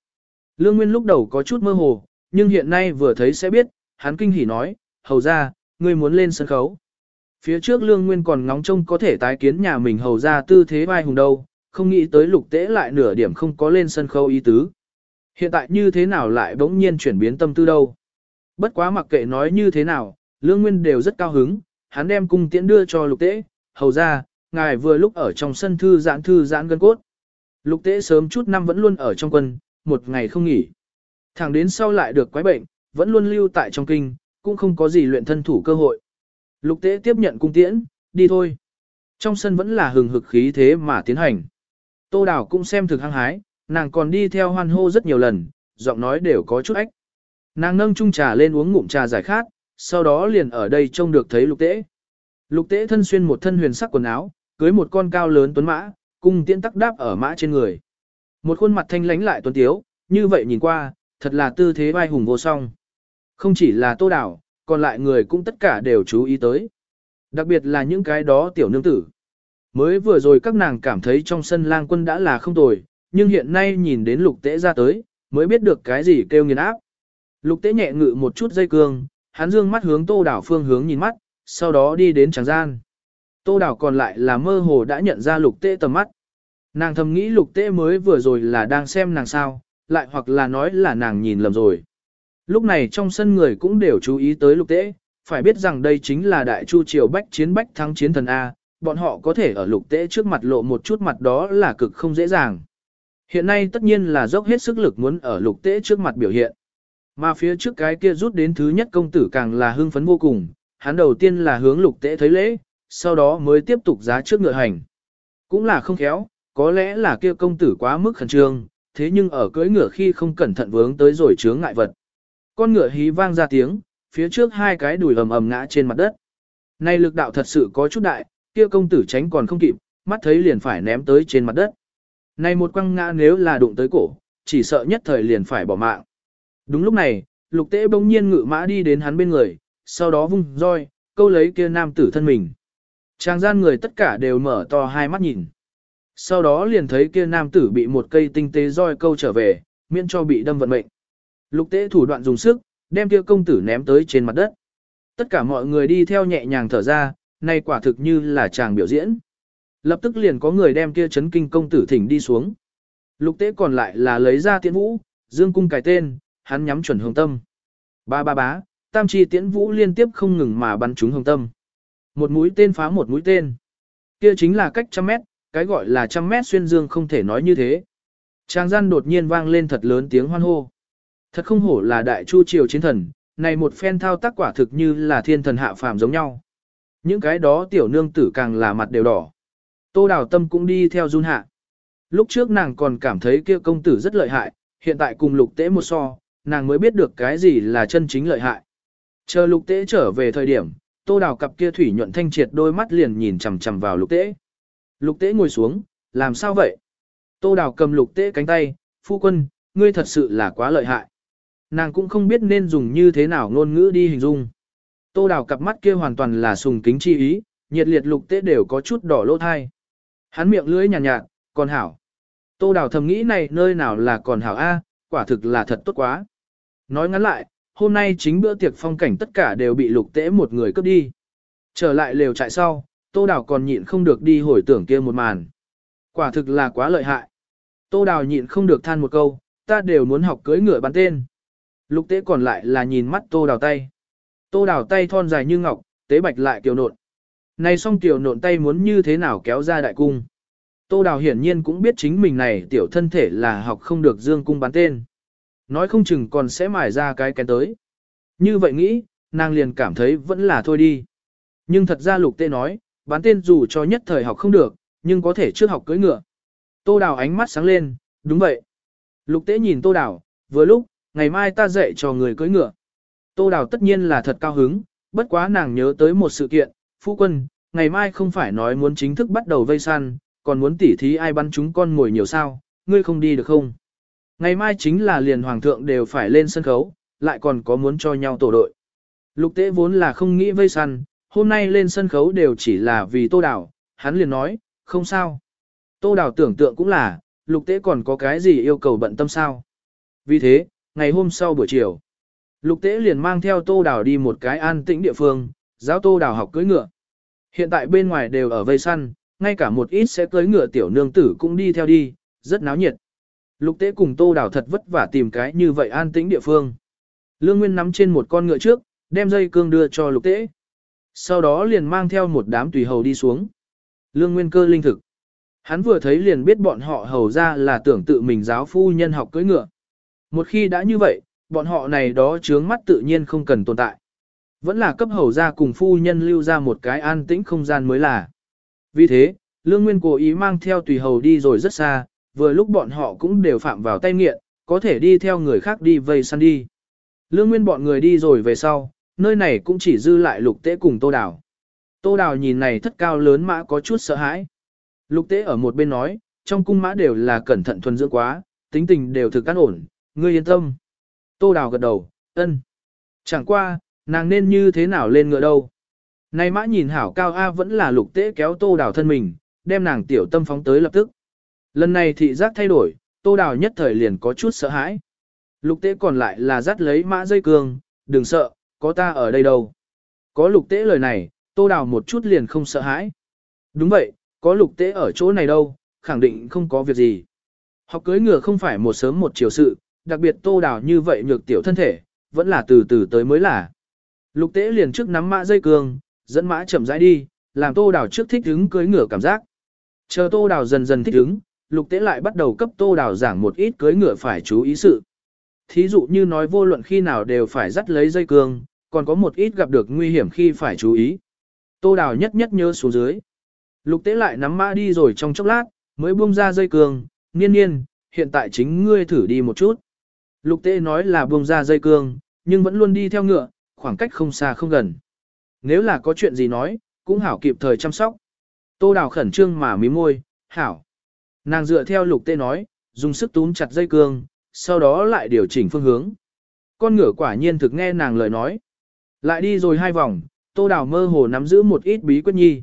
Lương Nguyên lúc đầu có chút mơ hồ, nhưng hiện nay vừa thấy sẽ biết, hắn kinh hỉ nói, hầu ra, ngươi muốn lên sân khấu. Phía trước Lương Nguyên còn ngóng trông có thể tái kiến nhà mình hầu ra tư thế vai hùng đâu, không nghĩ tới lục tế lại nửa điểm không có lên sân khấu ý tứ. Hiện tại như thế nào lại bỗng nhiên chuyển biến tâm tư đâu. Bất quá mặc kệ nói như thế nào, Lương Nguyên đều rất cao hứng, hắn đem cung tiễn đưa cho lục tế, hầu ra, ngài vừa lúc ở trong sân thư giãn thư giãn gân cốt. Lục tế sớm chút năm vẫn luôn ở trong quân, một ngày không nghỉ. Thẳng đến sau lại được quái bệnh, vẫn luôn lưu tại trong kinh, cũng không có gì luyện thân thủ cơ hội. Lục tế tiếp nhận cung tiễn, đi thôi. Trong sân vẫn là hừng hực khí thế mà tiến hành. Tô Đào cũng xem thực hăng hái, nàng còn đi theo hoan hô rất nhiều lần, giọng nói đều có chút ách. Nàng nâng chung trà lên uống ngụm trà giải khát, sau đó liền ở đây trông được thấy lục tễ. Lục tễ thân xuyên một thân huyền sắc quần áo, cưới một con cao lớn tuấn mã, cùng tiễn tắc đáp ở mã trên người. Một khuôn mặt thanh lánh lại tuấn tiếu, như vậy nhìn qua, thật là tư thế vai hùng vô song. Không chỉ là tô đảo, còn lại người cũng tất cả đều chú ý tới. Đặc biệt là những cái đó tiểu nương tử. Mới vừa rồi các nàng cảm thấy trong sân lang quân đã là không tồi, nhưng hiện nay nhìn đến lục tế ra tới, mới biết được cái gì kêu nghiền áp. Lục tế nhẹ ngự một chút dây cương, hắn dương mắt hướng tô đảo phương hướng nhìn mắt, sau đó đi đến tràng gian. Tô đảo còn lại là mơ hồ đã nhận ra lục tế tầm mắt. Nàng thầm nghĩ lục tế mới vừa rồi là đang xem nàng sao, lại hoặc là nói là nàng nhìn lầm rồi. Lúc này trong sân người cũng đều chú ý tới lục tế, phải biết rằng đây chính là đại chu triều bách chiến bách thắng chiến thần A, bọn họ có thể ở lục tế trước mặt lộ một chút mặt đó là cực không dễ dàng. Hiện nay tất nhiên là dốc hết sức lực muốn ở lục tế trước mặt biểu hiện. Mà phía trước cái kia rút đến thứ nhất công tử càng là hưng phấn vô cùng, hắn đầu tiên là hướng lục tế thấy lễ, sau đó mới tiếp tục giá trước ngựa hành. Cũng là không khéo, có lẽ là kia công tử quá mức khẩn trương, thế nhưng ở cưỡi ngựa khi không cẩn thận vướng tới rồi chướng ngại vật. Con ngựa hí vang ra tiếng, phía trước hai cái đùi ầm ầm ngã trên mặt đất. Này lực đạo thật sự có chút đại, kia công tử tránh còn không kịp, mắt thấy liền phải ném tới trên mặt đất. Này một quăng ngã nếu là đụng tới cổ, chỉ sợ nhất thời liền phải bỏ mạng. Đúng lúc này, lục tế bỗng nhiên ngự mã đi đến hắn bên người, sau đó vung roi, câu lấy kia nam tử thân mình. Trang gian người tất cả đều mở to hai mắt nhìn. Sau đó liền thấy kia nam tử bị một cây tinh tế roi câu trở về, miễn cho bị đâm vận mệnh. Lục tế thủ đoạn dùng sức, đem kia công tử ném tới trên mặt đất. Tất cả mọi người đi theo nhẹ nhàng thở ra, nay quả thực như là chàng biểu diễn. Lập tức liền có người đem kia chấn kinh công tử thỉnh đi xuống. Lục tế còn lại là lấy ra tiễn vũ, dương cung cài tên, hắn nhắm chuẩn hồng tâm. Ba ba bá, tam chi tiễn vũ liên tiếp không ngừng mà bắn trúng hồng tâm. Một mũi tên phá một mũi tên. Kia chính là cách trăm mét, cái gọi là trăm mét xuyên dương không thể nói như thế. Trang gian đột nhiên vang lên thật lớn tiếng hoan hô. Thật không hổ là đại chu triều chiến thần, này một phen thao tác quả thực như là thiên thần hạ phàm giống nhau. Những cái đó tiểu nương tử càng là mặt đều đỏ. Tô Đào Tâm cũng đi theo run hạ. Lúc trước nàng còn cảm thấy kia công tử rất lợi hại, hiện tại cùng lục tế một so, nàng mới biết được cái gì là chân chính lợi hại. Chờ lục tế trở về thời điểm, tô đào cặp kia thủy nhuận thanh triệt đôi mắt liền nhìn chằm chằm vào lục tế. Lục tế ngồi xuống, làm sao vậy? Tô đào cầm lục tế cánh tay, phu quân, ngươi thật sự là quá lợi hại. Nàng cũng không biết nên dùng như thế nào ngôn ngữ đi hình dung. Tô đào cặp mắt kia hoàn toàn là sùng kính chi ý, nhiệt liệt lục tế đều có chút đỏ lỗ thai. Hắn miệng lưỡi nhàn nhạt, nhạt, còn hảo. Tô đào thầm nghĩ này nơi nào là còn hảo A, quả thực là thật tốt quá. Nói ngắn lại, hôm nay chính bữa tiệc phong cảnh tất cả đều bị lục tế một người cướp đi. Trở lại lều trại sau, tô đào còn nhịn không được đi hồi tưởng kia một màn. Quả thực là quá lợi hại. Tô đào nhịn không được than một câu, ta đều muốn học cưới ngựa bắn tên. Lục tế còn lại là nhìn mắt tô đào tay. Tô đào tay thon dài như ngọc, tế bạch lại kiều nộn. Này xong tiểu nộn tay muốn như thế nào kéo ra đại cung. Tô Đào hiển nhiên cũng biết chính mình này tiểu thân thể là học không được dương cung bắn tên. Nói không chừng còn sẽ mải ra cái kén tới. Như vậy nghĩ, nàng liền cảm thấy vẫn là thôi đi. Nhưng thật ra lục tê nói, bắn tên dù cho nhất thời học không được, nhưng có thể trước học cưỡi ngựa. Tô Đào ánh mắt sáng lên, đúng vậy. Lục tế nhìn Tô Đào, vừa lúc, ngày mai ta dạy cho người cưỡi ngựa. Tô Đào tất nhiên là thật cao hứng, bất quá nàng nhớ tới một sự kiện, phu quân, ngày mai không phải nói muốn chính thức bắt đầu vây săn, còn muốn tỉ thí ai bắn chúng con ngồi nhiều sao, ngươi không đi được không? Ngày mai chính là liền hoàng thượng đều phải lên sân khấu, lại còn có muốn cho nhau tổ đội. Lục tế vốn là không nghĩ vây săn, hôm nay lên sân khấu đều chỉ là vì tô đảo, hắn liền nói, không sao. Tô đảo tưởng tượng cũng là, lục tế còn có cái gì yêu cầu bận tâm sao. Vì thế, ngày hôm sau buổi chiều, lục tế liền mang theo tô đảo đi một cái an tĩnh địa phương, giáo tô đào học cưỡi ngựa. Hiện tại bên ngoài đều ở vây săn, ngay cả một ít sẽ cưỡi ngựa tiểu nương tử cũng đi theo đi, rất náo nhiệt. Lục tế cùng tô đào thật vất vả tìm cái như vậy an tĩnh địa phương. Lương Nguyên nắm trên một con ngựa trước, đem dây cương đưa cho lục tế. Sau đó liền mang theo một đám tùy hầu đi xuống. Lương Nguyên cơ linh thực. Hắn vừa thấy liền biết bọn họ hầu ra là tưởng tự mình giáo phu nhân học cưỡi ngựa. Một khi đã như vậy, bọn họ này đó chướng mắt tự nhiên không cần tồn tại. Vẫn là cấp hầu ra cùng phu nhân lưu ra một cái an tĩnh không gian mới là. Vì thế, Lương Nguyên cố ý mang theo tùy hầu đi rồi rất xa, vừa lúc bọn họ cũng đều phạm vào tay nghiện, có thể đi theo người khác đi vây săn đi. Lương Nguyên bọn người đi rồi về sau, nơi này cũng chỉ dư lại lục tế cùng Tô Đào. Tô Đào nhìn này thất cao lớn mã có chút sợ hãi. Lục tế ở một bên nói, trong cung mã đều là cẩn thận thuần dưỡng quá, tính tình đều thực cán ổn, ngươi yên tâm. Tô Đào gật đầu, ân. Chẳng qua, nàng nên như thế nào lên ngựa đâu. Này mã nhìn hảo cao A vẫn là lục tế kéo tô đào thân mình, đem nàng tiểu tâm phóng tới lập tức. Lần này thị giác thay đổi, tô đào nhất thời liền có chút sợ hãi. Lục tế còn lại là dắt lấy mã dây cương, đừng sợ, có ta ở đây đâu. Có lục tế lời này, tô đào một chút liền không sợ hãi. Đúng vậy, có lục tế ở chỗ này đâu, khẳng định không có việc gì. Học cưới ngựa không phải một sớm một chiều sự, đặc biệt tô đào như vậy nhược tiểu thân thể, vẫn là từ từ tới mới là. Lục tế liền trước nắm mã dây cương, dẫn mã chậm rãi đi, làm tô đào trước thích ứng cưới ngựa cảm giác. Chờ tô đào dần dần thích ứng, lục tế lại bắt đầu cấp tô đào giảng một ít cưới ngựa phải chú ý sự. Thí dụ như nói vô luận khi nào đều phải dắt lấy dây cương, còn có một ít gặp được nguy hiểm khi phải chú ý. Tô đào nhất nhất nhớ xuống dưới. Lục tế lại nắm mã đi rồi trong chốc lát, mới buông ra dây cương, niên niên, hiện tại chính ngươi thử đi một chút. Lục tế nói là buông ra dây cương, nhưng vẫn luôn đi theo ngựa, khoảng cách không xa không gần. Nếu là có chuyện gì nói, cũng hảo kịp thời chăm sóc. Tô đào khẩn trương mà mí môi, hảo. Nàng dựa theo lục tê nói, dùng sức túm chặt dây cương, sau đó lại điều chỉnh phương hướng. Con ngựa quả nhiên thực nghe nàng lời nói. Lại đi rồi hai vòng, tô đào mơ hồ nắm giữ một ít bí quyết nhi.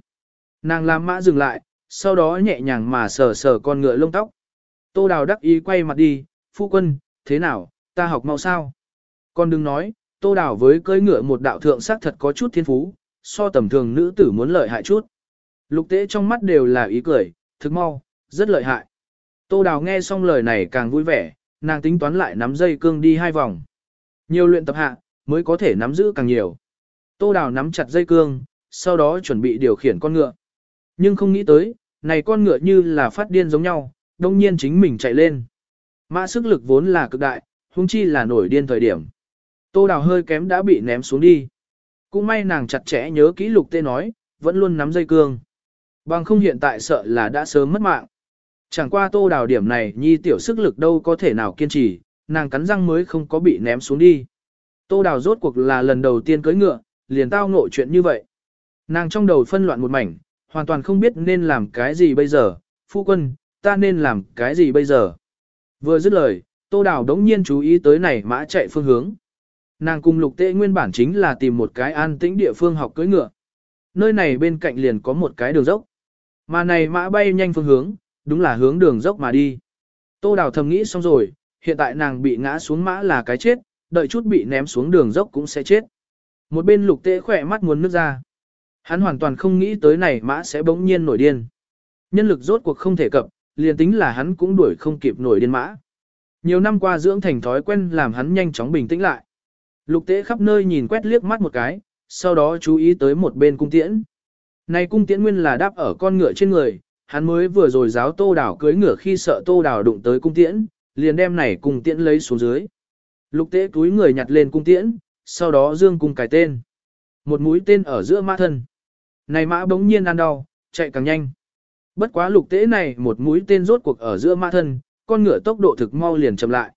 Nàng làm mã dừng lại, sau đó nhẹ nhàng mà sờ sờ con ngựa lông tóc. Tô đào đắc ý quay mặt đi, phu quân, thế nào, ta học mau sao? Con đừng nói, tô đào với cưỡi ngựa một đạo thượng sắc thật có chút thiên phú, so tầm thường nữ tử muốn lợi hại chút. Lục tế trong mắt đều là ý cười, thực mau, rất lợi hại. Tô đào nghe xong lời này càng vui vẻ, nàng tính toán lại nắm dây cương đi hai vòng. Nhiều luyện tập hạ, mới có thể nắm giữ càng nhiều. Tô đào nắm chặt dây cương, sau đó chuẩn bị điều khiển con ngựa. Nhưng không nghĩ tới, này con ngựa như là phát điên giống nhau, đông nhiên chính mình chạy lên. Mã sức lực vốn là cực đại, huống chi là nổi điên thời điểm. Tô đào hơi kém đã bị ném xuống đi. Cũng may nàng chặt chẽ nhớ kỹ lục tê nói, vẫn luôn nắm dây cương. Bằng không hiện tại sợ là đã sớm mất mạng. Chẳng qua tô đào điểm này nhi tiểu sức lực đâu có thể nào kiên trì, nàng cắn răng mới không có bị ném xuống đi. Tô đào rốt cuộc là lần đầu tiên cưỡi ngựa, liền tao ngộ chuyện như vậy. Nàng trong đầu phân loạn một mảnh, hoàn toàn không biết nên làm cái gì bây giờ, phu quân, ta nên làm cái gì bây giờ. Vừa dứt lời, tô đào đống nhiên chú ý tới này mã chạy phương hướng. Nàng cùng lục tệ nguyên bản chính là tìm một cái an tĩnh địa phương học cưỡi ngựa. Nơi này bên cạnh liền có một cái đường dốc. Mà này mã bay nhanh phương hướng, đúng là hướng đường dốc mà đi. Tô đào thầm nghĩ xong rồi, hiện tại nàng bị ngã xuống mã là cái chết, đợi chút bị ném xuống đường dốc cũng sẽ chết. Một bên lục tệ khỏe mắt muốn nước ra. Hắn hoàn toàn không nghĩ tới này mã sẽ bỗng nhiên nổi điên. Nhân lực rốt cuộc không thể cập, liền tính là hắn cũng đuổi không kịp nổi điên mã. Nhiều năm qua dưỡng thành thói quen làm hắn nhanh chóng bình tĩnh lại. Lục tế khắp nơi nhìn quét liếc mắt một cái, sau đó chú ý tới một bên cung tiễn. Này cung tiễn nguyên là đáp ở con ngựa trên người, hắn mới vừa rồi giáo tô đảo cưới ngựa khi sợ tô đảo đụng tới cung tiễn, liền đem này cung tiễn lấy xuống dưới. Lục tế túi người nhặt lên cung tiễn, sau đó dương cung cài tên. Một mũi tên ở giữa mã thân. Này mã bỗng nhiên ăn đau, chạy càng nhanh. Bất quá lục tế này một mũi tên rốt cuộc ở giữa mã thân, con ngựa tốc độ thực mau liền chậm lại.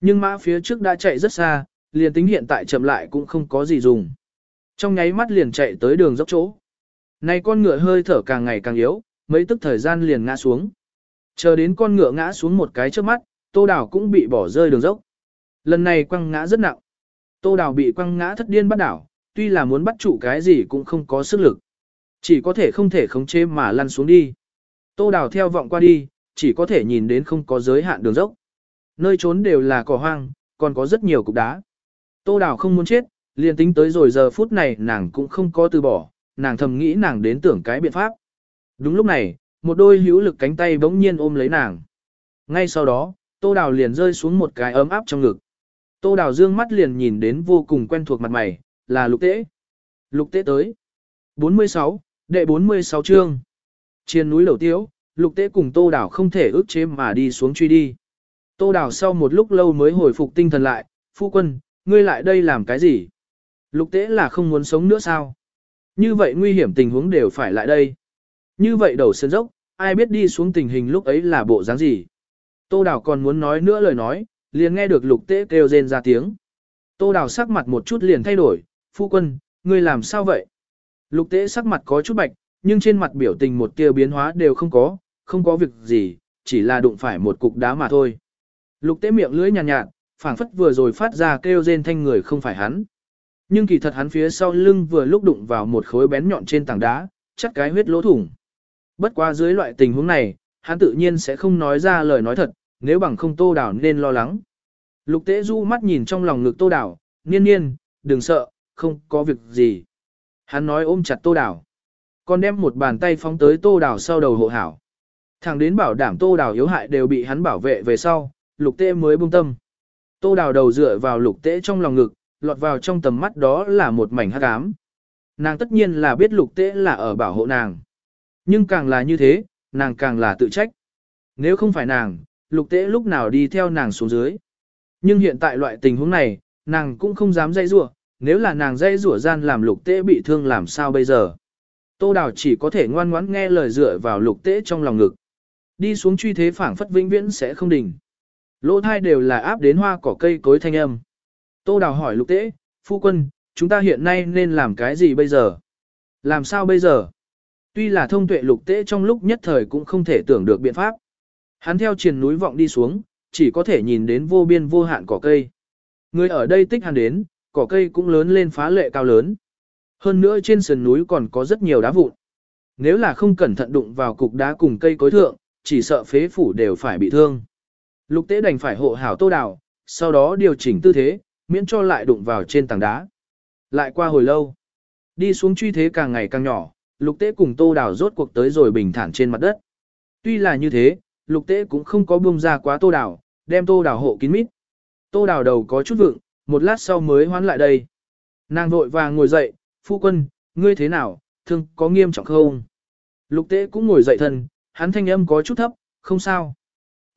Nhưng mã phía trước đã chạy rất xa, liền tính hiện tại chậm lại cũng không có gì dùng. Trong nháy mắt liền chạy tới đường dốc chỗ. Này con ngựa hơi thở càng ngày càng yếu, mấy tức thời gian liền ngã xuống. Chờ đến con ngựa ngã xuống một cái trước mắt, tô đào cũng bị bỏ rơi đường dốc. Lần này quăng ngã rất nặng. Tô đào bị quăng ngã thất điên bắt đảo, tuy là muốn bắt trụ cái gì cũng không có sức lực. Chỉ có thể không thể khống chế mà lăn xuống đi. Tô đào theo vọng qua đi, chỉ có thể nhìn đến không có giới hạn đường dốc. Nơi trốn đều là cỏ hoang, còn có rất nhiều cục đá. Tô đào không muốn chết, liền tính tới rồi giờ phút này nàng cũng không có từ bỏ, nàng thầm nghĩ nàng đến tưởng cái biện pháp. Đúng lúc này, một đôi hữu lực cánh tay bỗng nhiên ôm lấy nàng. Ngay sau đó, tô đào liền rơi xuống một cái ấm áp trong ngực. Tô đào dương mắt liền nhìn đến vô cùng quen thuộc mặt mày, là lục tế. Lục tế tới. 46, đệ 46 chương. Trên núi lẩu tiếu, lục tế cùng tô đào không thể ước chế mà đi xuống truy đi. Tô đào sau một lúc lâu mới hồi phục tinh thần lại, phu quân, ngươi lại đây làm cái gì? Lục tế là không muốn sống nữa sao? Như vậy nguy hiểm tình huống đều phải lại đây. Như vậy đầu sơn dốc, ai biết đi xuống tình hình lúc ấy là bộ dáng gì? Tô Đào còn muốn nói nữa lời nói, liền nghe được lục tế kêu rên ra tiếng. Tô Đào sắc mặt một chút liền thay đổi, phu quân, ngươi làm sao vậy? Lục tế sắc mặt có chút bạch, nhưng trên mặt biểu tình một tia biến hóa đều không có, không có việc gì, chỉ là đụng phải một cục đá mà thôi. Lục tế miệng lưỡi nhàn nhạt, nhạt phảng phất vừa rồi phát ra kêu rên thanh người không phải hắn. Nhưng kỳ thật hắn phía sau lưng vừa lúc đụng vào một khối bén nhọn trên tảng đá, chắc cái huyết lỗ thủng. Bất qua dưới loại tình huống này, hắn tự nhiên sẽ không nói ra lời nói thật, nếu bằng không tô đảo nên lo lắng. Lục tế du mắt nhìn trong lòng ngực tô đảo, niên niên, đừng sợ, không có việc gì. Hắn nói ôm chặt tô đảo. Còn đem một bàn tay phóng tới tô đảo sau đầu hộ hảo. Thẳng đến bảo đảm tô đảo yếu hại đều bị hắn bảo vệ về sau, lục tế mới buông tâm. Tô đào đầu dựa vào lục tế trong lòng ngực, lọt vào trong tầm mắt đó là một mảnh hắc ám. Nàng tất nhiên là biết lục tế là ở bảo hộ nàng. Nhưng càng là như thế, nàng càng là tự trách. Nếu không phải nàng, lục tế lúc nào đi theo nàng xuống dưới. Nhưng hiện tại loại tình huống này, nàng cũng không dám dây rủa nếu là nàng dây rủa gian làm lục tế bị thương làm sao bây giờ. Tô đào chỉ có thể ngoan ngoãn nghe lời dựa vào lục tế trong lòng ngực. Đi xuống truy thế phảng phất vĩnh viễn sẽ không đỉnh. Lỗ thai đều là áp đến hoa cỏ cây cối thanh âm. Tô Đào hỏi lục tế, phu quân, chúng ta hiện nay nên làm cái gì bây giờ? Làm sao bây giờ? Tuy là thông tuệ lục tế trong lúc nhất thời cũng không thể tưởng được biện pháp. Hắn theo triền núi vọng đi xuống, chỉ có thể nhìn đến vô biên vô hạn cỏ cây. Người ở đây tích hắn đến, cỏ cây cũng lớn lên phá lệ cao lớn. Hơn nữa trên sườn núi còn có rất nhiều đá vụn. Nếu là không cẩn thận đụng vào cục đá cùng cây cối thượng, chỉ sợ phế phủ đều phải bị thương. Lục tế đành phải hộ hảo tô đào, sau đó điều chỉnh tư thế, miễn cho lại đụng vào trên tảng đá. Lại qua hồi lâu, đi xuống truy thế càng ngày càng nhỏ, lục tế cùng tô đào rốt cuộc tới rồi bình thản trên mặt đất. Tuy là như thế, lục tế cũng không có buông ra quá tô đào, đem tô đào hộ kín mít. Tô đào đầu có chút vựng, một lát sau mới hoán lại đây. Nàng vội vàng ngồi dậy, phu quân, ngươi thế nào, thương có nghiêm trọng không? Lục tế cũng ngồi dậy thân, hắn thanh âm có chút thấp, không sao.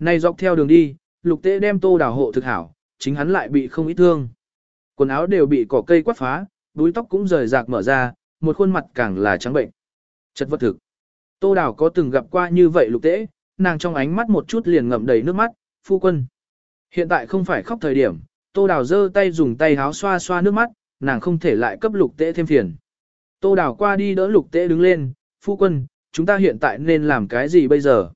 Này dọc theo đường đi, lục tế đem tô đào hộ thực hảo, chính hắn lại bị không ít thương. Quần áo đều bị cỏ cây quát phá, đuôi tóc cũng rời rạc mở ra, một khuôn mặt càng là trắng bệnh. Chất vật thực. Tô đào có từng gặp qua như vậy lục tế, nàng trong ánh mắt một chút liền ngậm đầy nước mắt, phu quân. Hiện tại không phải khóc thời điểm, tô đào giơ tay dùng tay háo xoa xoa nước mắt, nàng không thể lại cấp lục tế thêm phiền. Tô đào qua đi đỡ lục tế đứng lên, phu quân, chúng ta hiện tại nên làm cái gì bây giờ?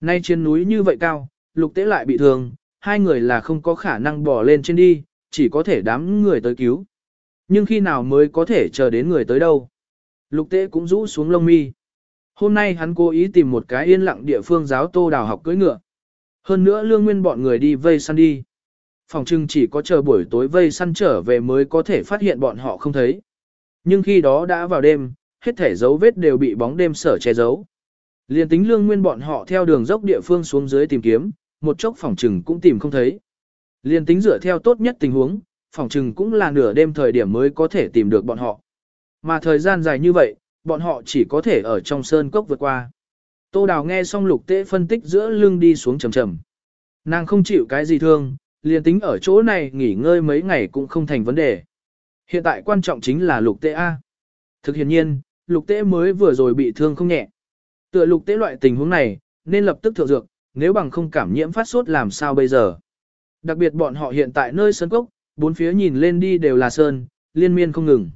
Nay trên núi như vậy cao, lục tế lại bị thương, hai người là không có khả năng bỏ lên trên đi, chỉ có thể đám người tới cứu. Nhưng khi nào mới có thể chờ đến người tới đâu? Lục tế cũng rũ xuống lông mi. Hôm nay hắn cố ý tìm một cái yên lặng địa phương giáo tô đào học cưỡi ngựa. Hơn nữa lương nguyên bọn người đi vây săn đi. Phòng trưng chỉ có chờ buổi tối vây săn trở về mới có thể phát hiện bọn họ không thấy. Nhưng khi đó đã vào đêm, hết thể dấu vết đều bị bóng đêm sở che giấu. Liên tính lương nguyên bọn họ theo đường dốc địa phương xuống dưới tìm kiếm, một chốc phòng trừng cũng tìm không thấy. Liên tính dựa theo tốt nhất tình huống, phòng trừng cũng là nửa đêm thời điểm mới có thể tìm được bọn họ. Mà thời gian dài như vậy, bọn họ chỉ có thể ở trong sơn cốc vượt qua. Tô Đào nghe xong lục tế phân tích giữa lưng đi xuống trầm trầm. Nàng không chịu cái gì thương, liền tính ở chỗ này nghỉ ngơi mấy ngày cũng không thành vấn đề. Hiện tại quan trọng chính là lục tế A. Thực hiện nhiên, lục tế mới vừa rồi bị thương không nhẹ. Tựa lục tế loại tình huống này, nên lập tức thượng dược, nếu bằng không cảm nhiễm phát sốt làm sao bây giờ. Đặc biệt bọn họ hiện tại nơi sơn cốc, bốn phía nhìn lên đi đều là sơn, liên miên không ngừng.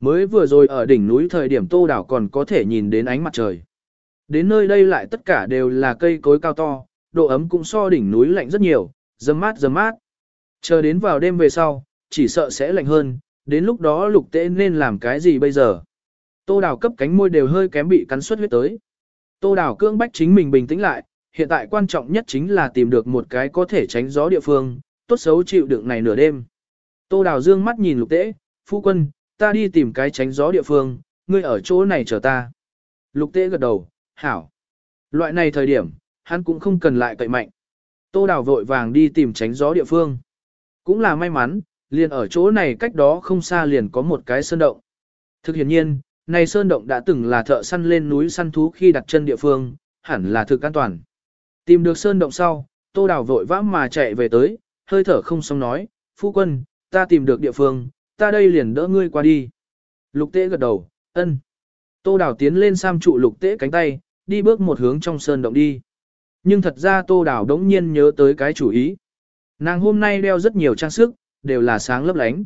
Mới vừa rồi ở đỉnh núi thời điểm tô đảo còn có thể nhìn đến ánh mặt trời. Đến nơi đây lại tất cả đều là cây cối cao to, độ ấm cũng so đỉnh núi lạnh rất nhiều, dâm mát dâm mát. Chờ đến vào đêm về sau, chỉ sợ sẽ lạnh hơn, đến lúc đó lục tế nên làm cái gì bây giờ. Tô đào cấp cánh môi đều hơi kém bị cắn suất huyết tới. Tô đào cương bách chính mình bình tĩnh lại, hiện tại quan trọng nhất chính là tìm được một cái có thể tránh gió địa phương, tốt xấu chịu đựng này nửa đêm. Tô đào dương mắt nhìn lục tế, phu quân, ta đi tìm cái tránh gió địa phương, ngươi ở chỗ này chờ ta. Lục tế gật đầu, hảo. Loại này thời điểm, hắn cũng không cần lại cậy mạnh. Tô đào vội vàng đi tìm tránh gió địa phương. Cũng là may mắn, liền ở chỗ này cách đó không xa liền có một cái sơn động. Thực hiện nhiên, này sơn động đã từng là thợ săn lên núi săn thú khi đặt chân địa phương, hẳn là thực an toàn. Tìm được sơn động sau, tô đào vội vã mà chạy về tới, hơi thở không xong nói, phu quân, ta tìm được địa phương, ta đây liền đỡ ngươi qua đi. Lục tế gật đầu, ân. Tô đào tiến lên sam trụ lục tế cánh tay, đi bước một hướng trong sơn động đi. Nhưng thật ra tô đào đống nhiên nhớ tới cái chủ ý. Nàng hôm nay đeo rất nhiều trang sức, đều là sáng lấp lánh.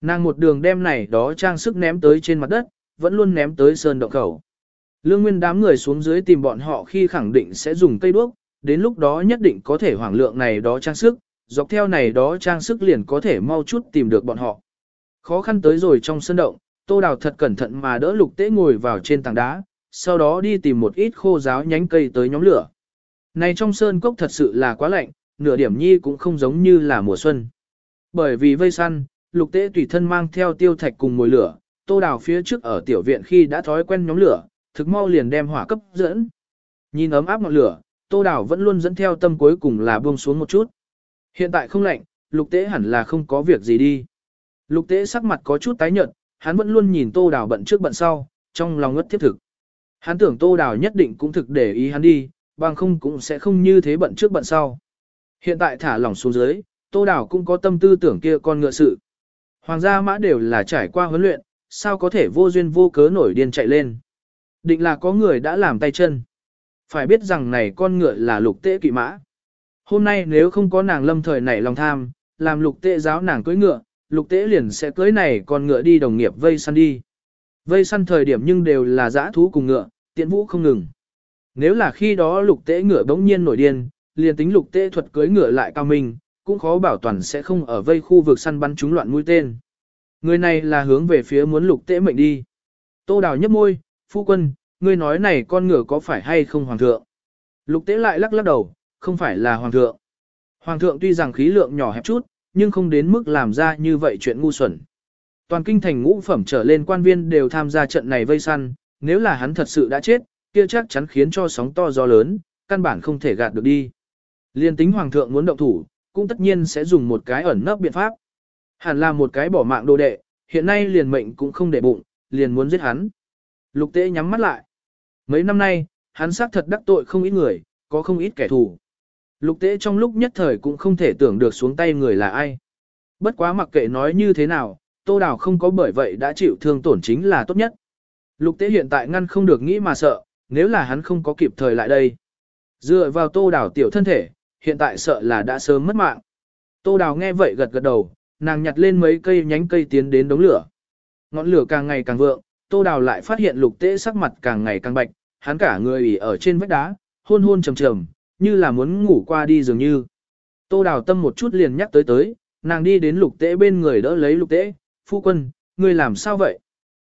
Nàng một đường đem này đó trang sức ném tới trên mặt đất, vẫn luôn ném tới sơn động khẩu. Lương nguyên đám người xuống dưới tìm bọn họ khi khẳng định sẽ dùng cây đuốc, đến lúc đó nhất định có thể hoảng lượng này đó trang sức, dọc theo này đó trang sức liền có thể mau chút tìm được bọn họ. Khó khăn tới rồi trong sơn động, tô đào thật cẩn thận mà đỡ lục tế ngồi vào trên tảng đá, sau đó đi tìm một ít khô giáo nhánh cây tới nhóm lửa. Này trong sơn cốc thật sự là quá lạnh, nửa điểm nhi cũng không giống như là mùa xuân. Bởi vì vây săn, lục tế tùy thân mang theo tiêu thạch cùng mồi lửa, tô đào phía trước ở tiểu viện khi đã thói quen nhóm lửa, thực mau liền đem hỏa cấp dẫn. Nhìn ấm áp ngọn lửa, tô đào vẫn luôn dẫn theo tâm cuối cùng là buông xuống một chút. Hiện tại không lạnh, lục tế hẳn là không có việc gì đi. Lục tế sắc mặt có chút tái nhợt, hắn vẫn luôn nhìn tô đào bận trước bận sau, trong lòng ngất thiết thực. Hắn tưởng tô đào nhất định cũng thực để ý hắn đi, bằng không cũng sẽ không như thế bận trước bận sau. Hiện tại thả lỏng xuống dưới, tô đào cũng có tâm tư tưởng kia con ngựa sự. Hoàng gia mã đều là trải qua huấn luyện, sao có thể vô duyên vô cớ nổi điên chạy lên. Định là có người đã làm tay chân. Phải biết rằng này con ngựa là lục tệ kỵ mã. Hôm nay nếu không có nàng lâm thời nảy lòng tham, làm lục tệ giáo nàng cưới ngựa, lục tệ liền sẽ cưới này con ngựa đi đồng nghiệp vây săn đi. Vây săn thời điểm nhưng đều là giã thú cùng ngựa, tiện vũ không ngừng. Nếu là khi đó lục tệ ngựa bỗng nhiên nổi điên, liền tính lục tệ thuật cưới ngựa lại cao minh, cũng khó bảo toàn sẽ không ở vây khu vực săn bắn chúng loạn mũi tên. Người này là hướng về phía muốn lục tế mệnh đi. Tô đào nhấp môi, phu quân, ngươi nói này con ngựa có phải hay không hoàng thượng? Lục tế lại lắc lắc đầu, không phải là hoàng thượng. Hoàng thượng tuy rằng khí lượng nhỏ hẹp chút, nhưng không đến mức làm ra như vậy chuyện ngu xuẩn. Toàn kinh thành ngũ phẩm trở lên quan viên đều tham gia trận này vây săn, nếu là hắn thật sự đã chết, kia chắc chắn khiến cho sóng to gió lớn, căn bản không thể gạt được đi. Liên tính hoàng thượng muốn động thủ, cũng tất nhiên sẽ dùng một cái ẩn nấp biện pháp. Hẳn là một cái bỏ mạng đồ đệ, hiện nay liền mệnh cũng không để bụng, liền muốn giết hắn. Lục tế nhắm mắt lại. Mấy năm nay, hắn xác thật đắc tội không ít người, có không ít kẻ thù. Lục tế trong lúc nhất thời cũng không thể tưởng được xuống tay người là ai. Bất quá mặc kệ nói như thế nào, tô đào không có bởi vậy đã chịu thương tổn chính là tốt nhất. Lục tế hiện tại ngăn không được nghĩ mà sợ, nếu là hắn không có kịp thời lại đây. Dựa vào tô đào tiểu thân thể, hiện tại sợ là đã sớm mất mạng. Tô đào nghe vậy gật gật đầu, nàng nhặt lên mấy cây nhánh cây tiến đến đống lửa. Ngọn lửa càng ngày càng vượng, tô đào lại phát hiện lục tế sắc mặt càng ngày càng bạch, hắn cả người ủy ở trên vách đá, hôn hôn trầm trầm, như là muốn ngủ qua đi dường như. Tô đào tâm một chút liền nhắc tới tới, nàng đi đến lục tế bên người đỡ lấy lục tế, phu quân, ngươi làm sao vậy?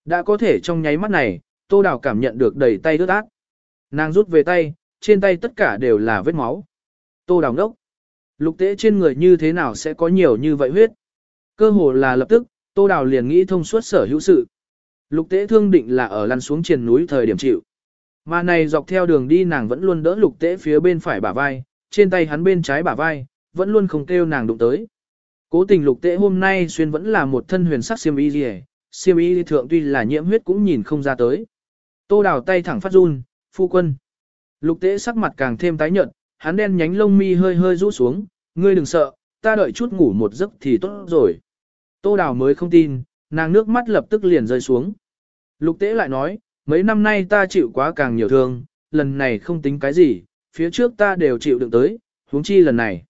Đã có thể trong nháy mắt này, tô đào cảm nhận được đầy tay ướt át. Nàng rút về tay, trên tay tất cả đều là vết máu. Tô đào ngốc. Lục tế trên người như thế nào sẽ có nhiều như vậy huyết? Cơ hồ là lập tức, tô đào liền nghĩ thông suốt sở hữu sự. Lục tế thương định là ở lăn xuống triền núi thời điểm chịu. Mà này dọc theo đường đi nàng vẫn luôn đỡ lục tế phía bên phải bả vai, trên tay hắn bên trái bả vai, vẫn luôn không kêu nàng đụng tới. Cố tình lục tế hôm nay xuyên vẫn là một thân huyền sắc xiêm y gì xiêm y thượng tuy là nhiễm huyết cũng nhìn không ra tới. Tô đào tay thẳng phát run, phu quân. Lục tế sắc mặt càng thêm tái nhợt, hắn đen nhánh lông mi hơi hơi rũ xuống, ngươi đừng sợ, ta đợi chút ngủ một giấc thì tốt rồi. Tô đào mới không tin, nàng nước mắt lập tức liền rơi xuống. Lục tế lại nói, mấy năm nay ta chịu quá càng nhiều thương, lần này không tính cái gì, phía trước ta đều chịu đựng tới, huống chi lần này.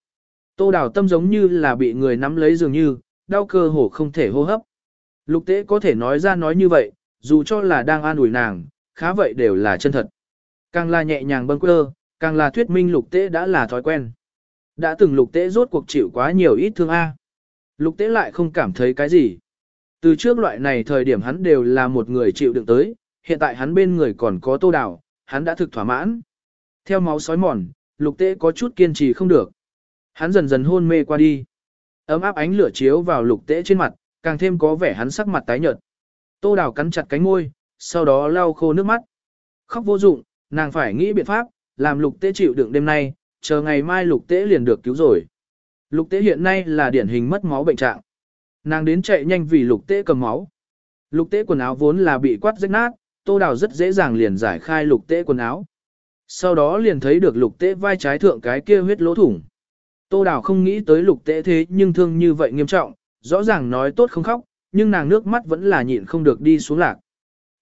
Tô đào tâm giống như là bị người nắm lấy dường như, đau cơ hồ không thể hô hấp. Lục tế có thể nói ra nói như vậy, dù cho là đang an ủi nàng, khá vậy đều là chân thật. Càng là nhẹ nhàng bâng quơ, càng là thuyết minh lục tế đã là thói quen. Đã từng lục tế rốt cuộc chịu quá nhiều ít thương A. Lục tế lại không cảm thấy cái gì. Từ trước loại này thời điểm hắn đều là một người chịu đựng tới, hiện tại hắn bên người còn có tô đào, hắn đã thực thỏa mãn. Theo máu sói mòn, lục tế có chút kiên trì không được. Hắn dần dần hôn mê qua đi. Ấm áp ánh lửa chiếu vào lục tế trên mặt, càng thêm có vẻ hắn sắc mặt tái nhợt. Tô đào cắn chặt cánh môi, sau đó lau khô nước mắt. Khóc vô dụng, nàng phải nghĩ biện pháp, làm lục tế chịu đựng đêm nay, chờ ngày mai lục tế liền được cứu rồi. Lục tế hiện nay là điển hình mất máu bệnh trạng. Nàng đến chạy nhanh vì lục tế cầm máu. Lục tế quần áo vốn là bị quát rách nát, tô đào rất dễ dàng liền giải khai lục tế quần áo. Sau đó liền thấy được lục tế vai trái thượng cái kia huyết lỗ thủng. Tô đào không nghĩ tới lục tế thế nhưng thương như vậy nghiêm trọng, rõ ràng nói tốt không khóc, nhưng nàng nước mắt vẫn là nhịn không được đi xuống lạc.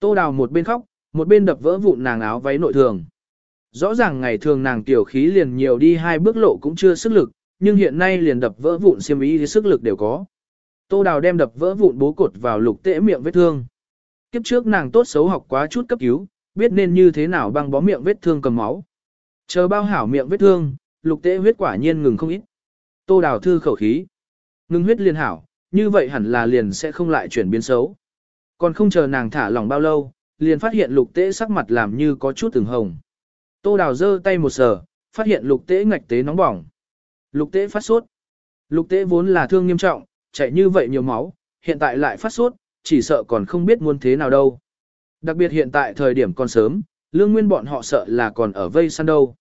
Tô đào một bên khóc, một bên đập vỡ vụn nàng áo váy nội thường. Rõ ràng ngày thường nàng tiểu khí liền nhiều đi hai bước lộ cũng chưa sức lực, nhưng hiện nay liền đập vỡ vụn xiêm y thì sức lực đều có. Tô Đào đem đập vỡ vụn bố cột vào lục tễ miệng vết thương. Kiếp trước nàng tốt xấu học quá chút cấp cứu, biết nên như thế nào băng bó miệng vết thương cầm máu. Chờ bao hảo miệng vết thương, lục tễ huyết quả nhiên ngừng không ít. Tô Đào thư khẩu khí. Ngừng huyết liền hảo, như vậy hẳn là liền sẽ không lại chuyển biến xấu. Còn không chờ nàng thả lỏng bao lâu, liền phát hiện lục tễ sắc mặt làm như có chút từng hồng. Tô Đào giơ tay một sờ, phát hiện lục Tế ngạch tế nóng bỏng. Lục Tế phát sốt. Lục Tế vốn là thương nghiêm trọng, chạy như vậy nhiều máu, hiện tại lại phát sốt, chỉ sợ còn không biết muốn thế nào đâu. Đặc biệt hiện tại thời điểm còn sớm, lương nguyên bọn họ sợ là còn ở vây săn đâu.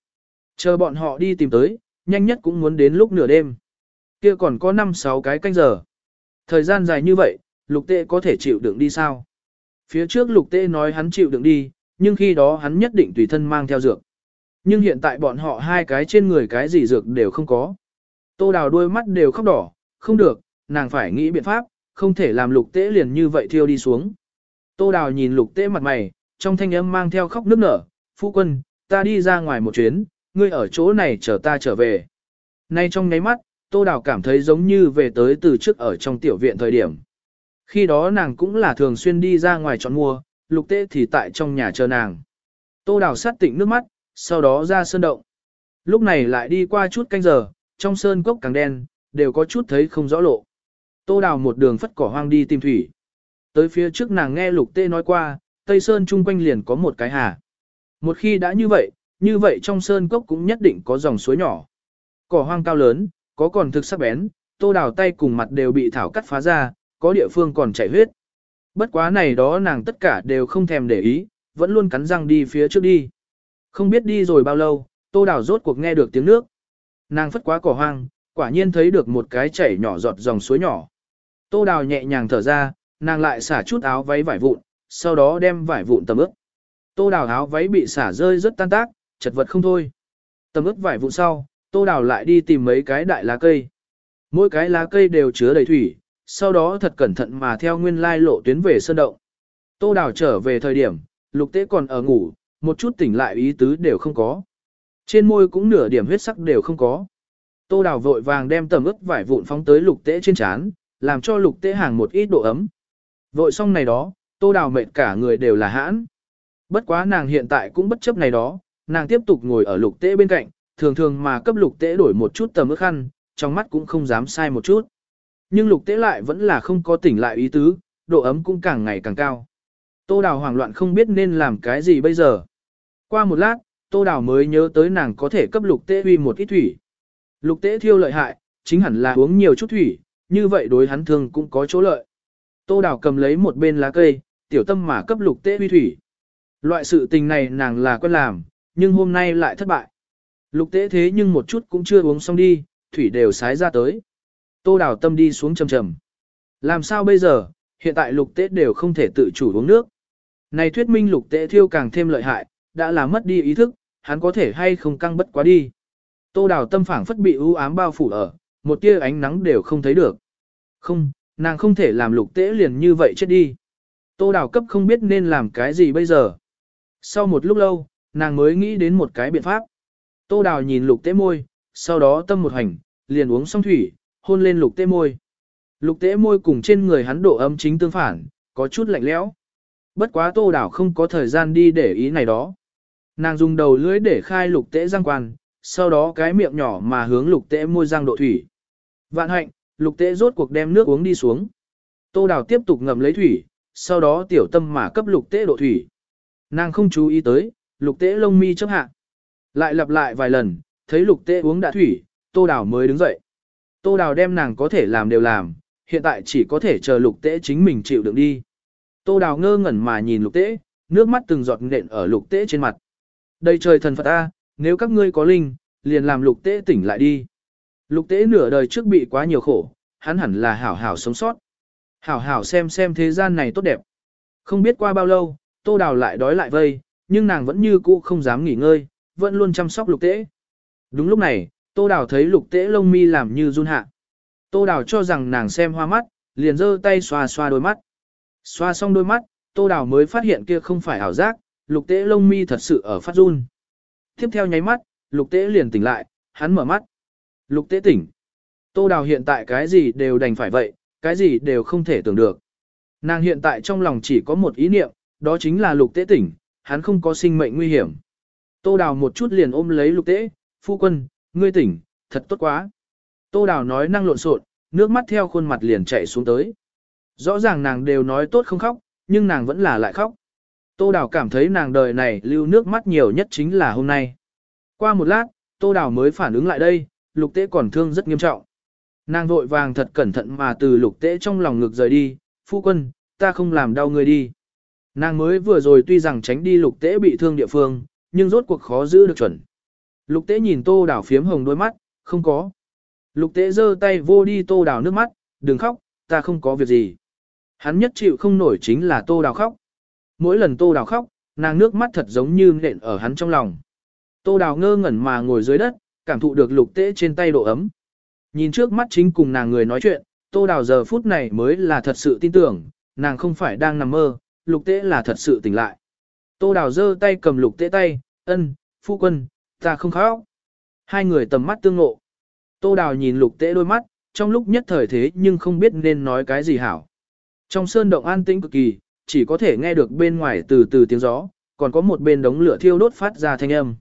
Chờ bọn họ đi tìm tới, nhanh nhất cũng muốn đến lúc nửa đêm. Kia còn có 5-6 cái canh giờ. Thời gian dài như vậy, lục tệ có thể chịu đựng đi sao? Phía trước lục tệ nói hắn chịu đựng đi, nhưng khi đó hắn nhất định tùy thân mang theo dược. Nhưng hiện tại bọn họ hai cái trên người cái gì dược đều không có. Tô đào đôi mắt đều khóc đỏ, không được, nàng phải nghĩ biện pháp, không thể làm lục tế liền như vậy thiêu đi xuống. Tô đào nhìn lục tế mặt mày, trong thanh âm mang theo khóc nức nở, phu quân, ta đi ra ngoài một chuyến, ngươi ở chỗ này chờ ta trở về. Nay trong nháy mắt, tô đào cảm thấy giống như về tới từ trước ở trong tiểu viện thời điểm. Khi đó nàng cũng là thường xuyên đi ra ngoài chọn mua, lục tế thì tại trong nhà chờ nàng. Tô đào sát tịnh nước mắt, sau đó ra sơn động. Lúc này lại đi qua chút canh giờ, trong sơn cốc càng đen, đều có chút thấy không rõ lộ. Tô đào một đường phất cỏ hoang đi tìm thủy. Tới phía trước nàng nghe lục tê nói qua, Tây Sơn chung quanh liền có một cái hà. Một khi đã như vậy, như vậy trong sơn cốc cũng nhất định có dòng suối nhỏ. Cỏ hoang cao lớn, có còn thực sắc bén, tô đào tay cùng mặt đều bị thảo cắt phá ra, có địa phương còn chảy huyết. Bất quá này đó nàng tất cả đều không thèm để ý, vẫn luôn cắn răng đi phía trước đi. Không biết đi rồi bao lâu, tô đào rốt cuộc nghe được tiếng nước. Nàng phất quá cỏ hoang, quả nhiên thấy được một cái chảy nhỏ giọt dòng suối nhỏ. Tô đào nhẹ nhàng thở ra, nàng lại xả chút áo váy vải vụn, sau đó đem vải vụn tầm ướp. Tô đào áo váy bị xả rơi rất tan tác, chật vật không thôi. Tầm ướp vải vụn sau, tô đào lại đi tìm mấy cái đại lá cây. Mỗi cái lá cây đều chứa đầy thủy, sau đó thật cẩn thận mà theo nguyên lai lộ tuyến về sơn động. Tô đào trở về thời điểm, lục tế còn ở ngủ, một chút tỉnh lại ý tứ đều không có. Trên môi cũng nửa điểm huyết sắc đều không có. Tô đào vội vàng đem tầm ướt vải vụn phóng tới lục tế trên chán, làm cho lục tế hàng một ít độ ấm. Vội xong này đó, tô đào mệt cả người đều là hãn. Bất quá nàng hiện tại cũng bất chấp này đó, nàng tiếp tục ngồi ở lục tế bên cạnh, thường thường mà cấp lục tế đổi một chút tầm ướt khăn, trong mắt cũng không dám sai một chút. Nhưng lục tế lại vẫn là không có tỉnh lại ý tứ, độ ấm cũng càng ngày càng cao. Tô đào hoảng loạn không biết nên làm cái gì bây giờ. Qua một lát, tô đào mới nhớ tới nàng có thể cấp lục tế huy một ít thủy. Lục tế thiêu lợi hại, chính hẳn là uống nhiều chút thủy, như vậy đối hắn thương cũng có chỗ lợi. Tô đào cầm lấy một bên lá cây, tiểu tâm mà cấp lục tế huy thủy. Loại sự tình này nàng là quen làm, nhưng hôm nay lại thất bại. Lục tế thế nhưng một chút cũng chưa uống xong đi, thủy đều sái ra tới. Tô đào tâm đi xuống trầm trầm. Làm sao bây giờ, hiện tại lục tế đều không thể tự chủ uống nước. Này thuyết minh lục tế thiêu càng thêm lợi hại, đã làm mất đi ý thức, hắn có thể hay không căng bất quá đi. Tô đào tâm phảng phất bị u ám bao phủ ở, một tia ánh nắng đều không thấy được. Không, nàng không thể làm lục tế liền như vậy chết đi. Tô đào cấp không biết nên làm cái gì bây giờ. Sau một lúc lâu, nàng mới nghĩ đến một cái biện pháp. Tô đào nhìn lục tế môi, sau đó tâm một hành, liền uống xong thủy, hôn lên lục tế môi. Lục tế môi cùng trên người hắn độ ấm chính tương phản, có chút lạnh lẽo. Bất quá tô đào không có thời gian đi để ý này đó. Nàng dùng đầu lưỡi để khai lục tế răng quan, sau đó cái miệng nhỏ mà hướng lục tế môi răng độ thủy. Vạn hạnh, lục tế rốt cuộc đem nước uống đi xuống. Tô đào tiếp tục ngậm lấy thủy, sau đó tiểu tâm mà cấp lục tế độ thủy. Nàng không chú ý tới, lục tế lông mi chấp hạ. Lại lặp lại vài lần, thấy lục tế uống đã thủy, tô đào mới đứng dậy. Tô đào đem nàng có thể làm đều làm, hiện tại chỉ có thể chờ lục tế chính mình chịu đựng đi. Tô đào ngơ ngẩn mà nhìn lục tế, nước mắt từng giọt nện ở lục tế trên mặt. Đây trời thần Phật A, nếu các ngươi có linh, liền làm lục tế tỉnh lại đi. Lục tế nửa đời trước bị quá nhiều khổ, hắn hẳn là hảo hảo sống sót. Hảo hảo xem xem thế gian này tốt đẹp. Không biết qua bao lâu, tô đào lại đói lại vây, nhưng nàng vẫn như cũ không dám nghỉ ngơi, vẫn luôn chăm sóc lục tế. Đúng lúc này, tô đào thấy lục tế lông mi làm như run hạ. Tô đào cho rằng nàng xem hoa mắt, liền giơ tay xoa xoa đôi mắt. Xoa xong đôi mắt, tô đào mới phát hiện kia không phải ảo giác, lục tế lông mi thật sự ở phát run. Tiếp theo nháy mắt, lục tế liền tỉnh lại, hắn mở mắt. Lục tế tỉnh. Tô đào hiện tại cái gì đều đành phải vậy, cái gì đều không thể tưởng được. Nàng hiện tại trong lòng chỉ có một ý niệm, đó chính là lục tế tỉnh, hắn không có sinh mệnh nguy hiểm. Tô đào một chút liền ôm lấy lục tế, phu quân, ngươi tỉnh, thật tốt quá. Tô đào nói năng lộn xộn, nước mắt theo khuôn mặt liền chảy xuống tới. Rõ ràng nàng đều nói tốt không khóc, nhưng nàng vẫn là lại khóc. Tô đào cảm thấy nàng đời này lưu nước mắt nhiều nhất chính là hôm nay. Qua một lát, tô đào mới phản ứng lại đây, lục tế còn thương rất nghiêm trọng. Nàng vội vàng thật cẩn thận mà từ lục tế trong lòng ngực rời đi, phu quân, ta không làm đau người đi. Nàng mới vừa rồi tuy rằng tránh đi lục tế bị thương địa phương, nhưng rốt cuộc khó giữ được chuẩn. Lục tế nhìn tô đào phiếm hồng đôi mắt, không có. Lục tế giơ tay vô đi tô đào nước mắt, đừng khóc, ta không có việc gì. Hắn nhất chịu không nổi chính là tô đào khóc. Mỗi lần tô đào khóc, nàng nước mắt thật giống như nện ở hắn trong lòng. Tô đào ngơ ngẩn mà ngồi dưới đất, cảm thụ được lục tế trên tay độ ấm. Nhìn trước mắt chính cùng nàng người nói chuyện, tô đào giờ phút này mới là thật sự tin tưởng, nàng không phải đang nằm mơ, lục tế là thật sự tỉnh lại. Tô đào giơ tay cầm lục tế tay, ân, phu quân, ta không khóc. Hai người tầm mắt tương ngộ. Tô đào nhìn lục tế đôi mắt, trong lúc nhất thời thế nhưng không biết nên nói cái gì hảo. Trong sơn động an tĩnh cực kỳ, chỉ có thể nghe được bên ngoài từ từ tiếng gió, còn có một bên đống lửa thiêu đốt phát ra thanh âm.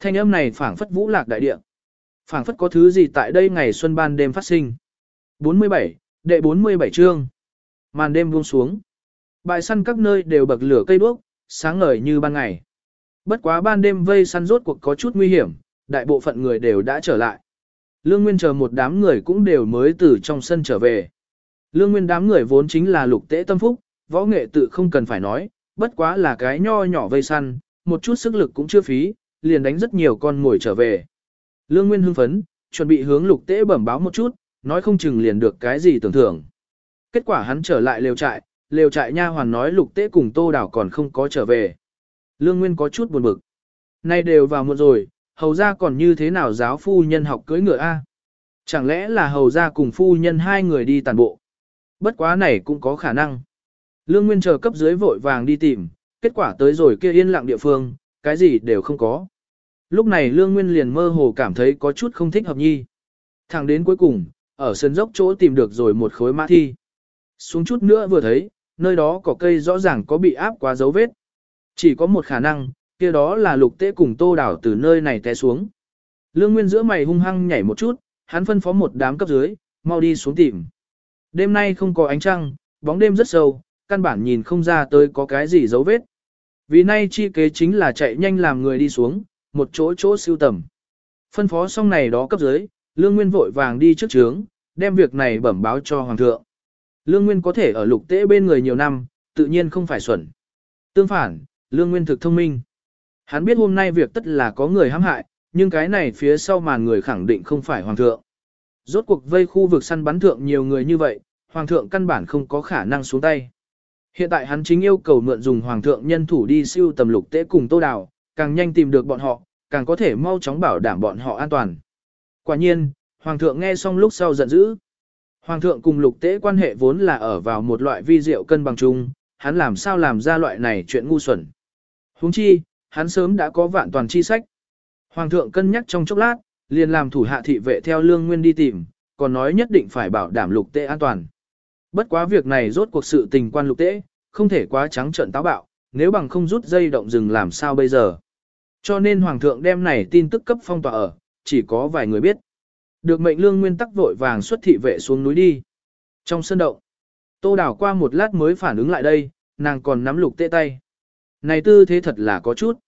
Thanh âm này phảng phất vũ lạc đại địa. phảng phất có thứ gì tại đây ngày xuân ban đêm phát sinh. 47, đệ 47 chương. Màn đêm buông xuống. Bài săn các nơi đều bậc lửa cây đuốc, sáng ngời như ban ngày. Bất quá ban đêm vây săn rốt cuộc có chút nguy hiểm, đại bộ phận người đều đã trở lại. Lương Nguyên chờ một đám người cũng đều mới từ trong sân trở về. Lương Nguyên đám người vốn chính là lục tế tâm phúc, võ nghệ tự không cần phải nói, bất quá là cái nho nhỏ vây săn, một chút sức lực cũng chưa phí, liền đánh rất nhiều con ngồi trở về. Lương Nguyên hưng phấn, chuẩn bị hướng lục tế bẩm báo một chút, nói không chừng liền được cái gì tưởng thưởng. Kết quả hắn trở lại lều trại, lều trại nha hoàn nói lục tế cùng tô đảo còn không có trở về. Lương Nguyên có chút buồn bực. Nay đều vào muộn rồi, hầu ra còn như thế nào giáo phu nhân học cưỡi ngựa A. Chẳng lẽ là hầu ra cùng phu nhân hai người đi tàn bộ. Bất quá này cũng có khả năng. Lương Nguyên chờ cấp dưới vội vàng đi tìm, kết quả tới rồi kia yên lặng địa phương, cái gì đều không có. Lúc này Lương Nguyên liền mơ hồ cảm thấy có chút không thích hợp nhi. Thẳng đến cuối cùng, ở sân dốc chỗ tìm được rồi một khối mã thi. Xuống chút nữa vừa thấy, nơi đó có cây rõ ràng có bị áp quá dấu vết. Chỉ có một khả năng, kia đó là lục tế cùng tô đảo từ nơi này té xuống. Lương Nguyên giữa mày hung hăng nhảy một chút, hắn phân phó một đám cấp dưới, mau đi xuống tìm. Đêm nay không có ánh trăng, bóng đêm rất sâu, căn bản nhìn không ra tới có cái gì dấu vết. Vì nay chi kế chính là chạy nhanh làm người đi xuống, một chỗ chỗ siêu tầm. Phân phó xong này đó cấp dưới, Lương Nguyên vội vàng đi trước trướng, đem việc này bẩm báo cho Hoàng thượng. Lương Nguyên có thể ở lục tế bên người nhiều năm, tự nhiên không phải xuẩn. Tương phản, Lương Nguyên thực thông minh. Hắn biết hôm nay việc tất là có người hãm hại, nhưng cái này phía sau màn người khẳng định không phải Hoàng thượng. Rốt cuộc vây khu vực săn bắn thượng nhiều người như vậy, Hoàng thượng căn bản không có khả năng xuống tay. Hiện tại hắn chính yêu cầu mượn dùng Hoàng thượng nhân thủ đi siêu tầm lục tế cùng tô đào, càng nhanh tìm được bọn họ, càng có thể mau chóng bảo đảm bọn họ an toàn. Quả nhiên, Hoàng thượng nghe xong lúc sau giận dữ. Hoàng thượng cùng lục tế quan hệ vốn là ở vào một loại vi diệu cân bằng chung, hắn làm sao làm ra loại này chuyện ngu xuẩn. Huống chi, hắn sớm đã có vạn toàn chi sách. Hoàng thượng cân nhắc trong chốc lát, liền làm thủ hạ thị vệ theo lương nguyên đi tìm, còn nói nhất định phải bảo đảm lục tế an toàn. Bất quá việc này rốt cuộc sự tình quan lục tế, không thể quá trắng trợn táo bạo, nếu bằng không rút dây động rừng làm sao bây giờ. Cho nên Hoàng thượng đem này tin tức cấp phong tỏa ở, chỉ có vài người biết. Được mệnh lương nguyên tắc vội vàng xuất thị vệ xuống núi đi. Trong sân động, tô đảo qua một lát mới phản ứng lại đây, nàng còn nắm lục tê tay. Này tư thế thật là có chút.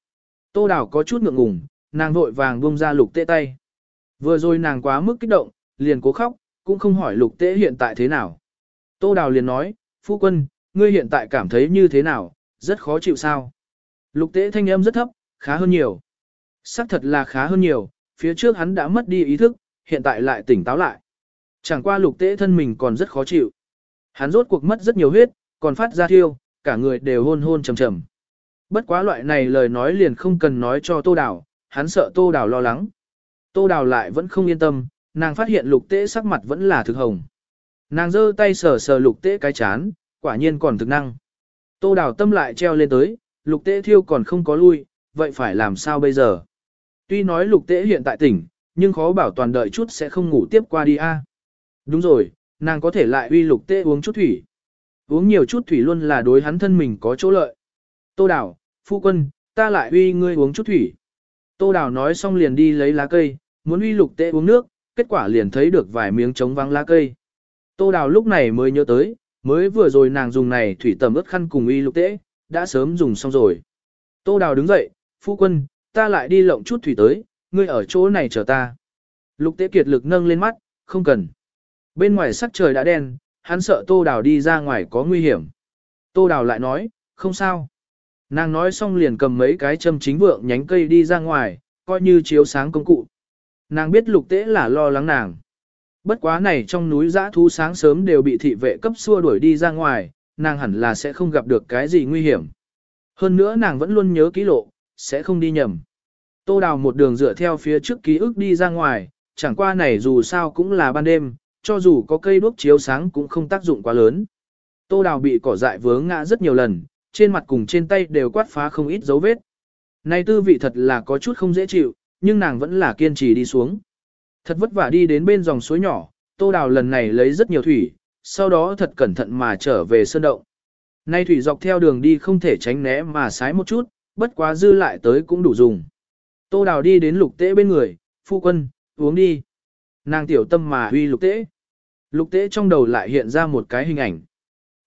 Tô đảo có chút ngượng ngùng, nàng vội vàng buông ra lục tê tay. Vừa rồi nàng quá mức kích động, liền cố khóc, cũng không hỏi lục tê hiện tại thế nào. Tô đào liền nói, phu quân, ngươi hiện tại cảm thấy như thế nào, rất khó chịu sao. Lục tế thanh âm rất thấp, khá hơn nhiều. Sắc thật là khá hơn nhiều, phía trước hắn đã mất đi ý thức, hiện tại lại tỉnh táo lại. Chẳng qua lục tế thân mình còn rất khó chịu. Hắn rốt cuộc mất rất nhiều huyết, còn phát ra thiêu, cả người đều hôn hôn trầm trầm. Bất quá loại này lời nói liền không cần nói cho tô đào, hắn sợ tô đào lo lắng. Tô đào lại vẫn không yên tâm, nàng phát hiện lục tế sắc mặt vẫn là thực hồng. Nàng giơ tay sờ sờ lục tế cái chán, quả nhiên còn thực năng. Tô đào tâm lại treo lên tới, lục tế thiêu còn không có lui, vậy phải làm sao bây giờ? Tuy nói lục tế hiện tại tỉnh, nhưng khó bảo toàn đợi chút sẽ không ngủ tiếp qua đi a. Đúng rồi, nàng có thể lại uy lục tế uống chút thủy. Uống nhiều chút thủy luôn là đối hắn thân mình có chỗ lợi. Tô đào, phu quân, ta lại uy ngươi uống chút thủy. Tô đào nói xong liền đi lấy lá cây, muốn uy lục tế uống nước, kết quả liền thấy được vài miếng trống vắng lá cây. Tô đào lúc này mới nhớ tới, mới vừa rồi nàng dùng này thủy tầm ướt khăn cùng uy lục tế, đã sớm dùng xong rồi. Tô đào đứng dậy, phu quân, ta lại đi lộng chút thủy tới, ngươi ở chỗ này chờ ta. Lục tế kiệt lực nâng lên mắt, không cần. Bên ngoài sắc trời đã đen, hắn sợ tô đào đi ra ngoài có nguy hiểm. Tô đào lại nói, không sao. Nàng nói xong liền cầm mấy cái châm chính vượng nhánh cây đi ra ngoài, coi như chiếu sáng công cụ. Nàng biết lục tế là lo lắng nàng. Bất quá này trong núi dã thú sáng sớm đều bị thị vệ cấp xua đuổi đi ra ngoài, nàng hẳn là sẽ không gặp được cái gì nguy hiểm. Hơn nữa nàng vẫn luôn nhớ ký lộ, sẽ không đi nhầm. Tô đào một đường dựa theo phía trước ký ức đi ra ngoài, chẳng qua này dù sao cũng là ban đêm, cho dù có cây đuốc chiếu sáng cũng không tác dụng quá lớn. Tô đào bị cỏ dại vướng ngã rất nhiều lần, trên mặt cùng trên tay đều quát phá không ít dấu vết. Này tư vị thật là có chút không dễ chịu, nhưng nàng vẫn là kiên trì đi xuống. Thật vất vả đi đến bên dòng suối nhỏ, tô đào lần này lấy rất nhiều thủy, sau đó thật cẩn thận mà trở về sơn động. Nay thủy dọc theo đường đi không thể tránh né mà sái một chút, bất quá dư lại tới cũng đủ dùng. Tô Đào đi đến lục tế bên người, phu quân, uống đi. Nàng tiểu tâm mà huy lục tế. Lục tế trong đầu lại hiện ra một cái hình ảnh.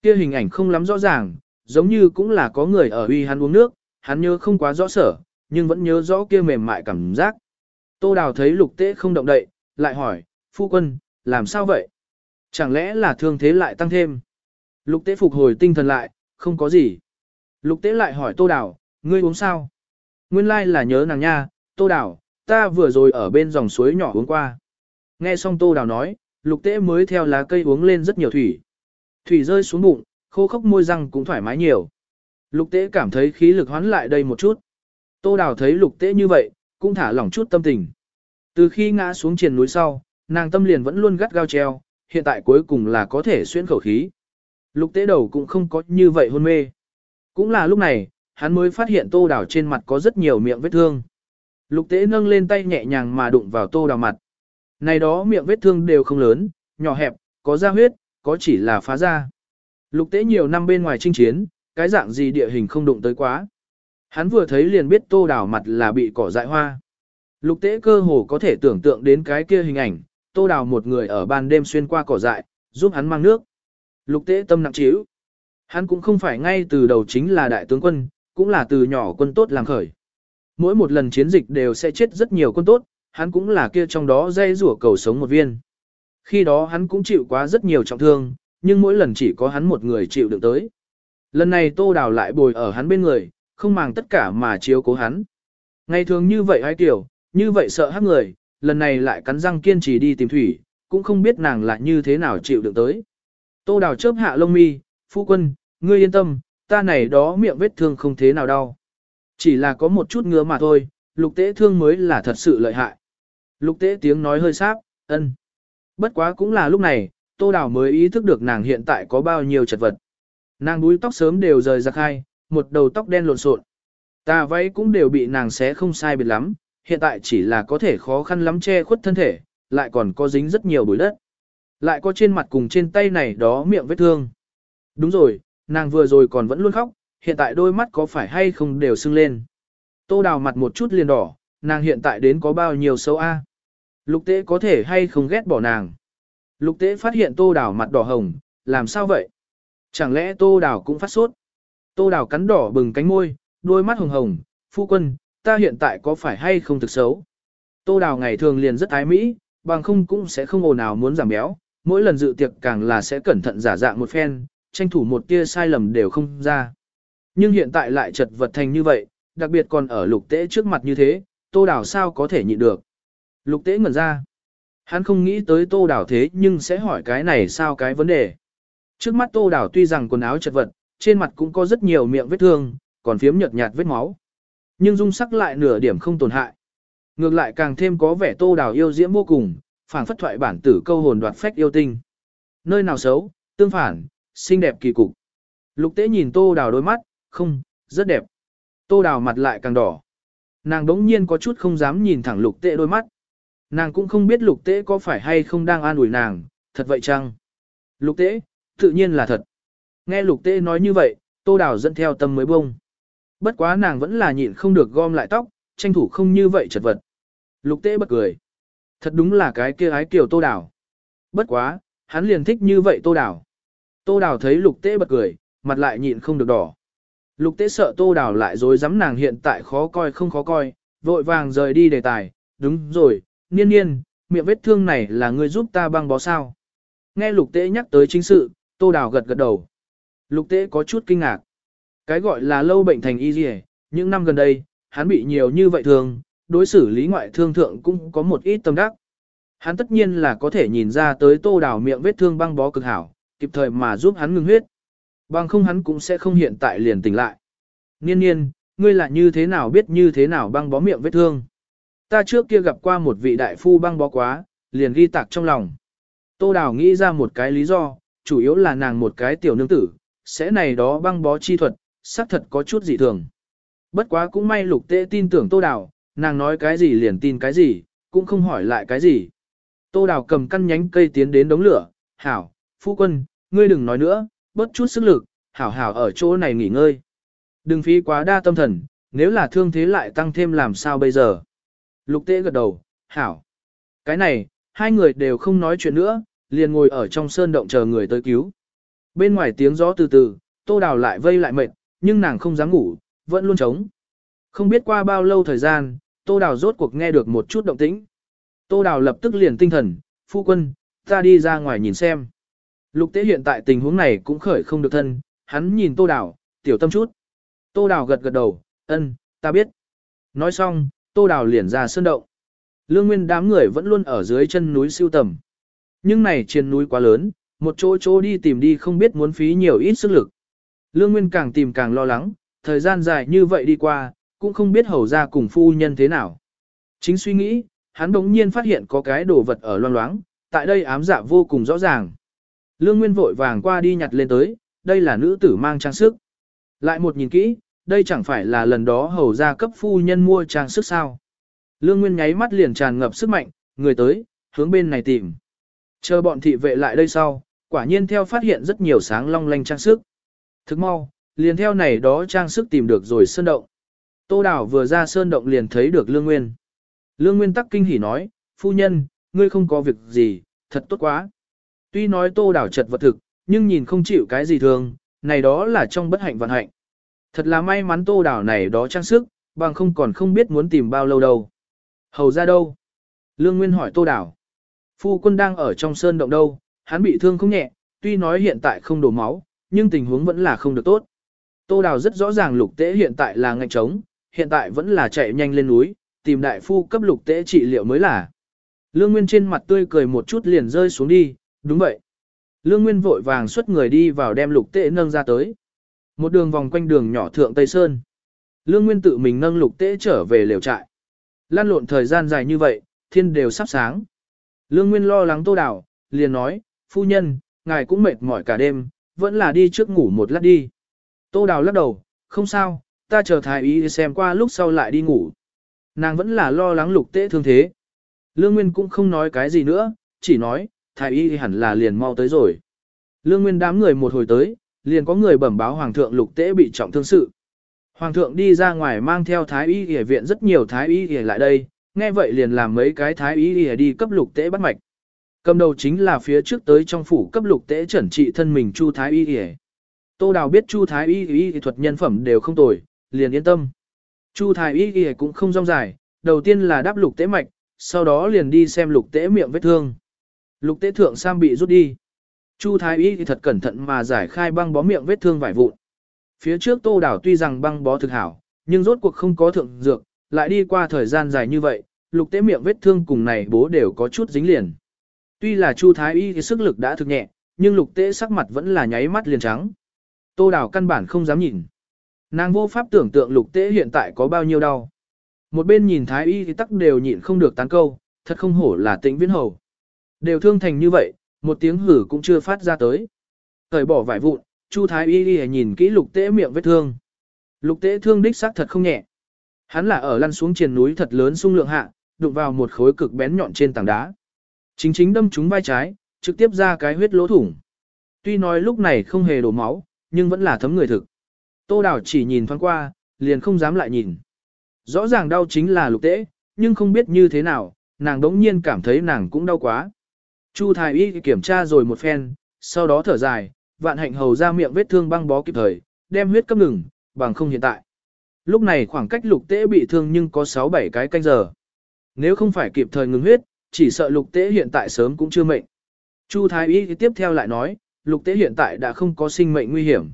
Kia hình ảnh không lắm rõ ràng, giống như cũng là có người ở huy hắn uống nước, hắn nhớ không quá rõ sở, nhưng vẫn nhớ rõ kia mềm mại cảm giác. Tô Đào thấy lục tế không động đậy, lại hỏi, phu quân, làm sao vậy? Chẳng lẽ là thương thế lại tăng thêm? Lục tế phục hồi tinh thần lại, không có gì. Lục tế lại hỏi Tô Đào, ngươi uống sao? Nguyên lai là nhớ nàng nha, Tô Đào, ta vừa rồi ở bên dòng suối nhỏ uống qua. Nghe xong Tô Đào nói, lục tế mới theo lá cây uống lên rất nhiều thủy. Thủy rơi xuống bụng, khô khốc môi răng cũng thoải mái nhiều. Lục tế cảm thấy khí lực hoán lại đây một chút. Tô Đào thấy lục tế như vậy, cũng thả lỏng chút tâm tình. Từ khi ngã xuống triền núi sau, nàng tâm liền vẫn luôn gắt gao treo, hiện tại cuối cùng là có thể xuyên khẩu khí. Lục tế đầu cũng không có như vậy hôn mê. Cũng là lúc này, hắn mới phát hiện tô đào trên mặt có rất nhiều miệng vết thương. Lục tế nâng lên tay nhẹ nhàng mà đụng vào tô đào mặt. Này đó miệng vết thương đều không lớn, nhỏ hẹp, có da huyết, có chỉ là phá da. Lục tế nhiều năm bên ngoài chinh chiến, cái dạng gì địa hình không đụng tới quá. Hắn vừa thấy liền biết tô đào mặt là bị cỏ dại hoa. Lục tế cơ hồ có thể tưởng tượng đến cái kia hình ảnh, tô đào một người ở ban đêm xuyên qua cỏ dại, giúp hắn mang nước. Lục tế tâm nặng trĩu. Hắn cũng không phải ngay từ đầu chính là đại tướng quân, cũng là từ nhỏ quân tốt làm khởi. Mỗi một lần chiến dịch đều sẽ chết rất nhiều quân tốt, hắn cũng là kia trong đó dây rủa cầu sống một viên. Khi đó hắn cũng chịu quá rất nhiều trọng thương, nhưng mỗi lần chỉ có hắn một người chịu được tới. Lần này tô đào lại bồi ở hắn bên người, không màng tất cả mà chiếu cố hắn. Ngày thường như vậy hai tiểu, như vậy sợ hắc người, lần này lại cắn răng kiên trì đi tìm thủy, cũng không biết nàng lại như thế nào chịu được tới. Tô đào chớp hạ lông mi, phu quân, ngươi yên tâm, ta này đó miệng vết thương không thế nào đau. Chỉ là có một chút ngứa mà thôi, lục tế thương mới là thật sự lợi hại. Lục tế tiếng nói hơi sáp, ân. Bất quá cũng là lúc này, tô đào mới ý thức được nàng hiện tại có bao nhiêu chật vật. Nàng búi tóc sớm đều rời ra khai, một đầu tóc đen lộn xộn. Tà váy cũng đều bị nàng xé không sai biệt lắm, hiện tại chỉ là có thể khó khăn lắm che khuất thân thể, lại còn có dính rất nhiều bụi đất. Lại có trên mặt cùng trên tay này đó miệng vết thương. Đúng rồi, nàng vừa rồi còn vẫn luôn khóc, hiện tại đôi mắt có phải hay không đều sưng lên. Tô đào mặt một chút liền đỏ, nàng hiện tại đến có bao nhiêu xấu a? Lục tế có thể hay không ghét bỏ nàng. Lục tế phát hiện tô đào mặt đỏ hồng, làm sao vậy? Chẳng lẽ tô đào cũng phát sốt? Tô đào cắn đỏ bừng cánh môi, đôi mắt hồng hồng, phu quân, ta hiện tại có phải hay không thực xấu? Tô đào ngày thường liền rất ái mỹ, bằng không cũng sẽ không ồn nào muốn giảm béo, mỗi lần dự tiệc càng là sẽ cẩn thận giả dạng một phen, tranh thủ một tia sai lầm đều không ra. Nhưng hiện tại lại chật vật thành như vậy, đặc biệt còn ở lục tế trước mặt như thế, tô Đào sao có thể nhịn được. Lục tế ngẩn ra. Hắn không nghĩ tới tô Đào thế nhưng sẽ hỏi cái này sao cái vấn đề. Trước mắt tô Đào tuy rằng quần áo chật vật, trên mặt cũng có rất nhiều miệng vết thương, còn phiếm nhợt nhạt vết máu. Nhưng dung sắc lại nửa điểm không tổn hại. Ngược lại càng thêm có vẻ tô đào yêu diễm vô cùng, phảng phất thoại bản tử câu hồn đoạt phách yêu tinh. Nơi nào xấu, tương phản, xinh đẹp kỳ cục. Lục tế nhìn tô đào đôi mắt, không, rất đẹp. Tô đào mặt lại càng đỏ. Nàng đống nhiên có chút không dám nhìn thẳng lục tế đôi mắt. Nàng cũng không biết lục tế có phải hay không đang an ủi nàng, thật vậy chăng? Lục tế, tự nhiên là thật. Nghe lục tê nói như vậy, tô đào dẫn theo tâm mới bông. Bất quá nàng vẫn là nhịn không được gom lại tóc, tranh thủ không như vậy chật vật. Lục tê bật cười. Thật đúng là cái kia ái kiểu tô đào. Bất quá, hắn liền thích như vậy tô đào. Tô đào thấy lục tê bật cười, mặt lại nhịn không được đỏ. Lục tế sợ tô đào lại dối dám nàng hiện tại khó coi không khó coi, vội vàng rời đi đề tài, đúng rồi, niên niên, miệng vết thương này là ngươi giúp ta băng bó sao. Nghe lục tế nhắc tới chính sự, tô đào gật gật đầu. Lục tế có chút kinh ngạc. Cái gọi là lâu bệnh thành y dì những năm gần đây, hắn bị nhiều như vậy thường, đối xử lý ngoại thương thượng cũng có một ít tâm đắc. Hắn tất nhiên là có thể nhìn ra tới tô đào miệng vết thương băng bó cực hảo, kịp thời mà giúp hắn ngừng huyết. Bằng không hắn cũng sẽ không hiện tại liền tỉnh lại. Niên niên, ngươi là như thế nào biết như thế nào băng bó miệng vết thương. Ta trước kia gặp qua một vị đại phu băng bó quá, liền ghi tạc trong lòng. Tô Đào nghĩ ra một cái lý do, chủ yếu là nàng một cái tiểu nương tử, sẽ này đó băng bó chi thuật, xác thật có chút dị thường. Bất quá cũng may lục tê tin tưởng Tô Đào, nàng nói cái gì liền tin cái gì, cũng không hỏi lại cái gì. Tô Đào cầm căn nhánh cây tiến đến đống lửa, hảo, phu quân, ngươi đừng nói nữa, bớt chút sức lực, hảo hảo ở chỗ này nghỉ ngơi. Đừng phí quá đa tâm thần, nếu là thương thế lại tăng thêm làm sao bây giờ. Lục tê gật đầu, hảo. Cái này, hai người đều không nói chuyện nữa, liền ngồi ở trong sơn động chờ người tới cứu. Bên ngoài tiếng gió từ từ, tô đào lại vây lại mệt, nhưng nàng không dám ngủ, vẫn luôn trống. Không biết qua bao lâu thời gian, tô đào rốt cuộc nghe được một chút động tĩnh. Tô đào lập tức liền tinh thần, phu quân, ta đi ra ngoài nhìn xem. Lục tế hiện tại tình huống này cũng khởi không được thân, hắn nhìn tô đào, tiểu tâm chút. Tô đào gật gật đầu, ân, ta biết. Nói xong, tô đào liền ra sơn động. Lương nguyên đám người vẫn luôn ở dưới chân núi siêu tầm. Nhưng này trên núi quá lớn, một chỗ chỗ đi tìm đi không biết muốn phí nhiều ít sức lực. Lương Nguyên càng tìm càng lo lắng, thời gian dài như vậy đi qua, cũng không biết hầu ra cùng phu nhân thế nào. Chính suy nghĩ, hắn đống nhiên phát hiện có cái đồ vật ở loang loáng, tại đây ám dạ vô cùng rõ ràng. Lương Nguyên vội vàng qua đi nhặt lên tới, đây là nữ tử mang trang sức. Lại một nhìn kỹ, đây chẳng phải là lần đó hầu ra cấp phu nhân mua trang sức sao. Lương Nguyên nháy mắt liền tràn ngập sức mạnh, người tới, hướng bên này tìm. Chờ bọn thị vệ lại đây sau, quả nhiên theo phát hiện rất nhiều sáng long lanh trang sức. Thức mau, liền theo này đó trang sức tìm được rồi sơn động. Tô Đào vừa ra sơn động liền thấy được Lương Nguyên. Lương Nguyên tắc kinh hỉ nói, phu nhân, ngươi không có việc gì, thật tốt quá. Tuy nói Tô Đào chật vật thực, nhưng nhìn không chịu cái gì thường, này đó là trong bất hạnh vận hạnh. Thật là may mắn Tô Đào này đó trang sức, bằng không còn không biết muốn tìm bao lâu đâu. Hầu ra đâu? Lương Nguyên hỏi Tô Đào. Phu quân đang ở trong sơn động đâu, hắn bị thương không nhẹ, tuy nói hiện tại không đổ máu, nhưng tình huống vẫn là không được tốt. Tô Đào rất rõ ràng lục tế hiện tại là ngạnh trống, hiện tại vẫn là chạy nhanh lên núi, tìm đại phu cấp lục tế trị liệu mới là. Lương Nguyên trên mặt tươi cười một chút liền rơi xuống đi, đúng vậy. Lương Nguyên vội vàng xuất người đi vào đem lục tế nâng ra tới. Một đường vòng quanh đường nhỏ thượng Tây Sơn. Lương Nguyên tự mình nâng lục tế trở về lều trại. Lan lộn thời gian dài như vậy, thiên đều sắp sáng. Lương Nguyên lo lắng tô đảo, liền nói, phu nhân, ngài cũng mệt mỏi cả đêm, vẫn là đi trước ngủ một lát đi. Tô đào lắc đầu, không sao, ta chờ thái y xem qua lúc sau lại đi ngủ. Nàng vẫn là lo lắng lục tế thương thế. Lương Nguyên cũng không nói cái gì nữa, chỉ nói, thái y hẳn là liền mau tới rồi. Lương Nguyên đám người một hồi tới, liền có người bẩm báo Hoàng thượng lục tế bị trọng thương sự. Hoàng thượng đi ra ngoài mang theo thái y y viện rất nhiều thái y y lại đây, nghe vậy liền làm mấy cái thái y y đi cấp lục tế bắt mạch. Cầm đầu chính là phía trước tới trong phủ cấp lục tế chẩn trị thân mình Chu thái y y. Tô Đào biết Chu thái y y thuật nhân phẩm đều không tồi, liền yên tâm. Chu thái y y cũng không rong dài, đầu tiên là đáp lục tế mạch, sau đó liền đi xem lục tế miệng vết thương. Lục tế thượng sam bị rút đi. Chu thái y thì thật cẩn thận mà giải khai băng bó miệng vết thương vải vụn. Phía trước Tô Đào tuy rằng băng bó thực hảo, nhưng rốt cuộc không có thượng dược, lại đi qua thời gian dài như vậy, lục tế miệng vết thương cùng này bố đều có chút dính liền. Tuy là Chu Thái Y thì sức lực đã thực nhẹ, nhưng lục tế sắc mặt vẫn là nháy mắt liền trắng. Tô Đào căn bản không dám nhìn. Nàng vô pháp tưởng tượng lục tế hiện tại có bao nhiêu đau. Một bên nhìn Thái Y thì tắc đều nhịn không được tán câu, thật không hổ là tĩnh viễn hầu. Đều thương thành như vậy, một tiếng hử cũng chưa phát ra tới. Thời bỏ vải vụn, Chu Thái Y Y nhìn kỹ lục tế miệng vết thương. Lục tế thương đích xác thật không nhẹ. Hắn là ở lăn xuống triền núi thật lớn sung lượng hạ, đụng vào một khối cực bén nhọn trên tảng đá. Chính chính đâm trúng vai trái, trực tiếp ra cái huyết lỗ thủng. Tuy nói lúc này không hề đổ máu, nhưng vẫn là thấm người thực. Tô Đào chỉ nhìn thoáng qua, liền không dám lại nhìn. Rõ ràng đau chính là lục tế, nhưng không biết như thế nào, nàng đống nhiên cảm thấy nàng cũng đau quá. Chu Thái Y kiểm tra rồi một phen, sau đó thở dài, vạn hạnh hầu ra miệng vết thương băng bó kịp thời, đem huyết cấp ngừng, bằng không hiện tại. Lúc này khoảng cách lục tế bị thương nhưng có 6-7 cái canh giờ. Nếu không phải kịp thời ngừng huyết, chỉ sợ lục tế hiện tại sớm cũng chưa mệnh. Chu Thái Y tiếp theo lại nói, lục tế hiện tại đã không có sinh mệnh nguy hiểm.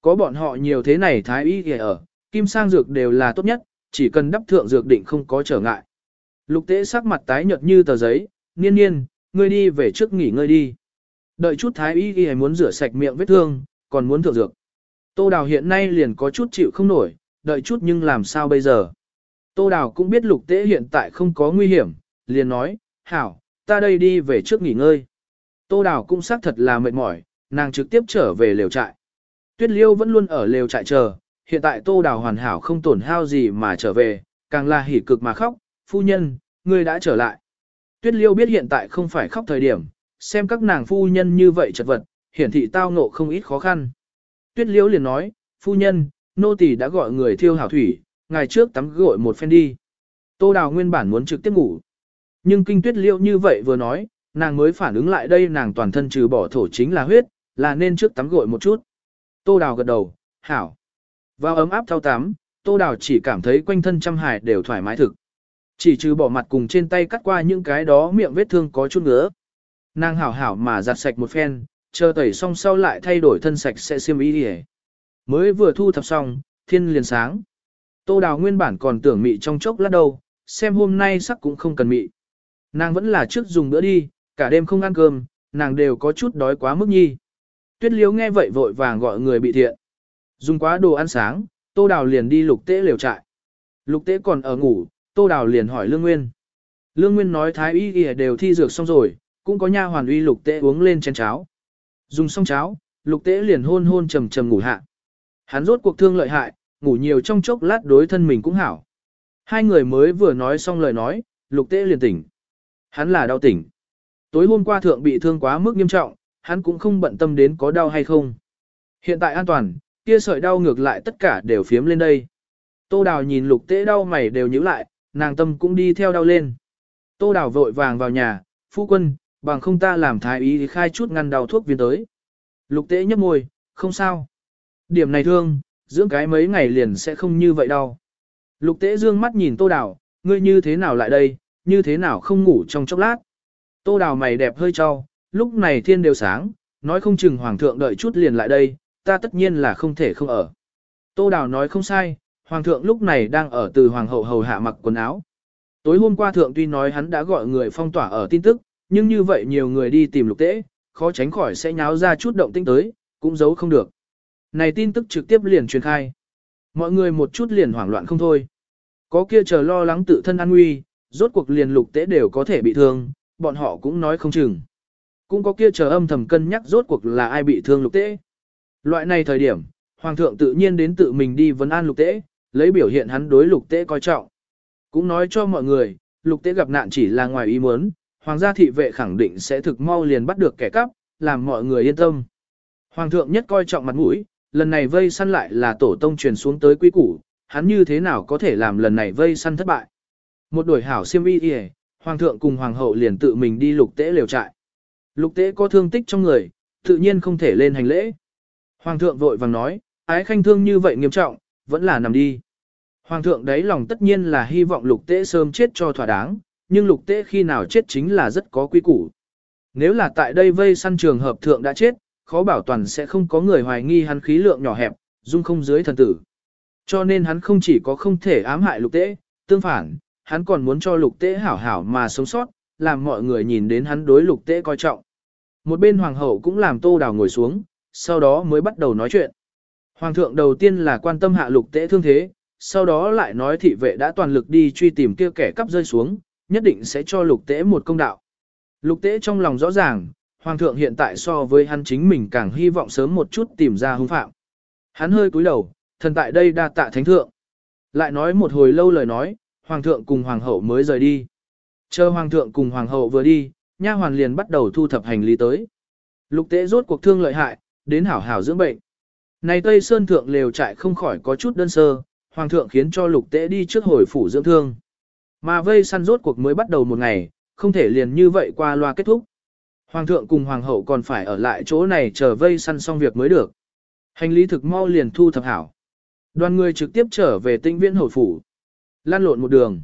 Có bọn họ nhiều thế này Thái Y ở, kim sang dược đều là tốt nhất, chỉ cần đắp thượng dược định không có trở ngại. Lục tế sắc mặt tái nhợt như tờ giấy, niên niên, ngươi đi về trước nghỉ ngơi đi. Đợi chút thái y y muốn rửa sạch miệng vết thương, còn muốn thượng dược. Tô Đào hiện nay liền có chút chịu không nổi, đợi chút nhưng làm sao bây giờ. Tô Đào cũng biết lục tế hiện tại không có nguy hiểm, liền nói, hảo, ta đây đi về trước nghỉ ngơi. Tô Đào cũng xác thật là mệt mỏi, nàng trực tiếp trở về lều trại. Tuyết Liêu vẫn luôn ở lều trại chờ, hiện tại Tô Đào hoàn hảo không tổn hao gì mà trở về, càng là hỉ cực mà khóc, phu nhân, ngươi đã trở lại. Tuyết Liêu biết hiện tại không phải khóc thời điểm, xem các nàng phu nhân như vậy chật vật, hiển thị tao ngộ không ít khó khăn. Tuyết Liêu liền nói, phu nhân, nô tỳ đã gọi người thiêu hảo thủy, ngày trước tắm gội một phen đi. Tô Đào nguyên bản muốn trực tiếp ngủ. Nhưng kinh tuyết liêu như vậy vừa nói, nàng mới phản ứng lại đây nàng toàn thân trừ bỏ thổ chính là huyết, là nên trước tắm gội một chút. Tô Đào gật đầu, hảo. Vào ấm áp thao tắm, Tô Đào chỉ cảm thấy quanh thân trăm hải đều thoải mái thực. Chỉ trừ bỏ mặt cùng trên tay cắt qua những cái đó miệng vết thương có chút ngứa. Nàng hảo hảo mà giặt sạch một phen, chờ tẩy xong sau lại thay đổi thân sạch sẽ xiêm y đi Mới vừa thu thập xong, thiên liền sáng. Tô Đào nguyên bản còn tưởng mị trong chốc lát đâu, xem hôm nay sắc cũng không cần mị. Nàng vẫn là trước dùng bữa đi, cả đêm không ăn cơm, nàng đều có chút đói quá mức nhi. Tuyết liếu nghe vậy vội vàng gọi người bị thiện. Dùng quá đồ ăn sáng, Tô Đào liền đi lục tế liều trại. Lục tế còn ở ngủ, Tô Đào liền hỏi Lương Nguyên. Lương Nguyên nói thái y y đều thi dược xong rồi, cũng có nha hoàn uy lục tế uống lên chén cháo. Dùng xong cháo, lục tế liền hôn hôn trầm trầm ngủ hạ. Hắn rốt cuộc thương lợi hại, ngủ nhiều trong chốc lát đối thân mình cũng hảo. Hai người mới vừa nói xong lời nói, lục tế liền tỉnh. Hắn là đau tỉnh. Tối hôm qua thượng bị thương quá mức nghiêm trọng, hắn cũng không bận tâm đến có đau hay không. Hiện tại an toàn, kia sợi đau ngược lại tất cả đều phiếm lên đây. Tô Đào nhìn lục tế đau mày đều nhíu lại, nàng tâm cũng đi theo đau lên. Tô Đào vội vàng vào nhà, phu quân, bằng không ta làm thái ý thì khai chút ngăn đau thuốc viên tới. Lục tế nhấp môi, không sao. Điểm này thương, dưỡng cái mấy ngày liền sẽ không như vậy đâu. Lục tế dương mắt nhìn tô đào, ngươi như thế nào lại đây, như thế nào không ngủ trong chốc lát. Tô đào mày đẹp hơi cho, lúc này thiên đều sáng, nói không chừng hoàng thượng đợi chút liền lại đây, ta tất nhiên là không thể không ở. Tô đào nói không sai, hoàng thượng lúc này đang ở từ hoàng hậu hầu hạ mặc quần áo. Tối hôm qua thượng tuy nói hắn đã gọi người phong tỏa ở tin tức, nhưng như vậy nhiều người đi tìm lục tễ, khó tránh khỏi sẽ nháo ra chút động tinh tới, cũng giấu không được. Này tin tức trực tiếp liền truyền khai. Mọi người một chút liền hoảng loạn không thôi. Có kia chờ lo lắng tự thân an nguy, rốt cuộc liền lục tế đều có thể bị thương, bọn họ cũng nói không chừng. Cũng có kia chờ âm thầm cân nhắc rốt cuộc là ai bị thương lục tế. Loại này thời điểm, Hoàng thượng tự nhiên đến tự mình đi vấn an lục tế, lấy biểu hiện hắn đối lục tế coi trọng. Cũng nói cho mọi người, lục tế gặp nạn chỉ là ngoài ý muốn, Hoàng gia thị vệ khẳng định sẽ thực mau liền bắt được kẻ cắp, làm mọi người yên tâm. Hoàng thượng nhất coi trọng mặt mũi, lần này vây săn lại là tổ tông truyền xuống tới quý củ, hắn như thế nào có thể làm lần này vây săn thất bại. Một đổi hảo siêm y y hoàng thượng cùng hoàng hậu liền tự mình đi lục tế liều trại. Lục tế có thương tích trong người, tự nhiên không thể lên hành lễ. Hoàng thượng vội vàng nói, ái khanh thương như vậy nghiêm trọng, vẫn là nằm đi. Hoàng thượng đấy lòng tất nhiên là hy vọng lục tế sớm chết cho thỏa đáng, nhưng lục tế khi nào chết chính là rất có quy củ. Nếu là tại đây vây săn trường hợp thượng đã chết, khó bảo toàn sẽ không có người hoài nghi hắn khí lượng nhỏ hẹp, dung không dưới thần tử. Cho nên hắn không chỉ có không thể ám hại lục tế, tương phản, hắn còn muốn cho lục tế hảo hảo mà sống sót, làm mọi người nhìn đến hắn đối lục tế coi trọng. Một bên hoàng hậu cũng làm tô đào ngồi xuống, sau đó mới bắt đầu nói chuyện. Hoàng thượng đầu tiên là quan tâm hạ lục tế thương thế, sau đó lại nói thị vệ đã toàn lực đi truy tìm kia kẻ cắp rơi xuống, nhất định sẽ cho lục tế một công đạo. Lục tế trong lòng rõ ràng, hoàng thượng hiện tại so với hắn chính mình càng hy vọng sớm một chút tìm ra hung phạm. Hắn hơi cúi đầu, thần tại đây đa tạ thánh thượng. Lại nói một hồi lâu lời nói, hoàng thượng cùng hoàng hậu mới rời đi. Chờ hoàng thượng cùng hoàng hậu vừa đi, nha hoàn liền bắt đầu thu thập hành lý tới. Lục tế rốt cuộc thương lợi hại, đến hảo hảo dưỡng bệnh. Này Tây Sơn thượng lều trại không khỏi có chút đơn sơ, hoàng thượng khiến cho lục tế đi trước hồi phủ dưỡng thương. Mà vây săn rốt cuộc mới bắt đầu một ngày, không thể liền như vậy qua loa kết thúc. Hoàng thượng cùng hoàng hậu còn phải ở lại chỗ này chờ vây săn xong việc mới được. Hành lý thực mau liền thu thập hảo. Đoàn người trực tiếp trở về tinh viễn hồi phủ. Lan lộn một đường.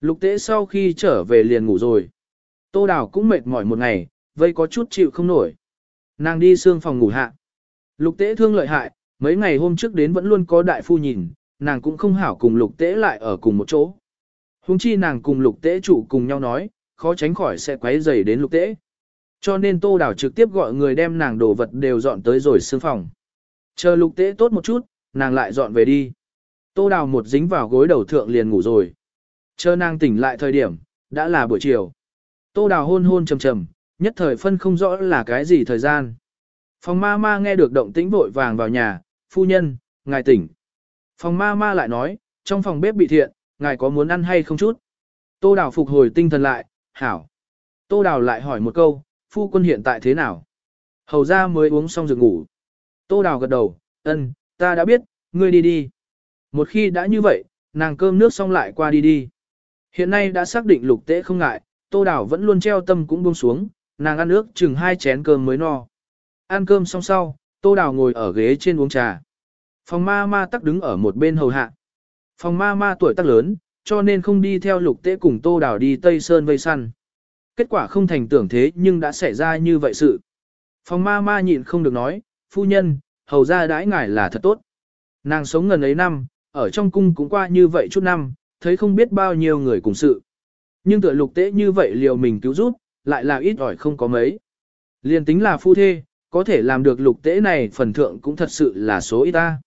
Lục tế sau khi trở về liền ngủ rồi. Tô đào cũng mệt mỏi một ngày, vây có chút chịu không nổi. Nàng đi xương phòng ngủ hạ. Lục tế thương lợi hại, mấy ngày hôm trước đến vẫn luôn có đại phu nhìn, nàng cũng không hảo cùng lục tế lại ở cùng một chỗ. Hùng chi nàng cùng lục tế chủ cùng nhau nói, khó tránh khỏi sẽ quấy rầy đến lục tế. Cho nên tô đảo trực tiếp gọi người đem nàng đồ vật đều dọn tới rồi xương phòng. Chờ lục tế tốt một chút, nàng lại dọn về đi. Tô đào một dính vào gối đầu thượng liền ngủ rồi. Chờ nàng tỉnh lại thời điểm, đã là buổi chiều. Tô đào hôn hôn trầm trầm, nhất thời phân không rõ là cái gì thời gian. Phòng ma ma nghe được động tĩnh vội vàng vào nhà, phu nhân, ngài tỉnh. Phòng ma ma lại nói, trong phòng bếp bị thiện, ngài có muốn ăn hay không chút? Tô đào phục hồi tinh thần lại, hảo. Tô đào lại hỏi một câu, phu quân hiện tại thế nào? Hầu ra mới uống xong giường ngủ. Tô đào gật đầu, ân, ta đã biết, ngươi đi đi. Một khi đã như vậy, nàng cơm nước xong lại qua đi đi. Hiện nay đã xác định lục tế không ngại, tô đảo vẫn luôn treo tâm cũng buông xuống, nàng ăn nước chừng hai chén cơm mới no. Ăn cơm xong sau, tô đảo ngồi ở ghế trên uống trà. Phòng ma ma tắc đứng ở một bên hầu hạ. Phòng ma ma tuổi tác lớn, cho nên không đi theo lục tế cùng tô đảo đi Tây Sơn vây săn. Kết quả không thành tưởng thế nhưng đã xảy ra như vậy sự. Phòng ma ma nhịn không được nói, phu nhân, hầu ra đãi ngài là thật tốt. Nàng sống gần ấy năm, ở trong cung cũng qua như vậy chút năm, thấy không biết bao nhiêu người cùng sự. Nhưng tựa lục tế như vậy liều mình cứu giúp, lại là ít ỏi không có mấy. Liên tính là phu thê, có thể làm được lục tế này phần thượng cũng thật sự là số ít ta.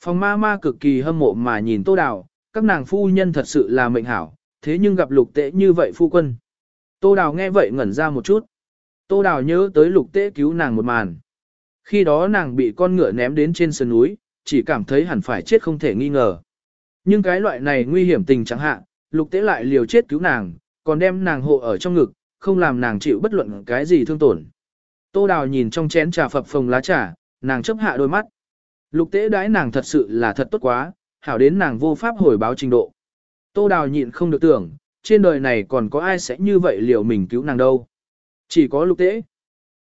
Phòng ma ma cực kỳ hâm mộ mà nhìn tô đào, các nàng phu nhân thật sự là mệnh hảo, thế nhưng gặp lục tế như vậy phu quân. Tô đào nghe vậy ngẩn ra một chút. Tô đào nhớ tới lục tế cứu nàng một màn. Khi đó nàng bị con ngựa ném đến trên sườn núi, chỉ cảm thấy hẳn phải chết không thể nghi ngờ. Nhưng cái loại này nguy hiểm tình chẳng hạn, lục tế lại liều chết cứu nàng, còn đem nàng hộ ở trong ngực, không làm nàng chịu bất luận cái gì thương tổn. Tô đào nhìn trong chén trà phập phồng lá trà, nàng chấp hạ đôi mắt. Lục tế đãi nàng thật sự là thật tốt quá, hảo đến nàng vô pháp hồi báo trình độ. Tô đào nhịn không được tưởng, trên đời này còn có ai sẽ như vậy liệu mình cứu nàng đâu. Chỉ có lục tế.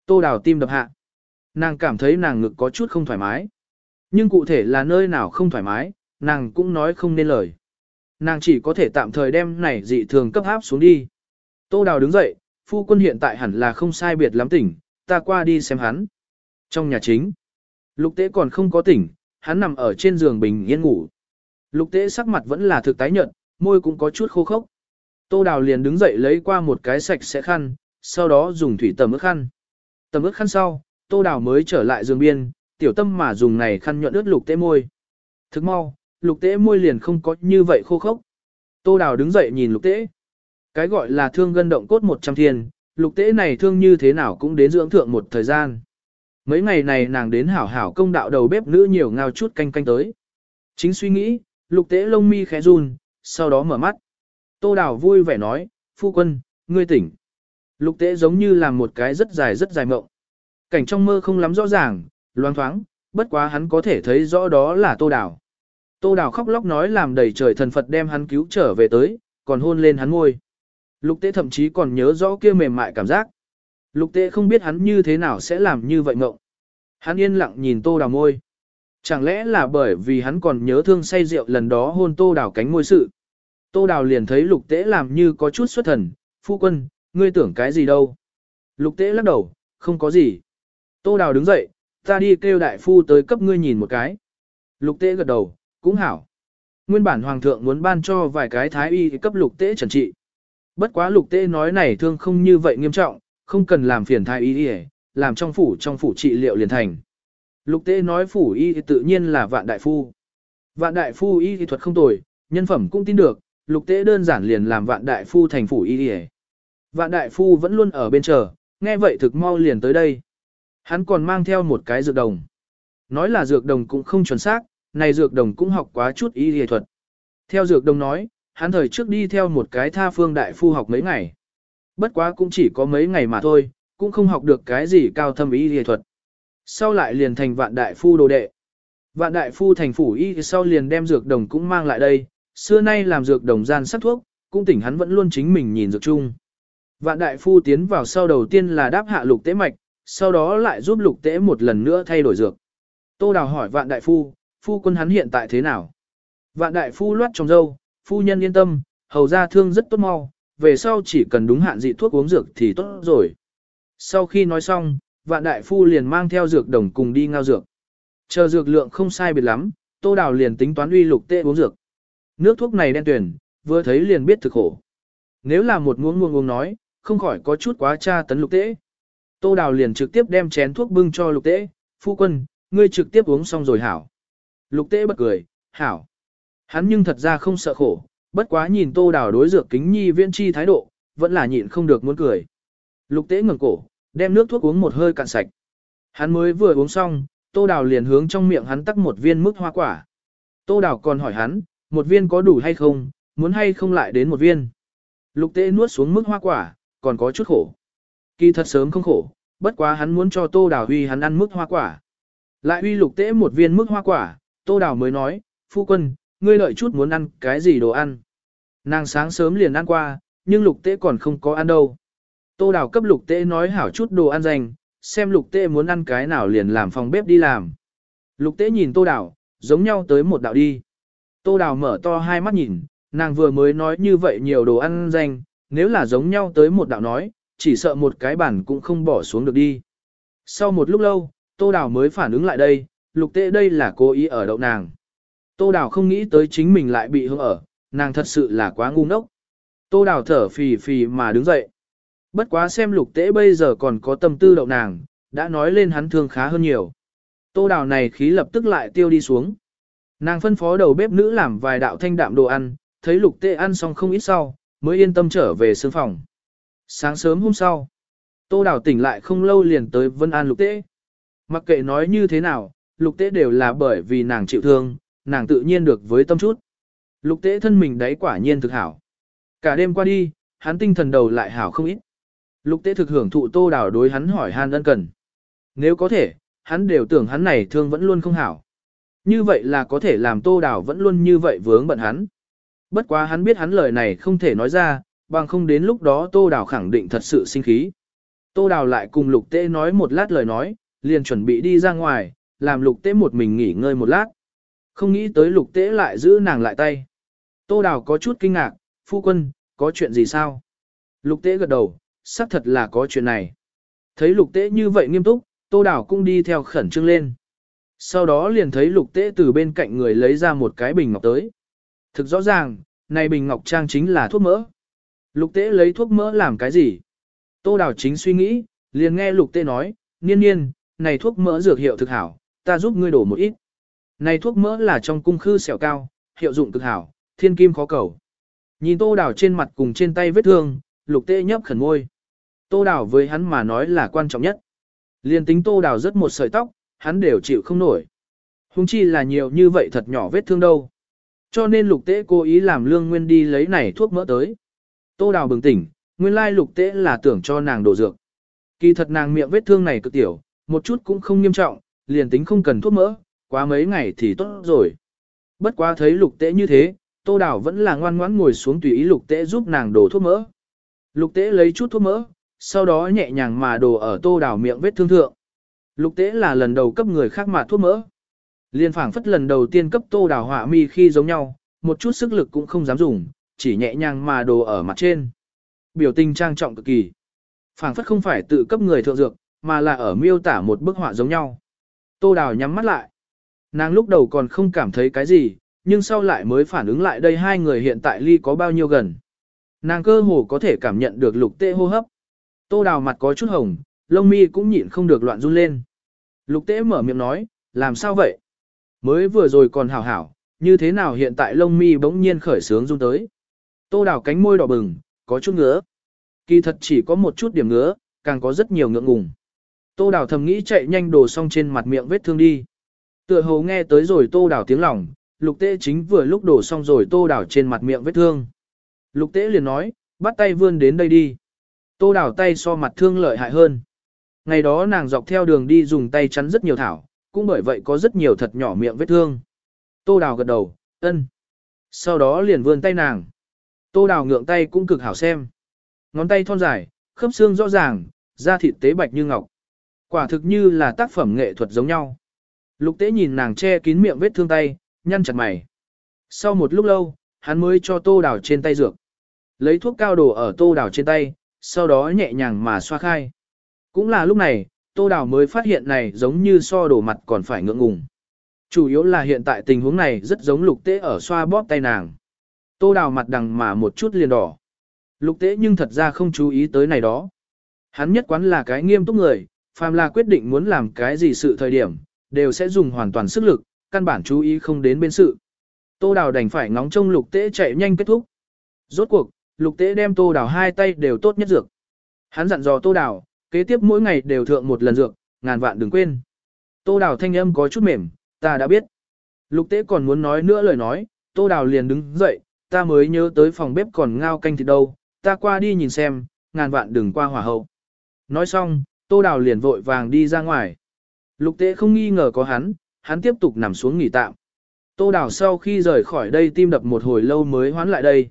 Tô đào tim đập hạ. Nàng cảm thấy nàng ngực có chút không thoải mái. Nhưng cụ thể là nơi nào không thoải mái, nàng cũng nói không nên lời. Nàng chỉ có thể tạm thời đem này dị thường cấp áp xuống đi. Tô Đào đứng dậy, phu quân hiện tại hẳn là không sai biệt lắm tỉnh, ta qua đi xem hắn. Trong nhà chính, lục tế còn không có tỉnh, hắn nằm ở trên giường bình yên ngủ. Lục tế sắc mặt vẫn là thực tái nhợt, môi cũng có chút khô khốc. Tô Đào liền đứng dậy lấy qua một cái sạch sẽ khăn, sau đó dùng thủy tầm ướt khăn. Tầm ướt khăn sau, Tô Đào mới trở lại giường biên, tiểu tâm mà dùng này khăn nhuận ướt lục tế môi. Thức mau, lục tế môi liền không có như vậy khô khốc. Tô Đào đứng dậy nhìn lục tế. Cái gọi là thương gân động cốt một trăm thiên, lục tế này thương như thế nào cũng đến dưỡng thượng một thời gian. Mấy ngày này nàng đến hảo hảo công đạo đầu bếp nữ nhiều ngao chút canh canh tới. Chính suy nghĩ, lục tế lông mi khẽ run, sau đó mở mắt. Tô Đào vui vẻ nói, phu quân, ngươi tỉnh. Lục tế giống như là một cái rất dài rất dài mộng. Cảnh trong mơ không lắm rõ ràng, loang thoáng, bất quá hắn có thể thấy rõ đó là Tô Đào. Tô Đào khóc lóc nói làm đầy trời thần Phật đem hắn cứu trở về tới, còn hôn lên hắn ngôi. Lục tế thậm chí còn nhớ rõ kia mềm mại cảm giác. Lục tế không biết hắn như thế nào sẽ làm như vậy ngộng. Hắn yên lặng nhìn Tô Đào môi. Chẳng lẽ là bởi vì hắn còn nhớ thương say rượu lần đó hôn Tô Đào cánh môi sự. Tô Đào liền thấy lục tế làm như có chút xuất thần, phu quân, ngươi tưởng cái gì đâu. Lục tế lắc đầu, không có gì. Tô Đào đứng dậy, ta đi kêu đại phu tới cấp ngươi nhìn một cái. Lục tế gật đầu, cũng hảo. Nguyên bản hoàng thượng muốn ban cho vài cái thái y cấp lục tế trần trị. Bất quá lục tế nói này thương không như vậy nghiêm trọng, không cần làm phiền thái y đi làm trong phủ trong phủ trị liệu liền thành. Lục tế nói phủ y thì tự nhiên là vạn đại phu. Vạn đại phu y thì thuật không tồi, nhân phẩm cũng tin được, lục tế đơn giản liền làm vạn đại phu thành phủ y đi Vạn đại phu vẫn luôn ở bên chờ, nghe vậy thực mau liền tới đây. Hắn còn mang theo một cái dược đồng. Nói là dược đồng cũng không chuẩn xác, này dược đồng cũng học quá chút y y thuật. Theo dược đồng nói, hắn thời trước đi theo một cái tha phương đại phu học mấy ngày. Bất quá cũng chỉ có mấy ngày mà thôi, cũng không học được cái gì cao thâm y y thuật. Sau lại liền thành vạn đại phu đồ đệ. Vạn đại phu thành phủ y sau liền đem dược đồng cũng mang lại đây, xưa nay làm dược đồng gian sắc thuốc, cũng tỉnh hắn vẫn luôn chính mình nhìn dược chung. Vạn đại phu tiến vào sau đầu tiên là đáp hạ lục tế mạch, sau đó lại giúp lục tế một lần nữa thay đổi dược. Tô Đào hỏi vạn đại phu, phu quân hắn hiện tại thế nào? Vạn đại phu loát trong dâu, phu nhân yên tâm, hầu ra thương rất tốt mau, về sau chỉ cần đúng hạn dị thuốc uống dược thì tốt rồi. Sau khi nói xong, vạn đại phu liền mang theo dược đồng cùng đi ngao dược. Chờ dược lượng không sai biệt lắm, tô đào liền tính toán uy lục tê uống dược. Nước thuốc này đen tuyển, vừa thấy liền biết thực khổ. Nếu là một muỗng muông uống nói, không khỏi có chút quá tra tấn lục tễ. Tô đào liền trực tiếp đem chén thuốc bưng cho lục tễ, phu quân, ngươi trực tiếp uống xong rồi hảo. Lục tễ bật cười, hảo. Hắn nhưng thật ra không sợ khổ, bất quá nhìn tô đào đối dược kính nhi viễn chi thái độ, vẫn là nhịn không được muốn cười. Lục tế ngẩng cổ, đem nước thuốc uống một hơi cạn sạch. Hắn mới vừa uống xong, tô đào liền hướng trong miệng hắn tắc một viên mức hoa quả. Tô đào còn hỏi hắn, một viên có đủ hay không, muốn hay không lại đến một viên. Lục tế nuốt xuống mức hoa quả, còn có chút khổ. Kỳ thật sớm không khổ, bất quá hắn muốn cho tô đào huy hắn ăn mức hoa quả. Lại huy lục tế một viên mức hoa quả, tô đào mới nói, phu quân, ngươi lợi chút muốn ăn cái gì đồ ăn. Nàng sáng sớm liền ăn qua, nhưng lục tế còn không có ăn đâu. Tô đào cấp lục tế nói hảo chút đồ ăn dành, xem lục tế muốn ăn cái nào liền làm phòng bếp đi làm. Lục tế nhìn tô đào, giống nhau tới một đạo đi. Tô đào mở to hai mắt nhìn, nàng vừa mới nói như vậy nhiều đồ ăn dành, nếu là giống nhau tới một đạo nói, chỉ sợ một cái bản cũng không bỏ xuống được đi. Sau một lúc lâu, tô đào mới phản ứng lại đây, lục tệ đây là cố ý ở đậu nàng. Tô đào không nghĩ tới chính mình lại bị hướng ở, nàng thật sự là quá ngu ngốc. Tô đào thở phì phì mà đứng dậy. Bất quá xem lục tế bây giờ còn có tâm tư đậu nàng, đã nói lên hắn thương khá hơn nhiều. Tô đào này khí lập tức lại tiêu đi xuống. Nàng phân phó đầu bếp nữ làm vài đạo thanh đạm đồ ăn, thấy lục tệ ăn xong không ít sau, mới yên tâm trở về sương phòng. Sáng sớm hôm sau, tô đào tỉnh lại không lâu liền tới Vân An lục tế. Mặc kệ nói như thế nào, lục tế đều là bởi vì nàng chịu thương, nàng tự nhiên được với tâm chút. Lục tế thân mình đấy quả nhiên thực hảo. Cả đêm qua đi, hắn tinh thần đầu lại hảo không ít. Lục tế thực hưởng thụ tô đào đối hắn hỏi han ân cần. Nếu có thể, hắn đều tưởng hắn này thương vẫn luôn không hảo. Như vậy là có thể làm tô đào vẫn luôn như vậy vướng bận hắn. Bất quá hắn biết hắn lời này không thể nói ra, bằng không đến lúc đó tô đào khẳng định thật sự sinh khí. Tô đào lại cùng lục tế nói một lát lời nói, liền chuẩn bị đi ra ngoài, làm lục tế một mình nghỉ ngơi một lát. Không nghĩ tới lục tế lại giữ nàng lại tay. Tô đào có chút kinh ngạc, phu quân, có chuyện gì sao? Lục tế gật đầu, xác thật là có chuyện này. Thấy lục tế như vậy nghiêm túc, tô đào cũng đi theo khẩn trương lên. Sau đó liền thấy lục tế từ bên cạnh người lấy ra một cái bình ngọc tới. Thực rõ ràng, này bình ngọc trang chính là thuốc mỡ. Lục tế lấy thuốc mỡ làm cái gì? Tô đào chính suy nghĩ, liền nghe lục tế nói, niên niên, này thuốc mỡ dược hiệu thực hảo, ta giúp ngươi đổ một ít. Này thuốc mỡ là trong cung khư sẹo cao, hiệu dụng cực hảo, thiên kim khó cầu. Nhìn tô đào trên mặt cùng trên tay vết thương, lục tế nhấp khẩn môi. Tô đào với hắn mà nói là quan trọng nhất. Liên tính tô đào rất một sợi tóc, hắn đều chịu không nổi. Hùng chi là nhiều như vậy thật nhỏ vết thương đâu. Cho nên lục tế cố ý làm lương nguyên đi lấy này thuốc mỡ tới. Tô đào bừng tỉnh, nguyên lai lục tế là tưởng cho nàng đổ dược. Kỳ thật nàng miệng vết thương này cực tiểu, một chút cũng không nghiêm trọng, liền tính không cần thuốc mỡ, quá mấy ngày thì tốt rồi. Bất quá thấy lục tế như thế, tô đào vẫn là ngoan ngoãn ngồi xuống tùy ý lục tế giúp nàng đổ thuốc mỡ. Lục tế lấy chút thuốc mỡ, sau đó nhẹ nhàng mà đổ ở tô đào miệng vết thương thượng. Lục tế là lần đầu cấp người khác mà thuốc mỡ. Liên phảng phất lần đầu tiên cấp tô đào họa mi khi giống nhau, một chút sức lực cũng không dám dùng, chỉ nhẹ nhàng mà đồ ở mặt trên. Biểu tình trang trọng cực kỳ. phảng phất không phải tự cấp người thượng dược, mà là ở miêu tả một bức họa giống nhau. Tô đào nhắm mắt lại. Nàng lúc đầu còn không cảm thấy cái gì, nhưng sau lại mới phản ứng lại đây hai người hiện tại ly có bao nhiêu gần. Nàng cơ hồ có thể cảm nhận được lục tê hô hấp. Tô đào mặt có chút hồng, lông mi cũng nhịn không được loạn run lên. Lục tế mở miệng nói, làm sao vậy? Mới vừa rồi còn hảo hảo, như thế nào hiện tại lông mi bỗng nhiên khởi sướng run tới. Tô đào cánh môi đỏ bừng, có chút ngứa. Kỳ thật chỉ có một chút điểm ngứa, càng có rất nhiều ngượng ngùng. Tô đào thầm nghĩ chạy nhanh đồ xong trên mặt miệng vết thương đi. Tựa hồ nghe tới rồi tô đào tiếng lòng, lục tế chính vừa lúc đổ xong rồi tô đào trên mặt miệng vết thương. Lục tế liền nói, bắt tay vươn đến đây đi. Tô đào tay so mặt thương lợi hại hơn. Ngày đó nàng dọc theo đường đi dùng tay chắn rất nhiều thảo, cũng bởi vậy có rất nhiều thật nhỏ miệng vết thương. Tô đào gật đầu, ân. Sau đó liền vươn tay nàng. Tô đào ngượng tay cũng cực hảo xem. Ngón tay thon dài, khớp xương rõ ràng, da thịt tế bạch như ngọc. Quả thực như là tác phẩm nghệ thuật giống nhau. Lục tế nhìn nàng che kín miệng vết thương tay, nhăn chặt mày. Sau một lúc lâu, hắn mới cho tô đào trên tay dược. Lấy thuốc cao đổ ở tô đào trên tay, sau đó nhẹ nhàng mà xoa khai. Cũng là lúc này, tô đào mới phát hiện này giống như so đổ mặt còn phải ngượng ngùng. Chủ yếu là hiện tại tình huống này rất giống lục tế ở xoa bóp tay nàng. Tô đào mặt đằng mà một chút liền đỏ. Lục tế nhưng thật ra không chú ý tới này đó. Hắn nhất quán là cái nghiêm túc người, phàm là quyết định muốn làm cái gì sự thời điểm, đều sẽ dùng hoàn toàn sức lực, căn bản chú ý không đến bên sự. Tô đào đành phải ngóng trông lục tế chạy nhanh kết thúc. Rốt cuộc, lục tế đem tô đào hai tay đều tốt nhất dược. Hắn dặn dò tô đào, kế tiếp mỗi ngày đều thượng một lần dược, ngàn vạn đừng quên. Tô đào thanh âm có chút mềm, ta đã biết. Lục tế còn muốn nói nữa lời nói, tô đào liền đứng dậy, ta mới nhớ tới phòng bếp còn ngao canh thịt đâu, ta qua đi nhìn xem, ngàn vạn đừng qua hỏa hậu. Nói xong, tô đào liền vội vàng đi ra ngoài. Lục tế không nghi ngờ có hắn, hắn tiếp tục nằm xuống nghỉ tạm. Tô đào sau khi rời khỏi đây tim đập một hồi lâu mới hoán lại đây.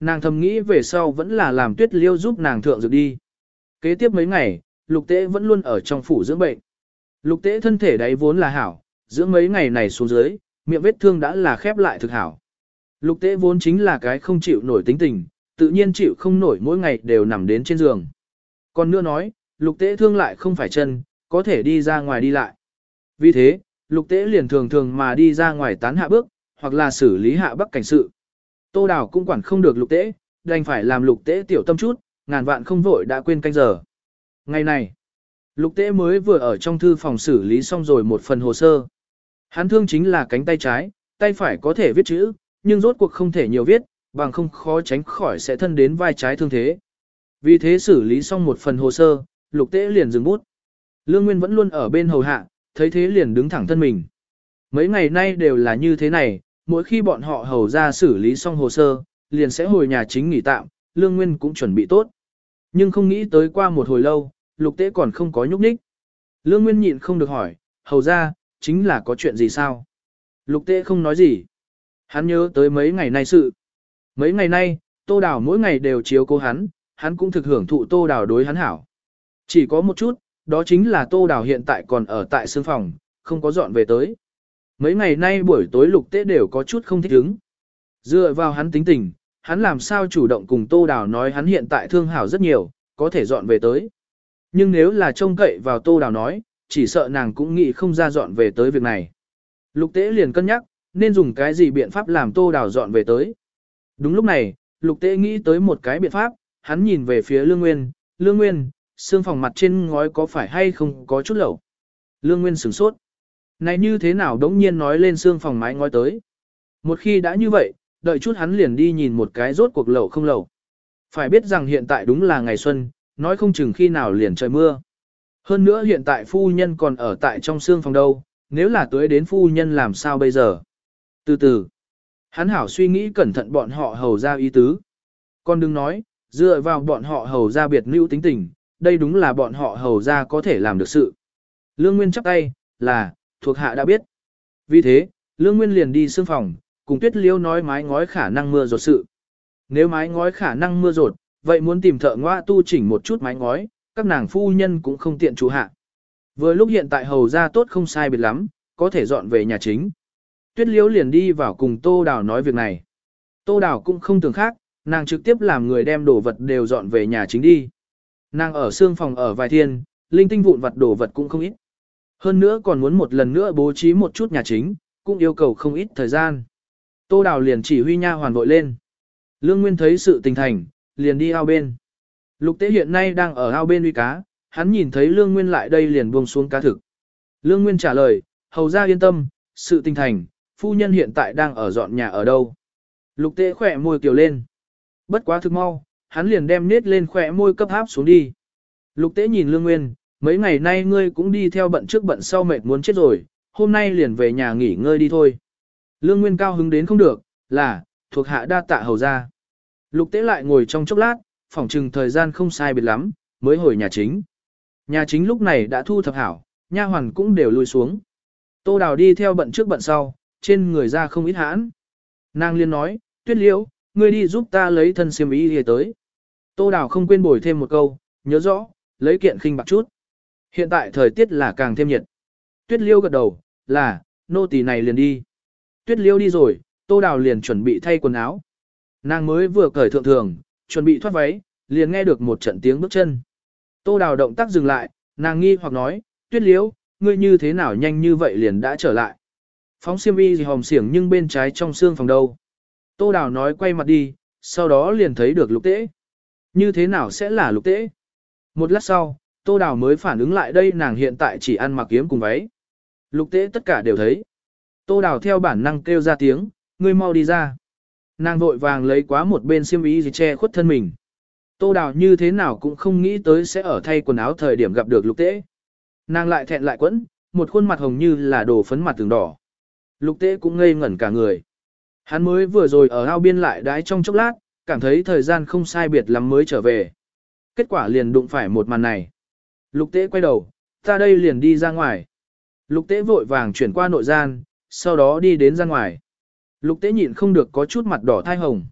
Nàng thầm nghĩ về sau vẫn là làm tuyết liêu giúp nàng thượng dược đi. Kế tiếp mấy ngày, lục tế vẫn luôn ở trong phủ dưỡng bệnh. Lục tế thân thể đấy vốn là hảo, dưỡng mấy ngày này xuống dưới, miệng vết thương đã là khép lại thực hảo. Lục tế vốn chính là cái không chịu nổi tính tình, tự nhiên chịu không nổi mỗi ngày đều nằm đến trên giường. Còn nữa nói, lục tế thương lại không phải chân, có thể đi ra ngoài đi lại. Vì thế, lục tế liền thường thường mà đi ra ngoài tán hạ bước, hoặc là xử lý hạ bắc cảnh sự. Tô Đào cũng quản không được lục tế, đành phải làm lục tế tiểu tâm chút, ngàn vạn không vội đã quên canh giờ. Ngày này, lục tế mới vừa ở trong thư phòng xử lý xong rồi một phần hồ sơ. Hắn thương chính là cánh tay trái, tay phải có thể viết chữ, nhưng rốt cuộc không thể nhiều viết, bằng không khó tránh khỏi sẽ thân đến vai trái thương thế. Vì thế xử lý xong một phần hồ sơ, lục tế liền dừng bút. Lương Nguyên vẫn luôn ở bên hầu hạ, thấy thế liền đứng thẳng thân mình. Mấy ngày nay đều là như thế này, mỗi khi bọn họ hầu ra xử lý xong hồ sơ, liền sẽ hồi nhà chính nghỉ tạm, Lương Nguyên cũng chuẩn bị tốt. Nhưng không nghĩ tới qua một hồi lâu, lục tế còn không có nhúc nhích. Lương Nguyên nhịn không được hỏi, hầu ra, chính là có chuyện gì sao? Lục tế không nói gì. Hắn nhớ tới mấy ngày nay sự. Mấy ngày nay, Tô Đào mỗi ngày đều chiếu cố hắn, hắn cũng thực hưởng thụ Tô Đào đối hắn hảo. Chỉ có một chút, đó chính là Tô Đào hiện tại còn ở tại sương phòng, không có dọn về tới. Mấy ngày nay buổi tối lục tế đều có chút không thích ứng. Dựa vào hắn tính tình, hắn làm sao chủ động cùng Tô Đào nói hắn hiện tại thương hảo rất nhiều, có thể dọn về tới. Nhưng nếu là trông cậy vào Tô Đào nói, chỉ sợ nàng cũng nghĩ không ra dọn về tới việc này. Lục tế liền cân nhắc, nên dùng cái gì biện pháp làm Tô Đào dọn về tới. Đúng lúc này, lục tế nghĩ tới một cái biện pháp, hắn nhìn về phía Lương Nguyên, Lương Nguyên, xương phòng mặt trên ngói có phải hay không có chút lẩu. Lương Nguyên sửng sốt. Này như thế nào đống nhiên nói lên xương phòng mái ngói tới. Một khi đã như vậy, đợi chút hắn liền đi nhìn một cái rốt cuộc lẩu không lẩu. Phải biết rằng hiện tại đúng là ngày xuân, nói không chừng khi nào liền trời mưa. Hơn nữa hiện tại phu nhân còn ở tại trong xương phòng đâu, nếu là tới đến phu nhân làm sao bây giờ? Từ từ, hắn hảo suy nghĩ cẩn thận bọn họ hầu ra ý tứ. Con đừng nói, dựa vào bọn họ hầu ra biệt nữ tính tình, đây đúng là bọn họ hầu ra có thể làm được sự. Lương Nguyên chắp tay, là, thuộc hạ đã biết. Vì thế, Lương Nguyên liền đi xương phòng, cùng Tuyết Liêu nói mái ngói khả năng mưa rột sự. Nếu mái ngói khả năng mưa rột, vậy muốn tìm thợ ngoa tu chỉnh một chút mái ngói, các nàng phu nhân cũng không tiện chủ hạ. Vừa lúc hiện tại hầu ra tốt không sai biệt lắm, có thể dọn về nhà chính. Tuyết Liễu liền đi vào cùng Tô Đào nói việc này. Tô Đào cũng không tưởng khác, nàng trực tiếp làm người đem đồ vật đều dọn về nhà chính đi. Nàng ở xương phòng ở vài thiên, linh tinh vụn vật đồ vật cũng không ít. Hơn nữa còn muốn một lần nữa bố trí một chút nhà chính, cũng yêu cầu không ít thời gian. Tô Đào liền chỉ huy nha hoàn vội lên. Lương Nguyên thấy sự tình thành, liền đi ao bên. Lục tế hiện nay đang ở ao bên uy cá, hắn nhìn thấy Lương Nguyên lại đây liền buông xuống cá thực. Lương Nguyên trả lời, hầu ra yên tâm, sự tình thành, phu nhân hiện tại đang ở dọn nhà ở đâu. Lục tế khỏe môi kiều lên. Bất quá thực mau, hắn liền đem nết lên khỏe môi cấp háp xuống đi. Lục tế nhìn Lương Nguyên, mấy ngày nay ngươi cũng đi theo bận trước bận sau mệt muốn chết rồi, hôm nay liền về nhà nghỉ ngơi đi thôi. Lương Nguyên cao hứng đến không được, là, thuộc hạ đa tạ hầu ra. Lục tế lại ngồi trong chốc lát, phỏng chừng thời gian không sai biệt lắm, mới hồi nhà chính. Nhà chính lúc này đã thu thập hảo, nha hoàn cũng đều lui xuống. Tô Đào đi theo bận trước bận sau, trên người ra không ít hãn. Nàng liên nói, tuyết liễu, ngươi đi giúp ta lấy thân xiêm y đi tới. Tô Đào không quên bồi thêm một câu, nhớ rõ, lấy kiện khinh bạc chút. Hiện tại thời tiết là càng thêm nhiệt. Tuyết liêu gật đầu, là, nô tỳ này liền đi. Tuyết liêu đi rồi, Tô Đào liền chuẩn bị thay quần áo. Nàng mới vừa cởi thượng thường, chuẩn bị thoát váy, liền nghe được một trận tiếng bước chân. Tô Đào động tác dừng lại, nàng nghi hoặc nói, Tuyết liêu, ngươi như thế nào nhanh như vậy liền đã trở lại. Phóng xiêm y gì hòm xiểng nhưng bên trái trong xương phòng đâu. Tô Đào nói quay mặt đi, sau đó liền thấy được lục tễ. Như thế nào sẽ là lục tễ? Một lát sau, Tô Đào mới phản ứng lại đây nàng hiện tại chỉ ăn mặc kiếm cùng váy. Lục tế tất cả đều thấy. Tô Đào theo bản năng kêu ra tiếng, ngươi mau đi ra. Nàng vội vàng lấy quá một bên xiêm y gì che khuất thân mình. Tô Đào như thế nào cũng không nghĩ tới sẽ ở thay quần áo thời điểm gặp được lục tế. Nàng lại thẹn lại quẫn, một khuôn mặt hồng như là đồ phấn mặt tường đỏ. Lục tế cũng ngây ngẩn cả người. Hắn mới vừa rồi ở ao biên lại đái trong chốc lát, cảm thấy thời gian không sai biệt lắm mới trở về. Kết quả liền đụng phải một màn này. Lục tế quay đầu, ta đây liền đi ra ngoài. Lục tế vội vàng chuyển qua nội gian, sau đó đi đến ra ngoài. Lục tế nhịn không được có chút mặt đỏ thai hồng.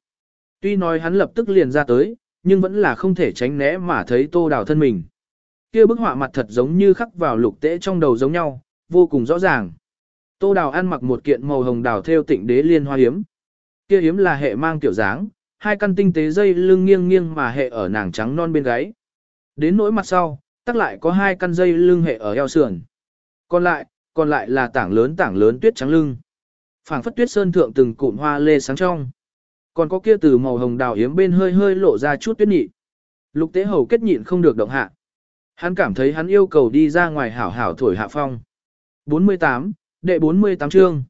Tuy nói hắn lập tức liền ra tới, nhưng vẫn là không thể tránh né mà thấy tô đào thân mình. kia bức họa mặt thật giống như khắc vào lục tế trong đầu giống nhau, vô cùng rõ ràng. Tô đào ăn mặc một kiện màu hồng đào theo tịnh đế liên hoa hiếm. Kia hiếm là hệ mang kiểu dáng, hai căn tinh tế dây lưng nghiêng nghiêng mà hệ ở nàng trắng non bên gáy. Đến nỗi mặt sau, tắc lại có hai căn dây lưng hệ ở eo sườn. Còn lại, còn lại là tảng lớn tảng lớn tuyết trắng lưng. phảng phất tuyết sơn thượng từng cụm hoa lê sáng trong. Còn có kia từ màu hồng đào yếm bên hơi hơi lộ ra chút tuyết nhị. Lục tế hầu kết nhịn không được động hạ. Hắn cảm thấy hắn yêu cầu đi ra ngoài hảo hảo thổi hạ phong. 48, đệ 48 chương.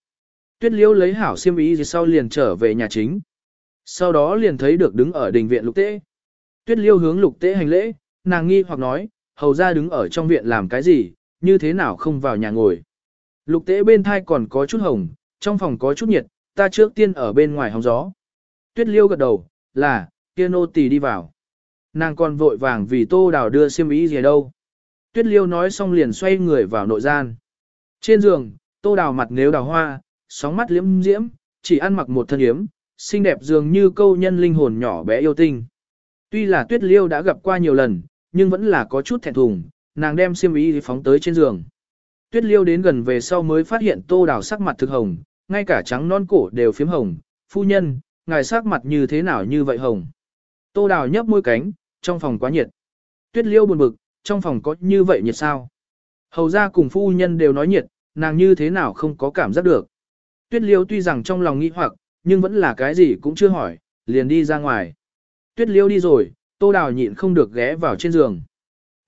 Tuyết liễu lấy hảo xiêm ý gì sau liền trở về nhà chính. Sau đó liền thấy được đứng ở đình viện lục tế. Tuyết liêu hướng lục tế hành lễ, nàng nghi hoặc nói, hầu ra đứng ở trong viện làm cái gì, như thế nào không vào nhà ngồi. Lục tế bên thai còn có chút hồng, trong phòng có chút nhiệt, ta trước tiên ở bên ngoài hóng gió. Tuyết liêu gật đầu, là, kia nô tỳ đi vào. Nàng còn vội vàng vì tô đào đưa xiêm ý gì đâu. Tuyết liêu nói xong liền xoay người vào nội gian. Trên giường, tô đào mặt nếu đào hoa, sóng mắt liễm diễm, chỉ ăn mặc một thân yếm, xinh đẹp dường như câu nhân linh hồn nhỏ bé yêu tinh. Tuy là tuyết liêu đã gặp qua nhiều lần, nhưng vẫn là có chút thẹn thùng, nàng đem xiêm y phóng tới trên giường. Tuyết liêu đến gần về sau mới phát hiện tô đào sắc mặt thực hồng, ngay cả trắng non cổ đều phiếm hồng, phu nhân, ngài sắc mặt như thế nào như vậy hồng. Tô đào nhấp môi cánh, trong phòng quá nhiệt. Tuyết liêu buồn bực, trong phòng có như vậy nhiệt sao? Hầu ra cùng phu nhân đều nói nhiệt, nàng như thế nào không có cảm giác được. Tuyết liêu tuy rằng trong lòng nghĩ hoặc, nhưng vẫn là cái gì cũng chưa hỏi, liền đi ra ngoài. Tuyết liêu đi rồi, tô đào nhịn không được ghé vào trên giường.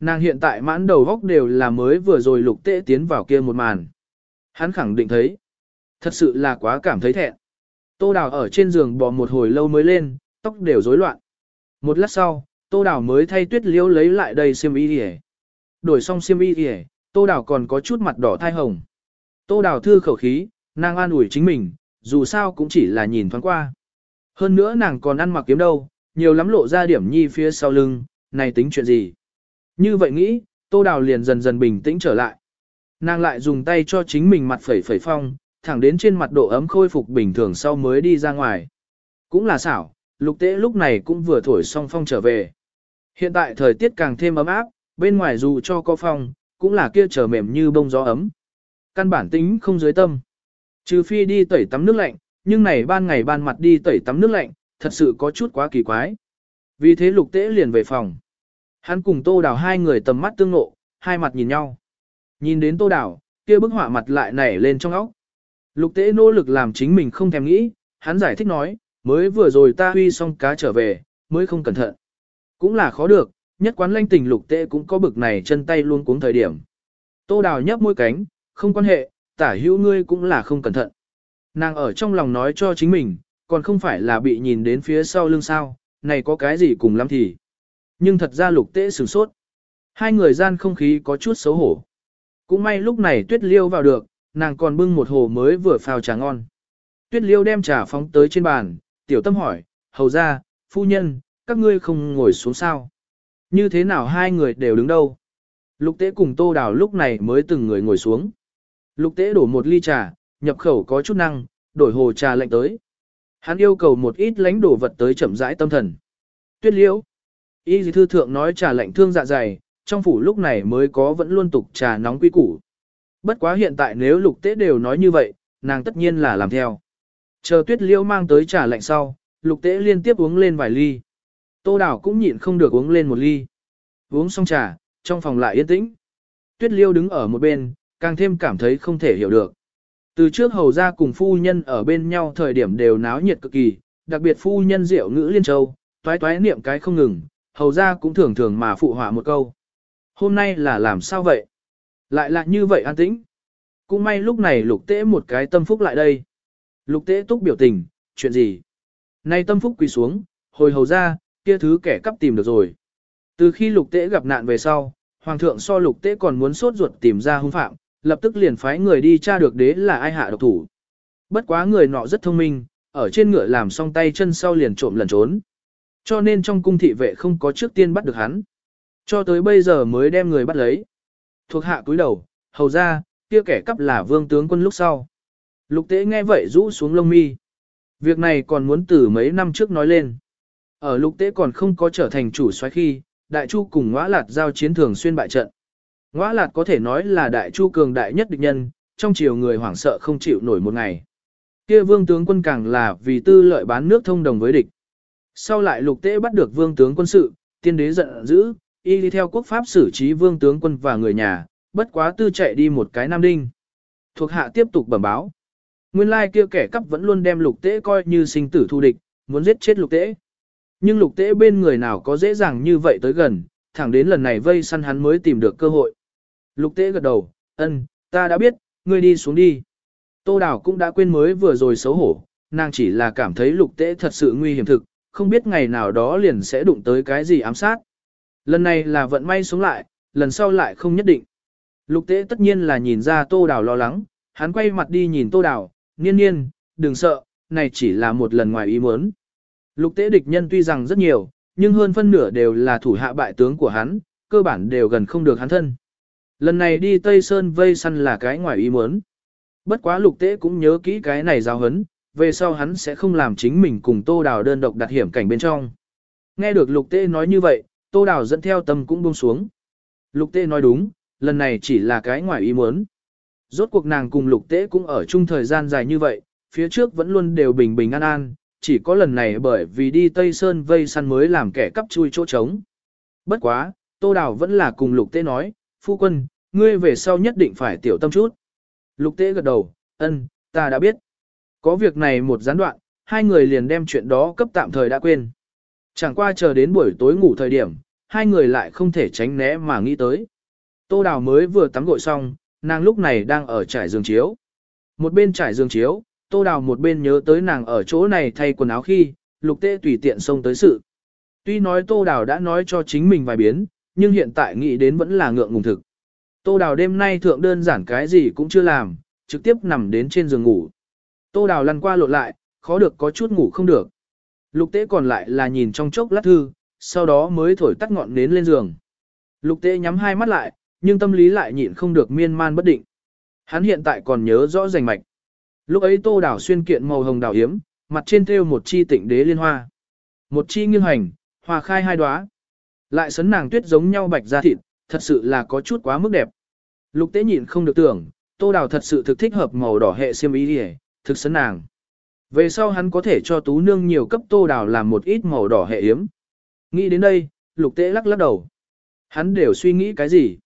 Nàng hiện tại mãn đầu góc đều là mới vừa rồi lục tệ tiến vào kia một màn. Hắn khẳng định thấy. Thật sự là quá cảm thấy thẹn. Tô đào ở trên giường bò một hồi lâu mới lên, tóc đều rối loạn. Một lát sau, tô đào mới thay tuyết liêu lấy lại đây xiêm y đi Đổi xong xiêm y đi tô đào còn có chút mặt đỏ thai hồng. Tô đào thư khẩu khí, nàng an ủi chính mình, dù sao cũng chỉ là nhìn thoáng qua. Hơn nữa nàng còn ăn mặc kiếm đâu, nhiều lắm lộ ra điểm nhi phía sau lưng, này tính chuyện gì. Như vậy nghĩ, tô đào liền dần dần bình tĩnh trở lại. Nàng lại dùng tay cho chính mình mặt phẩy phẩy phong, thẳng đến trên mặt độ ấm khôi phục bình thường sau mới đi ra ngoài. Cũng là xảo, lục tế lúc này cũng vừa thổi xong phong trở về. Hiện tại thời tiết càng thêm ấm áp, bên ngoài dù cho có phong, cũng là kia trở mềm như bông gió ấm. Căn bản tính không dưới tâm. Trừ phi đi tẩy tắm nước lạnh, nhưng này ban ngày ban mặt đi tẩy tắm nước lạnh, thật sự có chút quá kỳ quái. Vì thế lục tế liền về phòng. Hắn cùng tô đào hai người tầm mắt tương ngộ, hai mặt nhìn nhau. Nhìn đến tô đào, kia bức họa mặt lại nảy lên trong óc. Lục tế nỗ lực làm chính mình không thèm nghĩ, hắn giải thích nói, mới vừa rồi ta huy xong cá trở về, mới không cẩn thận. Cũng là khó được, nhất quán lanh tình lục tế cũng có bực này chân tay luôn cuống thời điểm. Tô đào nhấp môi cánh, không quan hệ, tả hữu ngươi cũng là không cẩn thận. Nàng ở trong lòng nói cho chính mình, còn không phải là bị nhìn đến phía sau lưng sao, này có cái gì cùng lắm thì. Nhưng thật ra lục tế sửng sốt. Hai người gian không khí có chút xấu hổ. Cũng may lúc này tuyết liêu vào được, nàng còn bưng một hồ mới vừa phao trà ngon. Tuyết liêu đem trà phóng tới trên bàn, tiểu tâm hỏi, hầu ra, phu nhân, các ngươi không ngồi xuống sao. Như thế nào hai người đều đứng đâu? Lục tế cùng tô đào lúc này mới từng người ngồi xuống. Lục tế đổ một ly trà, nhập khẩu có chút năng, đổi hồ trà lạnh tới. Hắn yêu cầu một ít lãnh đổ vật tới chậm rãi tâm thần. Tuyết liễu. Y dì thư thượng nói trà lạnh thương dạ dày, trong phủ lúc này mới có vẫn luôn tục trà nóng quy củ. Bất quá hiện tại nếu lục tế đều nói như vậy, nàng tất nhiên là làm theo. Chờ tuyết liễu mang tới trà lạnh sau, lục tế liên tiếp uống lên vài ly. Tô đảo cũng nhịn không được uống lên một ly. Uống xong trà, trong phòng lại yên tĩnh. Tuyết liêu đứng ở một bên, càng thêm cảm thấy không thể hiểu được. Từ trước hầu ra cùng phu nhân ở bên nhau thời điểm đều náo nhiệt cực kỳ, đặc biệt phu nhân diệu ngữ liên châu, toái toái niệm cái không ngừng, hầu ra cũng thường thường mà phụ họa một câu. Hôm nay là làm sao vậy? Lại là như vậy an tĩnh. Cũng may lúc này lục tế một cái tâm phúc lại đây. Lục tế túc biểu tình, chuyện gì? Nay tâm phúc quỳ xuống, hồi hầu ra, kia thứ kẻ cắp tìm được rồi. Từ khi lục tế gặp nạn về sau, hoàng thượng so lục tế còn muốn sốt ruột tìm ra hung phạm, lập tức liền phái người đi tra được đế là ai hạ độc thủ. Bất quá người nọ rất thông minh, ở trên ngựa làm xong tay chân sau liền trộm lần trốn. Cho nên trong cung thị vệ không có trước tiên bắt được hắn. Cho tới bây giờ mới đem người bắt lấy. Thuộc hạ cúi đầu, hầu ra, kia kẻ cắp là vương tướng quân lúc sau. Lục tế nghe vậy rũ xuống lông mi. Việc này còn muốn từ mấy năm trước nói lên. Ở lục tế còn không có trở thành chủ soái khi, đại chu cùng ngõa lạt giao chiến thường xuyên bại trận. Ngõa lạt có thể nói là đại chu cường đại nhất địch nhân, trong chiều người hoảng sợ không chịu nổi một ngày. Kia vương tướng quân càng là vì tư lợi bán nước thông đồng với địch. Sau lại lục tế bắt được vương tướng quân sự, tiên đế giận dữ, y đi theo quốc pháp xử trí vương tướng quân và người nhà, bất quá tư chạy đi một cái nam đinh. Thuộc hạ tiếp tục bẩm báo. Nguyên lai kia kẻ cắp vẫn luôn đem lục tế coi như sinh tử thu địch, muốn giết chết lục tế. Nhưng lục tế bên người nào có dễ dàng như vậy tới gần, thẳng đến lần này vây săn hắn mới tìm được cơ hội. Lục tế gật đầu, ân, ta đã biết, ngươi đi xuống đi. Tô Đào cũng đã quên mới vừa rồi xấu hổ, nàng chỉ là cảm thấy lục tế thật sự nguy hiểm thực, không biết ngày nào đó liền sẽ đụng tới cái gì ám sát. Lần này là vận may sống lại, lần sau lại không nhất định. Lục tế tất nhiên là nhìn ra Tô Đào lo lắng, hắn quay mặt đi nhìn Tô Đào, niên niên, đừng sợ, này chỉ là một lần ngoài ý muốn. Lục tế địch nhân tuy rằng rất nhiều, nhưng hơn phân nửa đều là thủ hạ bại tướng của hắn, cơ bản đều gần không được hắn thân. Lần này đi Tây Sơn vây săn là cái ngoài ý muốn. Bất quá lục tế cũng nhớ kỹ cái này giáo hấn, về sau hắn sẽ không làm chính mình cùng Tô Đào đơn độc đặt hiểm cảnh bên trong. Nghe được lục tế nói như vậy, Tô Đào dẫn theo tâm cũng buông xuống. Lục tế nói đúng, lần này chỉ là cái ngoài ý muốn. Rốt cuộc nàng cùng lục tế cũng ở chung thời gian dài như vậy, phía trước vẫn luôn đều bình bình an an, chỉ có lần này bởi vì đi Tây Sơn vây săn mới làm kẻ cắp chui chỗ trống. Bất quá, Tô Đào vẫn là cùng lục tế nói, phu quân, ngươi về sau nhất định phải tiểu tâm chút. Lục tế gật đầu, ân, ta đã biết. Có việc này một gián đoạn, hai người liền đem chuyện đó cấp tạm thời đã quên. Chẳng qua chờ đến buổi tối ngủ thời điểm, hai người lại không thể tránh né mà nghĩ tới. Tô Đào mới vừa tắm gội xong, nàng lúc này đang ở trải giường chiếu. Một bên trải giường chiếu, Tô Đào một bên nhớ tới nàng ở chỗ này thay quần áo khi, lục tế tùy tiện xông tới sự. Tuy nói Tô Đào đã nói cho chính mình vài biến, nhưng hiện tại nghĩ đến vẫn là ngượng ngùng thực. Tô Đào đêm nay thượng đơn giản cái gì cũng chưa làm, trực tiếp nằm đến trên giường ngủ. Tô Đào lăn qua lộn lại, khó được có chút ngủ không được. Lục tế còn lại là nhìn trong chốc lát thư, sau đó mới thổi tắt ngọn nến lên giường. Lục tế nhắm hai mắt lại, nhưng tâm lý lại nhịn không được miên man bất định. Hắn hiện tại còn nhớ rõ rành mạch. Lúc ấy tô đảo xuyên kiện màu hồng đào hiếm, mặt trên thêu một chi tịnh đế liên hoa. Một chi nghiêng hành, hòa khai hai đóa. Lại sấn nàng tuyết giống nhau bạch da thịt, thật sự là có chút quá mức đẹp. Lục tế nhịn không được tưởng, tô đào thật sự thực thích hợp màu đỏ hệ xiêm ý hề, thực sấn nàng. Về sau hắn có thể cho tú nương nhiều cấp tô đào làm một ít màu đỏ hệ yếm. Nghĩ đến đây, lục tế lắc lắc đầu. Hắn đều suy nghĩ cái gì?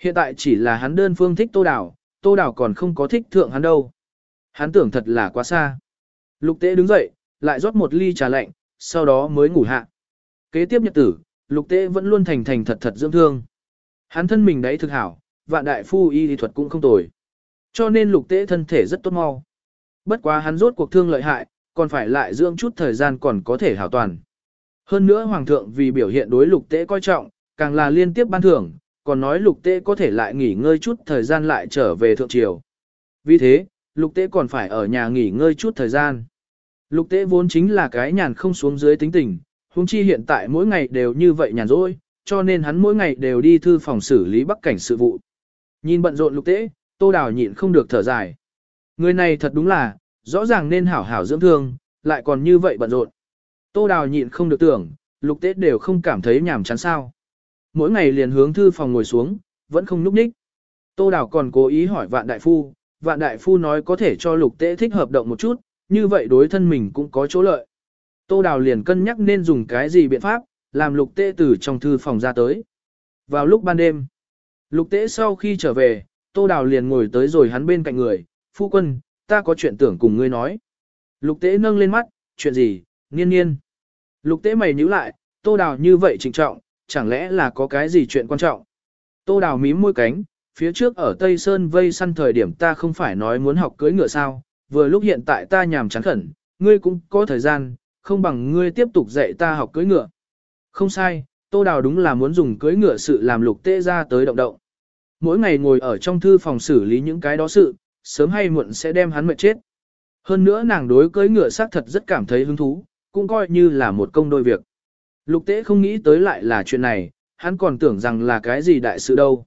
Hiện tại chỉ là hắn đơn phương thích tô đào, tô đào còn không có thích thượng hắn đâu. Hắn tưởng thật là quá xa. Lục tế đứng dậy, lại rót một ly trà lạnh, sau đó mới ngủ hạ. Kế tiếp nhật tử, lục tế vẫn luôn thành thành thật thật dưỡng thương. Hắn thân mình đấy thực hảo, vạn đại phu y lý thuật cũng không tồi. Cho nên lục tế thân thể rất tốt mau. Bất quá hắn rốt cuộc thương lợi hại, còn phải lại dưỡng chút thời gian còn có thể hảo toàn. Hơn nữa hoàng thượng vì biểu hiện đối lục tế coi trọng, càng là liên tiếp ban thưởng, còn nói lục tế có thể lại nghỉ ngơi chút thời gian lại trở về thượng triều. Vì thế, lục tế còn phải ở nhà nghỉ ngơi chút thời gian. Lục tế vốn chính là cái nhàn không xuống dưới tính tình, huống chi hiện tại mỗi ngày đều như vậy nhàn rỗi, cho nên hắn mỗi ngày đều đi thư phòng xử lý bắc cảnh sự vụ. Nhìn bận rộn lục tế, tô đào nhịn không được thở dài. Người này thật đúng là, rõ ràng nên hảo hảo dưỡng thương, lại còn như vậy bận rộn. Tô đào nhịn không được tưởng, lục tế đều không cảm thấy nhàm chán sao. Mỗi ngày liền hướng thư phòng ngồi xuống, vẫn không núp ních. Tô đào còn cố ý hỏi vạn đại phu, vạn đại phu nói có thể cho lục tế thích hợp động một chút, như vậy đối thân mình cũng có chỗ lợi. Tô đào liền cân nhắc nên dùng cái gì biện pháp, làm lục tế từ trong thư phòng ra tới. Vào lúc ban đêm, lục tế sau khi trở về, tô đào liền ngồi tới rồi hắn bên cạnh người, phu quân, ta có chuyện tưởng cùng ngươi nói. Lục tế nâng lên mắt, chuyện gì, nghiên nghiên. Lục tế mày nhíu lại, tô đào như vậy trịnh trọng, chẳng lẽ là có cái gì chuyện quan trọng. Tô đào mím môi cánh, phía trước ở Tây Sơn vây săn thời điểm ta không phải nói muốn học cưới ngựa sao, vừa lúc hiện tại ta nhàm chán khẩn, ngươi cũng có thời gian, không bằng ngươi tiếp tục dạy ta học cưỡi ngựa. Không sai, Tô Đào đúng là muốn dùng cưỡi ngựa sự làm lục tê ra tới động động. Mỗi ngày ngồi ở trong thư phòng xử lý những cái đó sự, sớm hay muộn sẽ đem hắn mệt chết. Hơn nữa nàng đối cưỡi ngựa xác thật rất cảm thấy hứng thú, cũng coi như là một công đôi việc. Lục tế không nghĩ tới lại là chuyện này, hắn còn tưởng rằng là cái gì đại sự đâu.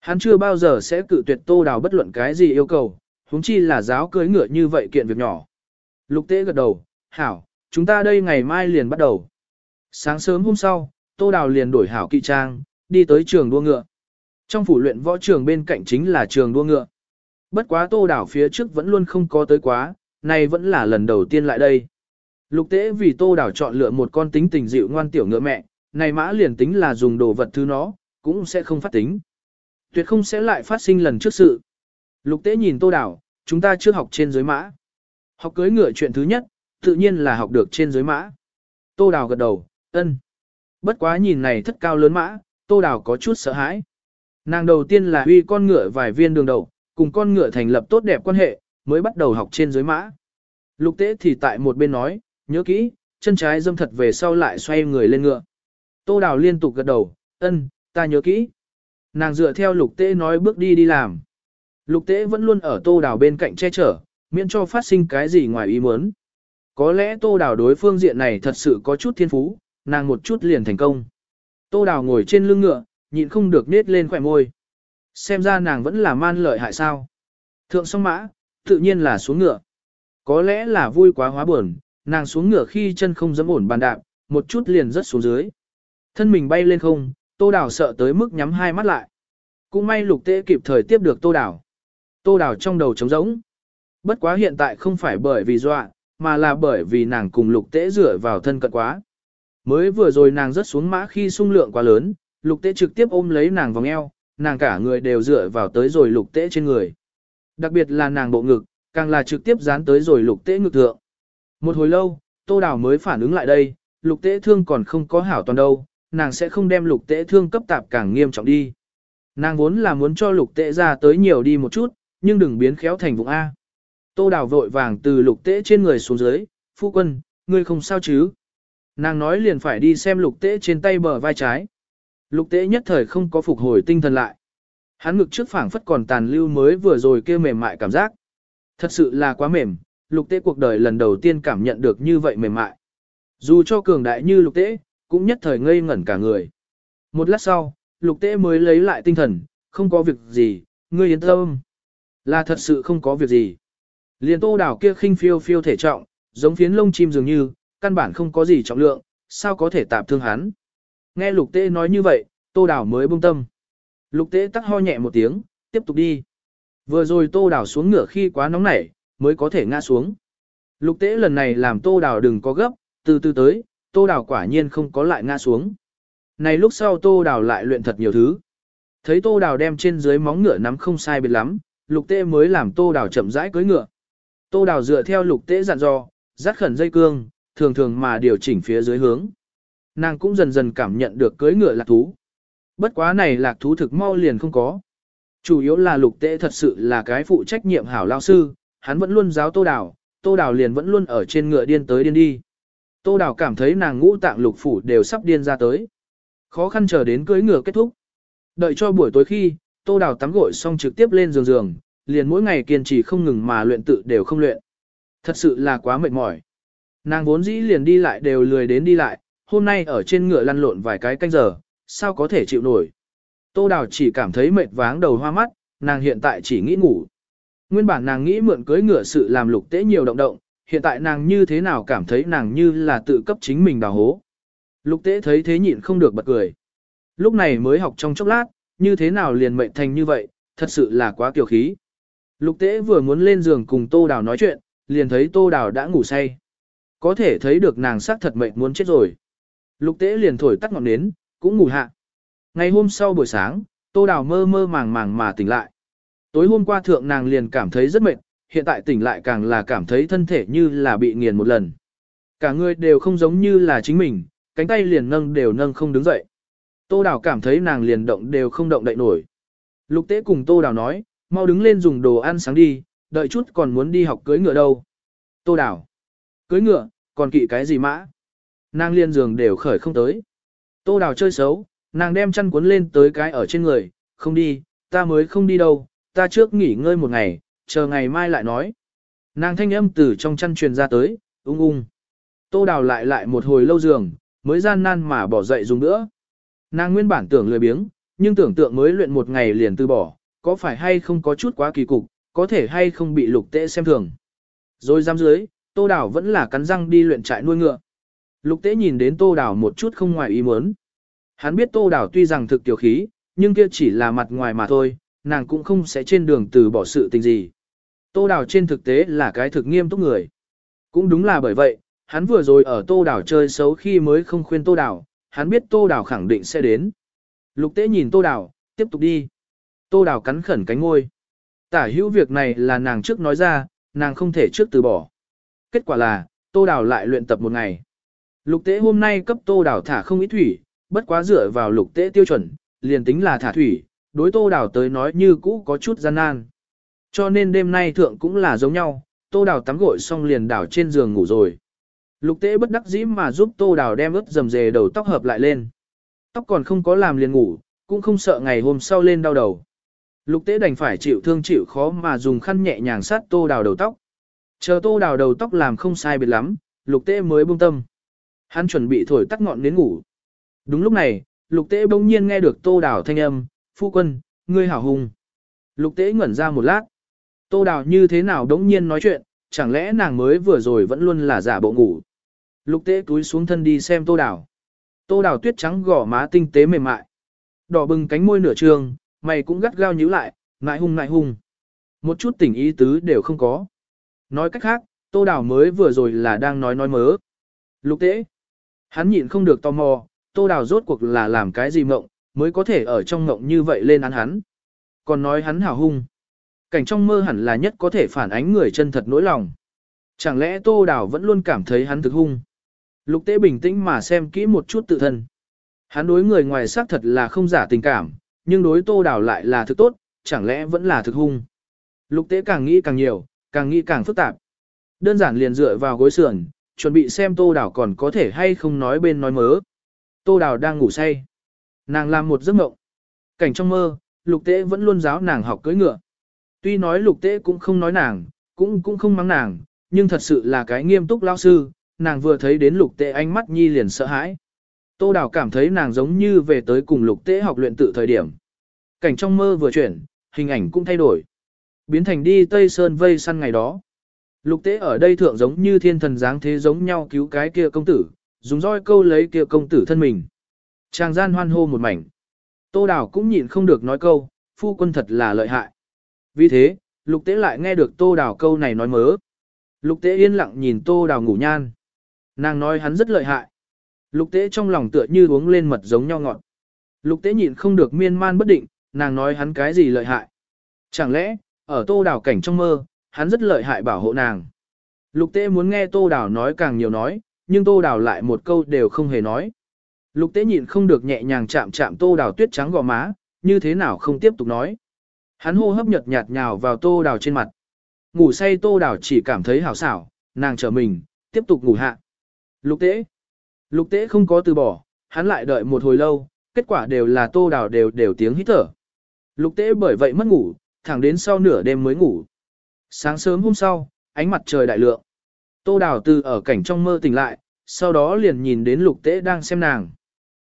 Hắn chưa bao giờ sẽ cự tuyệt tô đào bất luận cái gì yêu cầu, huống chi là giáo cưới ngựa như vậy kiện việc nhỏ. Lục tế gật đầu, hảo, chúng ta đây ngày mai liền bắt đầu. Sáng sớm hôm sau, Tô Đào liền đổi hảo kỵ trang, đi tới trường đua ngựa. Trong phủ luyện võ trường bên cạnh chính là trường đua ngựa. Bất quá Tô Đào phía trước vẫn luôn không có tới quá, này vẫn là lần đầu tiên lại đây. Lục tế vì Tô Đào chọn lựa một con tính tình dịu ngoan tiểu ngựa mẹ, này mã liền tính là dùng đồ vật thứ nó, cũng sẽ không phát tính. Tuyệt không sẽ lại phát sinh lần trước sự. Lục tế nhìn Tô Đào, chúng ta chưa học trên dưới mã. Học cưới ngựa chuyện thứ nhất, tự nhiên là học được trên dưới mã. Tô Đào gật đầu, ân. Bất quá nhìn này thất cao lớn mã, Tô Đào có chút sợ hãi. Nàng đầu tiên là huy con ngựa vài viên đường đầu, cùng con ngựa thành lập tốt đẹp quan hệ, mới bắt đầu học trên dưới mã. Lục tế thì tại một bên nói, nhớ kỹ, chân trái dâm thật về sau lại xoay người lên ngựa. Tô Đào liên tục gật đầu, ân, ta nhớ kỹ. Nàng dựa theo lục tế nói bước đi đi làm. Lục tế vẫn luôn ở Tô Đào bên cạnh che chở, miễn cho phát sinh cái gì ngoài ý muốn. Có lẽ Tô Đào đối phương diện này thật sự có chút thiên phú, nàng một chút liền thành công. Tô Đào ngồi trên lưng ngựa, nhịn không được nết lên khỏe môi. Xem ra nàng vẫn là man lợi hại sao. Thượng song mã, tự nhiên là xuống ngựa. Có lẽ là vui quá hóa buồn, nàng xuống ngựa khi chân không dám ổn bàn đạp, một chút liền rớt xuống dưới. Thân mình bay lên không, Tô Đào sợ tới mức nhắm hai mắt lại. Cũng may lục tế kịp thời tiếp được Tô Đào. Tô Đào trong đầu trống rỗng. Bất quá hiện tại không phải bởi vì dọa, mà là bởi vì nàng cùng lục tế rửa vào thân cận quá. Mới vừa rồi nàng rớt xuống mã khi sung lượng quá lớn, lục tế trực tiếp ôm lấy nàng vòng eo, nàng cả người đều dựa vào tới rồi lục tế trên người. Đặc biệt là nàng bộ ngực, càng là trực tiếp dán tới rồi lục tế ngực thượng. Một hồi lâu, tô đào mới phản ứng lại đây, lục tế thương còn không có hảo toàn đâu, nàng sẽ không đem lục tế thương cấp tạp càng nghiêm trọng đi. Nàng vốn là muốn cho lục tế ra tới nhiều đi một chút, nhưng đừng biến khéo thành vùng A. Tô đào vội vàng từ lục tế trên người xuống dưới, phu quân, ngươi không sao chứ? Nàng nói liền phải đi xem lục tế trên tay bờ vai trái. Lục tế nhất thời không có phục hồi tinh thần lại. Hắn ngực trước phảng phất còn tàn lưu mới vừa rồi kia mềm mại cảm giác. Thật sự là quá mềm, lục tế cuộc đời lần đầu tiên cảm nhận được như vậy mềm mại. Dù cho cường đại như lục tế, cũng nhất thời ngây ngẩn cả người. Một lát sau, lục tế mới lấy lại tinh thần, không có việc gì, ngươi yên tâm. Là thật sự không có việc gì. Liền tô đảo kia khinh phiêu phiêu thể trọng, giống phiến lông chim dường như, căn bản không có gì trọng lượng, sao có thể tạp thương hắn. Nghe lục tế nói như vậy, tô đảo mới buông tâm. Lục tế tắc ho nhẹ một tiếng, tiếp tục đi. Vừa rồi tô đảo xuống ngựa khi quá nóng nảy, mới có thể ngã xuống. Lục tế lần này làm tô đảo đừng có gấp, từ từ tới, tô đảo quả nhiên không có lại ngã xuống. Này lúc sau tô đảo lại luyện thật nhiều thứ. Thấy tô đảo đem trên dưới móng ngựa nắm không sai biệt lắm, lục tế mới làm tô đảo chậm rãi cưới ngựa. Tô Đào dựa theo lục tế dặn dò, dắt khẩn dây cương, thường thường mà điều chỉnh phía dưới hướng. Nàng cũng dần dần cảm nhận được cưới ngựa lạc thú. Bất quá này lạc thú thực mau liền không có. Chủ yếu là lục tế thật sự là cái phụ trách nhiệm hảo lao sư, hắn vẫn luôn giáo tô đào, tô đào liền vẫn luôn ở trên ngựa điên tới điên đi. Tô đào cảm thấy nàng ngũ tạng lục phủ đều sắp điên ra tới. Khó khăn chờ đến cưới ngựa kết thúc. Đợi cho buổi tối khi, tô đào tắm gội xong trực tiếp lên giường giường, liền mỗi ngày kiên trì không ngừng mà luyện tự đều không luyện. Thật sự là quá mệt mỏi. Nàng vốn dĩ liền đi lại đều lười đến đi lại, hôm nay ở trên ngựa lăn lộn vài cái canh giờ, sao có thể chịu nổi. Tô Đào chỉ cảm thấy mệt váng đầu hoa mắt, nàng hiện tại chỉ nghĩ ngủ. Nguyên bản nàng nghĩ mượn cưới ngựa sự làm lục tế nhiều động động, hiện tại nàng như thế nào cảm thấy nàng như là tự cấp chính mình đào hố. Lục tế thấy thế nhịn không được bật cười. Lúc này mới học trong chốc lát, như thế nào liền mệnh thành như vậy, thật sự là quá kiều khí. Lục tế vừa muốn lên giường cùng Tô Đào nói chuyện, liền thấy Tô Đào đã ngủ say. Có thể thấy được nàng sắc thật mệnh muốn chết rồi. Lục tế liền thổi tắt ngọn nến, cũng ngủ hạ. Ngày hôm sau buổi sáng, Tô Đào mơ mơ màng màng mà tỉnh lại. Tối hôm qua thượng nàng liền cảm thấy rất mệt, hiện tại tỉnh lại càng là cảm thấy thân thể như là bị nghiền một lần. Cả người đều không giống như là chính mình, cánh tay liền nâng đều nâng không đứng dậy. Tô Đào cảm thấy nàng liền động đều không động đậy nổi. Lục tế cùng Tô Đào nói, mau đứng lên dùng đồ ăn sáng đi, đợi chút còn muốn đi học cưới ngựa đâu. Tô Đào, cưới ngựa, còn kỵ cái gì mã? Nàng liên giường đều khởi không tới. Tô Đào chơi xấu, nàng đem chăn cuốn lên tới cái ở trên người, không đi, ta mới không đi đâu, ta trước nghỉ ngơi một ngày, chờ ngày mai lại nói. Nàng thanh âm từ trong chăn truyền ra tới, ung ung. Tô Đào lại lại một hồi lâu giường, mới gian nan mà bỏ dậy dùng nữa. Nàng nguyên bản tưởng lười biếng, nhưng tưởng tượng mới luyện một ngày liền từ bỏ, có phải hay không có chút quá kỳ cục, có thể hay không bị lục tệ xem thường. Rồi giam dưới, Tô đảo vẫn là cắn răng đi luyện trại nuôi ngựa. Lục tế nhìn đến tô đảo một chút không ngoài ý muốn. Hắn biết tô đảo tuy rằng thực tiểu khí, nhưng kia chỉ là mặt ngoài mà thôi, nàng cũng không sẽ trên đường từ bỏ sự tình gì. Tô đảo trên thực tế là cái thực nghiêm túc người. Cũng đúng là bởi vậy, hắn vừa rồi ở tô đảo chơi xấu khi mới không khuyên tô đảo, hắn biết tô đảo khẳng định sẽ đến. Lục tế nhìn tô đảo, tiếp tục đi. Tô Đào cắn khẩn cánh ngôi. Tả hữu việc này là nàng trước nói ra, nàng không thể trước từ bỏ. Kết quả là, tô Đào lại luyện tập một ngày. Lục tế hôm nay cấp tô Đào thả không ít thủy, bất quá dựa vào lục tế tiêu chuẩn, liền tính là thả thủy, đối tô Đào tới nói như cũ có chút gian nan. Cho nên đêm nay thượng cũng là giống nhau, tô Đào tắm gội xong liền đảo trên giường ngủ rồi. Lục tế bất đắc dĩ mà giúp tô Đào đem ướt dầm dề đầu tóc hợp lại lên. Tóc còn không có làm liền ngủ, cũng không sợ ngày hôm sau lên đau đầu. Lục tế đành phải chịu thương chịu khó mà dùng khăn nhẹ nhàng sát tô đào đầu tóc. Chờ tô đào đầu tóc làm không sai biệt lắm, lục tế mới buông tâm. Hắn chuẩn bị thổi tắt ngọn nến ngủ. Đúng lúc này, lục tế bỗng nhiên nghe được tô đào thanh âm, phu quân, ngươi hảo hùng. Lục tế ngẩn ra một lát. Tô đào như thế nào đống nhiên nói chuyện, chẳng lẽ nàng mới vừa rồi vẫn luôn là giả bộ ngủ. Lục tế túi xuống thân đi xem tô đào. Tô đào tuyết trắng gỏ má tinh tế mềm mại. Đỏ bừng cánh môi nửa trường, mày cũng gắt gao nhíu lại, ngại hung ngại hung. Một chút tình ý tứ đều không có. Nói cách khác, tô đào mới vừa rồi là đang nói nói mớ. Lục tế. Hắn nhịn không được tò mò, tô đào rốt cuộc là làm cái gì mộng, mới có thể ở trong mộng như vậy lên án hắn. Còn nói hắn hào hung. Cảnh trong mơ hẳn là nhất có thể phản ánh người chân thật nỗi lòng. Chẳng lẽ tô đào vẫn luôn cảm thấy hắn thực hung. Lục tế bình tĩnh mà xem kỹ một chút tự thân. Hắn đối người ngoài xác thật là không giả tình cảm, nhưng đối tô đảo lại là thực tốt, chẳng lẽ vẫn là thực hung. Lục tế càng nghĩ càng nhiều, càng nghĩ càng phức tạp. Đơn giản liền dựa vào gối sườn, chuẩn bị xem tô đảo còn có thể hay không nói bên nói mớ. Tô đảo đang ngủ say. Nàng làm một giấc mộng. Cảnh trong mơ, lục tế vẫn luôn giáo nàng học cưỡi ngựa. Tuy nói lục tế cũng không nói nàng, cũng cũng không mắng nàng, nhưng thật sự là cái nghiêm túc lao sư, nàng vừa thấy đến lục tế ánh mắt nhi liền sợ hãi. Tô Đào cảm thấy nàng giống như về tới cùng lục tế học luyện tự thời điểm. Cảnh trong mơ vừa chuyển, hình ảnh cũng thay đổi. Biến thành đi Tây Sơn vây săn ngày đó. Lục tế ở đây thượng giống như thiên thần dáng thế giống nhau cứu cái kia công tử, dùng roi câu lấy kia công tử thân mình. Chàng gian hoan hô một mảnh. Tô Đào cũng nhịn không được nói câu, phu quân thật là lợi hại. Vì thế, lục tế lại nghe được Tô Đào câu này nói mớ. Lục tế yên lặng nhìn Tô Đào ngủ nhan. Nàng nói hắn rất lợi hại. Lục tế trong lòng tựa như uống lên mật giống nhau ngọt. Lục tế nhịn không được miên man bất định, nàng nói hắn cái gì lợi hại. Chẳng lẽ, ở tô đảo cảnh trong mơ, hắn rất lợi hại bảo hộ nàng. Lục tế muốn nghe tô đảo nói càng nhiều nói, nhưng tô đảo lại một câu đều không hề nói. Lục tế nhịn không được nhẹ nhàng chạm chạm tô đảo tuyết trắng gò má, như thế nào không tiếp tục nói. Hắn hô hấp nhợt nhạt nhào vào tô đảo trên mặt. Ngủ say tô đảo chỉ cảm thấy hảo xảo, nàng trở mình, tiếp tục ngủ hạ. Lục tế. Lục tế không có từ bỏ, hắn lại đợi một hồi lâu, kết quả đều là tô đào đều đều tiếng hít thở. Lục tế bởi vậy mất ngủ, thẳng đến sau nửa đêm mới ngủ. Sáng sớm hôm sau, ánh mặt trời đại lượng. Tô đào từ ở cảnh trong mơ tỉnh lại, sau đó liền nhìn đến lục tế đang xem nàng.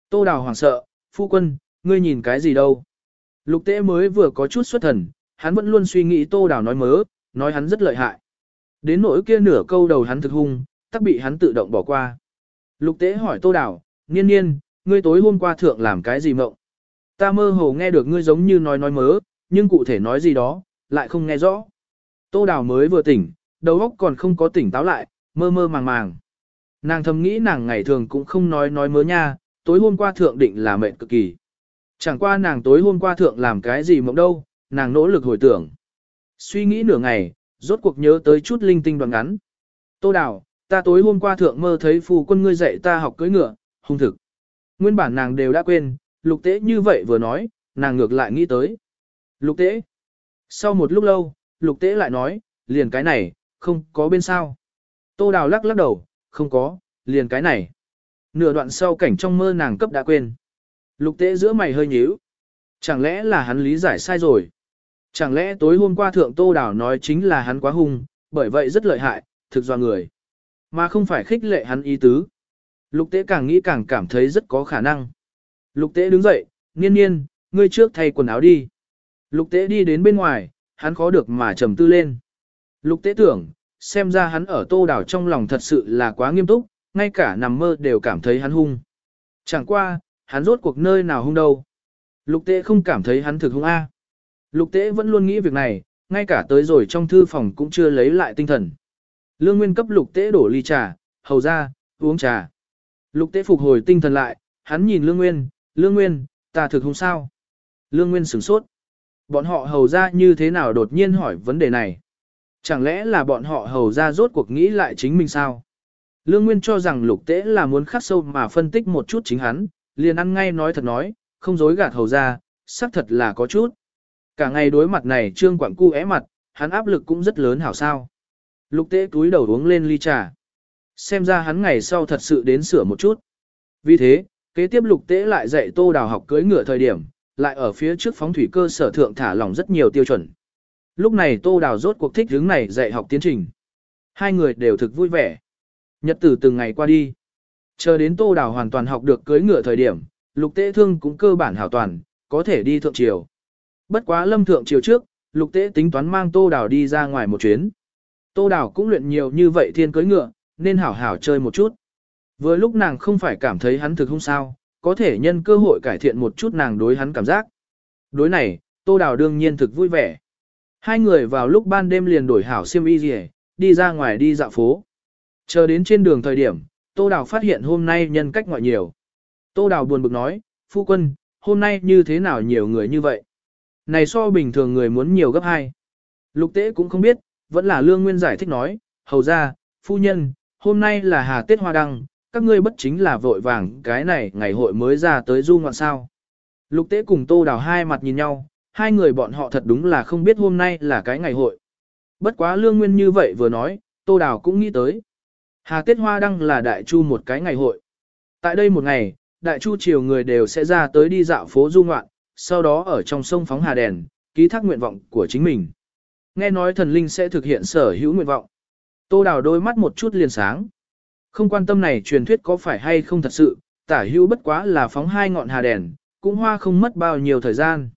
Tô đào hoảng sợ, phu quân, ngươi nhìn cái gì đâu. Lục tế mới vừa có chút xuất thần, hắn vẫn luôn suy nghĩ tô đào nói mớ, nói hắn rất lợi hại. Đến nỗi kia nửa câu đầu hắn thực hung, tắc bị hắn tự động bỏ qua. Lục tế hỏi tô đào, niên niên, ngươi tối hôm qua thượng làm cái gì mộng? Ta mơ hồ nghe được ngươi giống như nói nói mớ, nhưng cụ thể nói gì đó, lại không nghe rõ. Tô đào mới vừa tỉnh, đầu óc còn không có tỉnh táo lại, mơ mơ màng màng. Nàng thầm nghĩ nàng ngày thường cũng không nói nói mớ nha, tối hôm qua thượng định là mệnh cực kỳ. Chẳng qua nàng tối hôm qua thượng làm cái gì mộng đâu, nàng nỗ lực hồi tưởng. Suy nghĩ nửa ngày, rốt cuộc nhớ tới chút linh tinh đoạn ngắn. Tô đào, ta tối hôm qua thượng mơ thấy phù quân ngươi dạy ta học cưỡi ngựa, hung thực. Nguyên bản nàng đều đã quên, lục tế như vậy vừa nói, nàng ngược lại nghĩ tới. Lục tế. Sau một lúc lâu, lục tế lại nói, liền cái này, không có bên sao. Tô đào lắc lắc đầu, không có, liền cái này. Nửa đoạn sau cảnh trong mơ nàng cấp đã quên. Lục tế giữa mày hơi nhíu. Chẳng lẽ là hắn lý giải sai rồi? Chẳng lẽ tối hôm qua thượng tô đào nói chính là hắn quá hung, bởi vậy rất lợi hại, thực do người. Mà không phải khích lệ hắn ý tứ. Lục tế càng nghĩ càng cảm thấy rất có khả năng. Lục tế đứng dậy, nghiên nghiên, ngươi trước thay quần áo đi. Lục tế đi đến bên ngoài, hắn khó được mà trầm tư lên. Lục tế tưởng, xem ra hắn ở tô đảo trong lòng thật sự là quá nghiêm túc, ngay cả nằm mơ đều cảm thấy hắn hung. Chẳng qua, hắn rốt cuộc nơi nào hung đâu. Lục tế không cảm thấy hắn thực hung A. Lục tế vẫn luôn nghĩ việc này, ngay cả tới rồi trong thư phòng cũng chưa lấy lại tinh thần. Lương Nguyên cấp lục tế đổ ly trà, hầu ra, uống trà. Lục tế phục hồi tinh thần lại, hắn nhìn Lương Nguyên, Lương Nguyên, ta thực không sao? Lương Nguyên sửng sốt. Bọn họ hầu ra như thế nào đột nhiên hỏi vấn đề này? Chẳng lẽ là bọn họ hầu ra rốt cuộc nghĩ lại chính mình sao? Lương Nguyên cho rằng lục tế là muốn khắc sâu mà phân tích một chút chính hắn, liền ăn ngay nói thật nói, không dối gạt hầu ra, xác thật là có chút. Cả ngày đối mặt này trương quảng cu é mặt, hắn áp lực cũng rất lớn hảo sao. Lục tế túi đầu uống lên ly trà. Xem ra hắn ngày sau thật sự đến sửa một chút. Vì thế, kế tiếp lục tế lại dạy tô đào học cưới ngựa thời điểm, lại ở phía trước phóng thủy cơ sở thượng thả lỏng rất nhiều tiêu chuẩn. Lúc này tô đào rốt cuộc thích hướng này dạy học tiến trình. Hai người đều thực vui vẻ. Nhật tử từng ngày qua đi. Chờ đến tô đào hoàn toàn học được cưới ngựa thời điểm, lục tế thương cũng cơ bản hảo toàn, có thể đi thượng triều. Bất quá lâm thượng triều trước, lục tế tính toán mang tô đào đi ra ngoài một chuyến. Tô đào cũng luyện nhiều như vậy thiên cưới ngựa, nên hảo hảo chơi một chút. Vừa lúc nàng không phải cảm thấy hắn thực không sao, có thể nhân cơ hội cải thiện một chút nàng đối hắn cảm giác. Đối này, tô đào đương nhiên thực vui vẻ. Hai người vào lúc ban đêm liền đổi hảo xiêm y rìa đi ra ngoài đi dạo phố. Chờ đến trên đường thời điểm, Tô Đào phát hiện hôm nay nhân cách ngoại nhiều. Tô Đào buồn bực nói, phu quân, hôm nay như thế nào nhiều người như vậy? Này so bình thường người muốn nhiều gấp hai. Lục tế cũng không biết, vẫn là lương nguyên giải thích nói, hầu ra, phu nhân, hôm nay là hà tết hoa đăng, các ngươi bất chính là vội vàng cái này ngày hội mới ra tới du ngoạn sao. Lục tế cùng tô đào hai mặt nhìn nhau, hai người bọn họ thật đúng là không biết hôm nay là cái ngày hội. Bất quá lương nguyên như vậy vừa nói, tô đào cũng nghĩ tới. Hà Tết Hoa Đăng là đại chu một cái ngày hội. Tại đây một ngày, đại chu triều người đều sẽ ra tới đi dạo phố du ngoạn, sau đó ở trong sông phóng hà đèn, ký thác nguyện vọng của chính mình. Nghe nói thần linh sẽ thực hiện sở hữu nguyện vọng. Tô đào đôi mắt một chút liền sáng. Không quan tâm này truyền thuyết có phải hay không thật sự, tả hữu bất quá là phóng hai ngọn hà đèn, cũng hoa không mất bao nhiêu thời gian.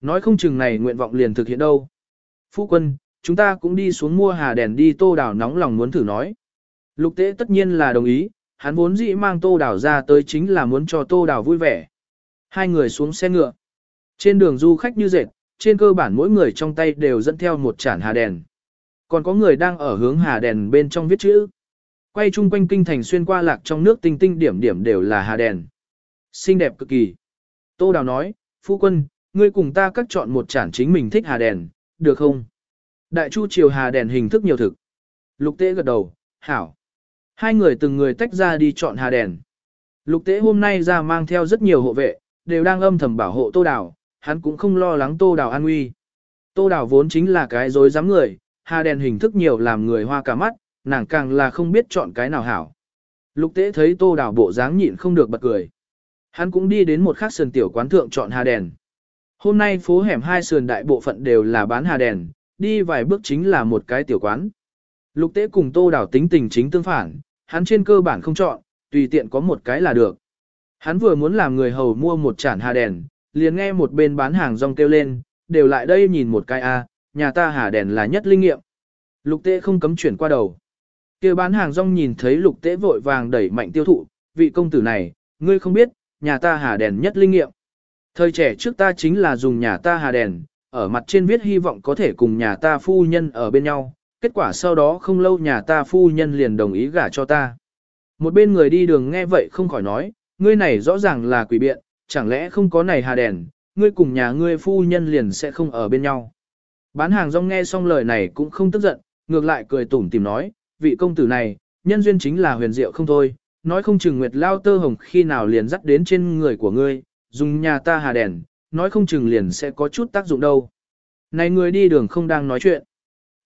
Nói không chừng này nguyện vọng liền thực hiện đâu. Phu quân, chúng ta cũng đi xuống mua hà đèn đi tô đào nóng lòng muốn thử nói. Lục tế tất nhiên là đồng ý, hắn vốn dĩ mang tô đào ra tới chính là muốn cho tô đào vui vẻ. Hai người xuống xe ngựa. Trên đường du khách như dệt, trên cơ bản mỗi người trong tay đều dẫn theo một chản hà đèn. Còn có người đang ở hướng hà đèn bên trong viết chữ. Quay chung quanh kinh thành xuyên qua lạc trong nước tinh tinh điểm điểm đều là hà đèn. Xinh đẹp cực kỳ. Tô Đào nói, phu quân, ngươi cùng ta cắt chọn một chản chính mình thích hà đèn, được không? Đại chu triều hà đèn hình thức nhiều thực. Lục tế gật đầu, hảo. Hai người từng người tách ra đi chọn hà đèn. Lục tế hôm nay ra mang theo rất nhiều hộ vệ, đều đang âm thầm bảo hộ tô đào, hắn cũng không lo lắng tô đào an nguy. Tô đào vốn chính là cái dối dám người, hà đèn hình thức nhiều làm người hoa cả mắt, nàng càng là không biết chọn cái nào hảo. Lục tế thấy tô đào bộ dáng nhịn không được bật cười. Hắn cũng đi đến một khắc sườn tiểu quán thượng chọn hà đèn. Hôm nay phố hẻm hai sườn đại bộ phận đều là bán hà đèn, đi vài bước chính là một cái tiểu quán. Lục tế cùng tô đào tính tình chính tương phản, hắn trên cơ bản không chọn, tùy tiện có một cái là được. Hắn vừa muốn làm người hầu mua một chản hà đèn, liền nghe một bên bán hàng rong kêu lên, đều lại đây nhìn một cái a, nhà ta hà đèn là nhất linh nghiệm. Lục tế không cấm chuyển qua đầu. kia bán hàng rong nhìn thấy lục tế vội vàng đẩy mạnh tiêu thụ, vị công tử này, ngươi không biết, nhà ta hà đèn nhất linh nghiệm. Thời trẻ trước ta chính là dùng nhà ta hà đèn, ở mặt trên viết hy vọng có thể cùng nhà ta phu nhân ở bên nhau, kết quả sau đó không lâu nhà ta phu nhân liền đồng ý gả cho ta. Một bên người đi đường nghe vậy không khỏi nói, ngươi này rõ ràng là quỷ biện, chẳng lẽ không có này hà đèn, ngươi cùng nhà ngươi phu nhân liền sẽ không ở bên nhau. Bán hàng rong nghe xong lời này cũng không tức giận, ngược lại cười tủm tìm nói, vị công tử này, nhân duyên chính là huyền diệu không thôi, nói không chừng nguyệt lao tơ hồng khi nào liền dắt đến trên người của ngươi, dùng nhà ta hà đèn, nói không chừng liền sẽ có chút tác dụng đâu. Này người đi đường không đang nói chuyện.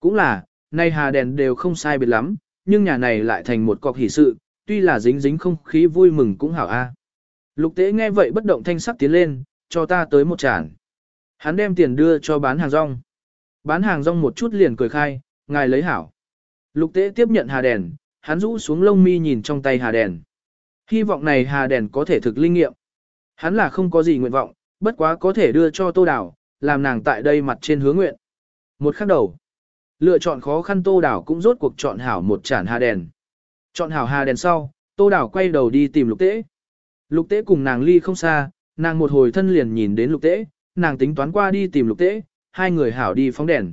Cũng là, Nay hà đèn đều không sai biệt lắm, nhưng nhà này lại thành một cọc hỷ sự, tuy là dính dính không khí vui mừng cũng hảo a. Lục tế nghe vậy bất động thanh sắc tiến lên, cho ta tới một chản. Hắn đem tiền đưa cho bán hàng rong. Bán hàng rong một chút liền cười khai, ngài lấy hảo. Lục tế tiếp nhận hà đèn, hắn rũ xuống lông mi nhìn trong tay hà đèn. Hy vọng này hà đèn có thể thực linh nghiệm. Hắn là không có gì nguyện vọng, bất quá có thể đưa cho tô đảo, làm nàng tại đây mặt trên hướng nguyện. Một khắc đầu. Lựa chọn khó khăn tô đảo cũng rốt cuộc chọn hảo một chản hà đèn. Chọn hảo hà đèn sau, Tô đảo quay đầu đi tìm lục tế. Lục tế cùng nàng ly không xa, nàng một hồi thân liền nhìn đến lục tế, nàng tính toán qua đi tìm lục tế, hai người hảo đi phóng đèn.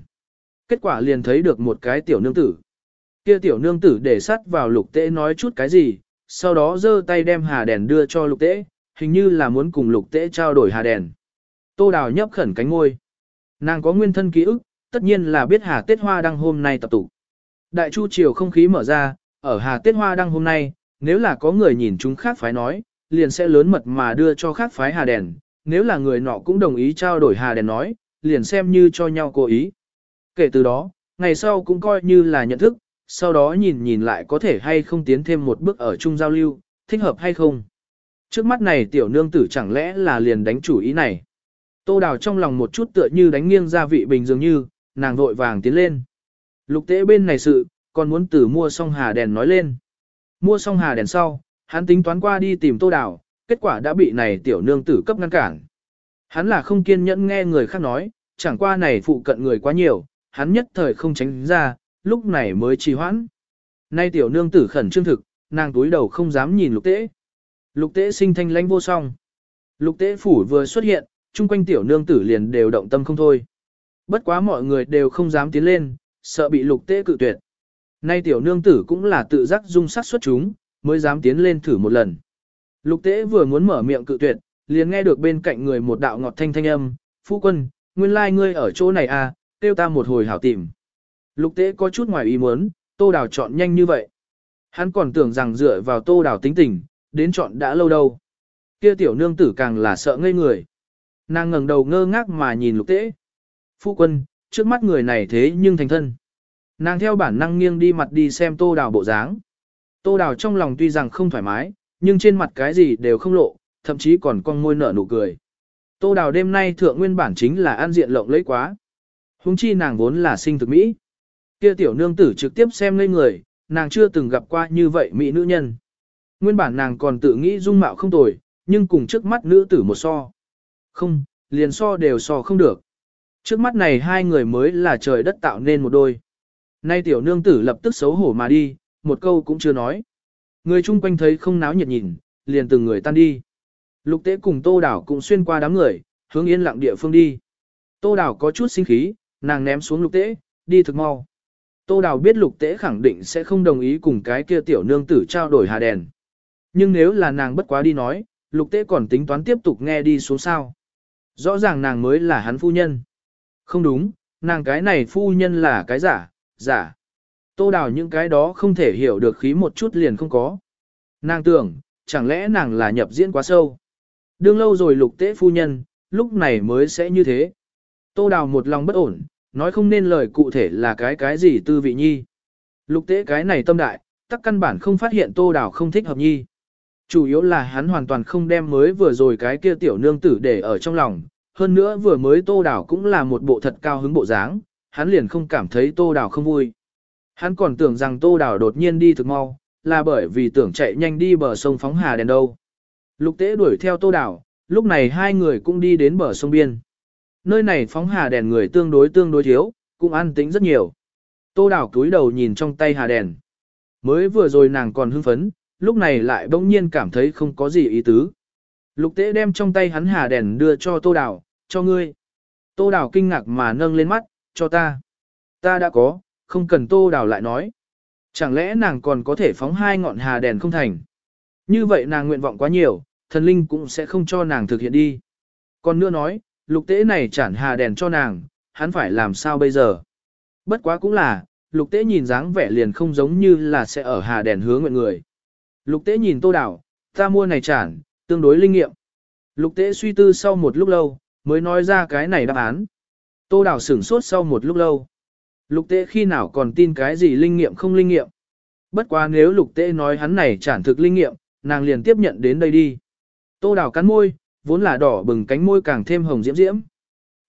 Kết quả liền thấy được một cái tiểu nương tử. Kia tiểu nương tử để sắt vào lục tế nói chút cái gì, sau đó giơ tay đem hà đèn đưa cho lục tế, hình như là muốn cùng lục tế trao đổi hà đèn. Tô đào nhấp khẩn cánh ngôi. Nàng có nguyên thân ký ức, tất nhiên là biết hà tết hoa đăng hôm nay tập tụ. Đại chu triều không khí mở ra, ở hà tết hoa đăng hôm nay, nếu là có người nhìn chúng khác phải nói, liền sẽ lớn mật mà đưa cho khác phái hà đèn, nếu là người nọ cũng đồng ý trao đổi hà đèn nói, liền xem như cho nhau cố ý. Kể từ đó, ngày sau cũng coi như là nhận thức, sau đó nhìn nhìn lại có thể hay không tiến thêm một bước ở chung giao lưu, thích hợp hay không. Trước mắt này tiểu nương tử chẳng lẽ là liền đánh chủ ý này. Tô đào trong lòng một chút tựa như đánh nghiêng gia vị bình dường như, nàng vội vàng tiến lên. Lục tế bên này sự, còn muốn tử mua xong hà đèn nói lên. Mua xong hà đèn sau, hắn tính toán qua đi tìm tô đào, kết quả đã bị này tiểu nương tử cấp ngăn cản. Hắn là không kiên nhẫn nghe người khác nói, chẳng qua này phụ cận người quá nhiều, hắn nhất thời không tránh ra, lúc này mới trì hoãn. Nay tiểu nương tử khẩn trương thực, nàng túi đầu không dám nhìn lục tế. Lục tế sinh thanh lãnh vô song. Lục tế phủ vừa xuất hiện, chung quanh tiểu nương tử liền đều động tâm không thôi. Bất quá mọi người đều không dám tiến lên, sợ bị lục tế cự tuyệt. Nay tiểu nương tử cũng là tự giác dung sắc xuất chúng, mới dám tiến lên thử một lần. Lục tế vừa muốn mở miệng cự tuyệt, liền nghe được bên cạnh người một đạo ngọt thanh thanh âm, phu quân, nguyên lai like ngươi ở chỗ này à, tiêu ta một hồi hảo tìm. Lục tế có chút ngoài ý muốn, tô đào chọn nhanh như vậy. Hắn còn tưởng rằng dựa vào tô đào tính tình, đến chọn đã lâu đâu. Kia tiểu nương tử càng là sợ ngây người. Nàng ngẩng đầu ngơ ngác mà nhìn lục tế. Phu quân, trước mắt người này thế nhưng thành thân. Nàng theo bản năng nghiêng đi mặt đi xem tô đào bộ dáng. Tô đào trong lòng tuy rằng không thoải mái, nhưng trên mặt cái gì đều không lộ, thậm chí còn con môi nở nụ cười. Tô đào đêm nay thượng nguyên bản chính là an diện lộng lẫy quá. Hùng chi nàng vốn là sinh thực Mỹ. Kia tiểu nương tử trực tiếp xem ngây người, nàng chưa từng gặp qua như vậy Mỹ nữ nhân. Nguyên bản nàng còn tự nghĩ dung mạo không tồi, nhưng cùng trước mắt nữ tử một so. Không, liền so đều so không được. Trước mắt này hai người mới là trời đất tạo nên một đôi. Nay tiểu nương tử lập tức xấu hổ mà đi, một câu cũng chưa nói. Người chung quanh thấy không náo nhiệt nhìn, liền từng người tan đi. Lục tế cùng tô đảo cũng xuyên qua đám người, hướng yên lặng địa phương đi. Tô đảo có chút sinh khí, nàng ném xuống lục tế, đi thực mau. Tô đảo biết lục tế khẳng định sẽ không đồng ý cùng cái kia tiểu nương tử trao đổi hà đèn. Nhưng nếu là nàng bất quá đi nói, lục tế còn tính toán tiếp tục nghe đi xuống sao. Rõ ràng nàng mới là hắn phu nhân. Không đúng, nàng cái này phu nhân là cái giả, giả. Tô đào những cái đó không thể hiểu được khí một chút liền không có. Nàng tưởng, chẳng lẽ nàng là nhập diễn quá sâu. Đương lâu rồi lục tế phu nhân, lúc này mới sẽ như thế. Tô đào một lòng bất ổn, nói không nên lời cụ thể là cái cái gì tư vị nhi. Lục tế cái này tâm đại, tắc căn bản không phát hiện tô đào không thích hợp nhi. Chủ yếu là hắn hoàn toàn không đem mới vừa rồi cái kia tiểu nương tử để ở trong lòng, hơn nữa vừa mới tô đào cũng là một bộ thật cao hứng bộ dáng, hắn liền không cảm thấy tô đào không vui. Hắn còn tưởng rằng tô đào đột nhiên đi thực mau, là bởi vì tưởng chạy nhanh đi bờ sông phóng hà đèn đâu. Lục tế đuổi theo tô đào, lúc này hai người cũng đi đến bờ sông biên. Nơi này phóng hà đèn người tương đối tương đối thiếu, cũng an tĩnh rất nhiều. Tô đào cúi đầu nhìn trong tay hà đèn. Mới vừa rồi nàng còn hưng phấn, lúc này lại bỗng nhiên cảm thấy không có gì ý tứ. Lục tế đem trong tay hắn hà đèn đưa cho tô đào, cho ngươi. Tô đào kinh ngạc mà nâng lên mắt, cho ta. Ta đã có, không cần tô đào lại nói. Chẳng lẽ nàng còn có thể phóng hai ngọn hà đèn không thành? Như vậy nàng nguyện vọng quá nhiều, thần linh cũng sẽ không cho nàng thực hiện đi. Còn nữa nói, lục tế này chản hà đèn cho nàng, hắn phải làm sao bây giờ? Bất quá cũng là, lục tế nhìn dáng vẻ liền không giống như là sẽ ở hà đèn hứa nguyện người. Lục tế nhìn tô đảo, ta mua này chản, tương đối linh nghiệm. Lục tế suy tư sau một lúc lâu, mới nói ra cái này đáp án. Tô đảo sửng sốt sau một lúc lâu. Lục tế khi nào còn tin cái gì linh nghiệm không linh nghiệm. Bất quá nếu lục tế nói hắn này chẳng thực linh nghiệm, nàng liền tiếp nhận đến đây đi. Tô Đào cắn môi, vốn là đỏ bừng cánh môi càng thêm hồng diễm diễm.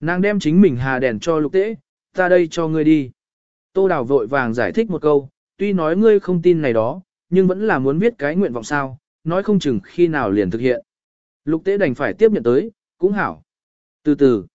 Nàng đem chính mình hà đèn cho lục tế, ta đây cho ngươi đi. Tô Đào vội vàng giải thích một câu, tuy nói ngươi không tin này đó, nhưng vẫn là muốn biết cái nguyện vọng sao, nói không chừng khi nào liền thực hiện. Lục tế đành phải tiếp nhận tới, cũng hảo. Từ từ,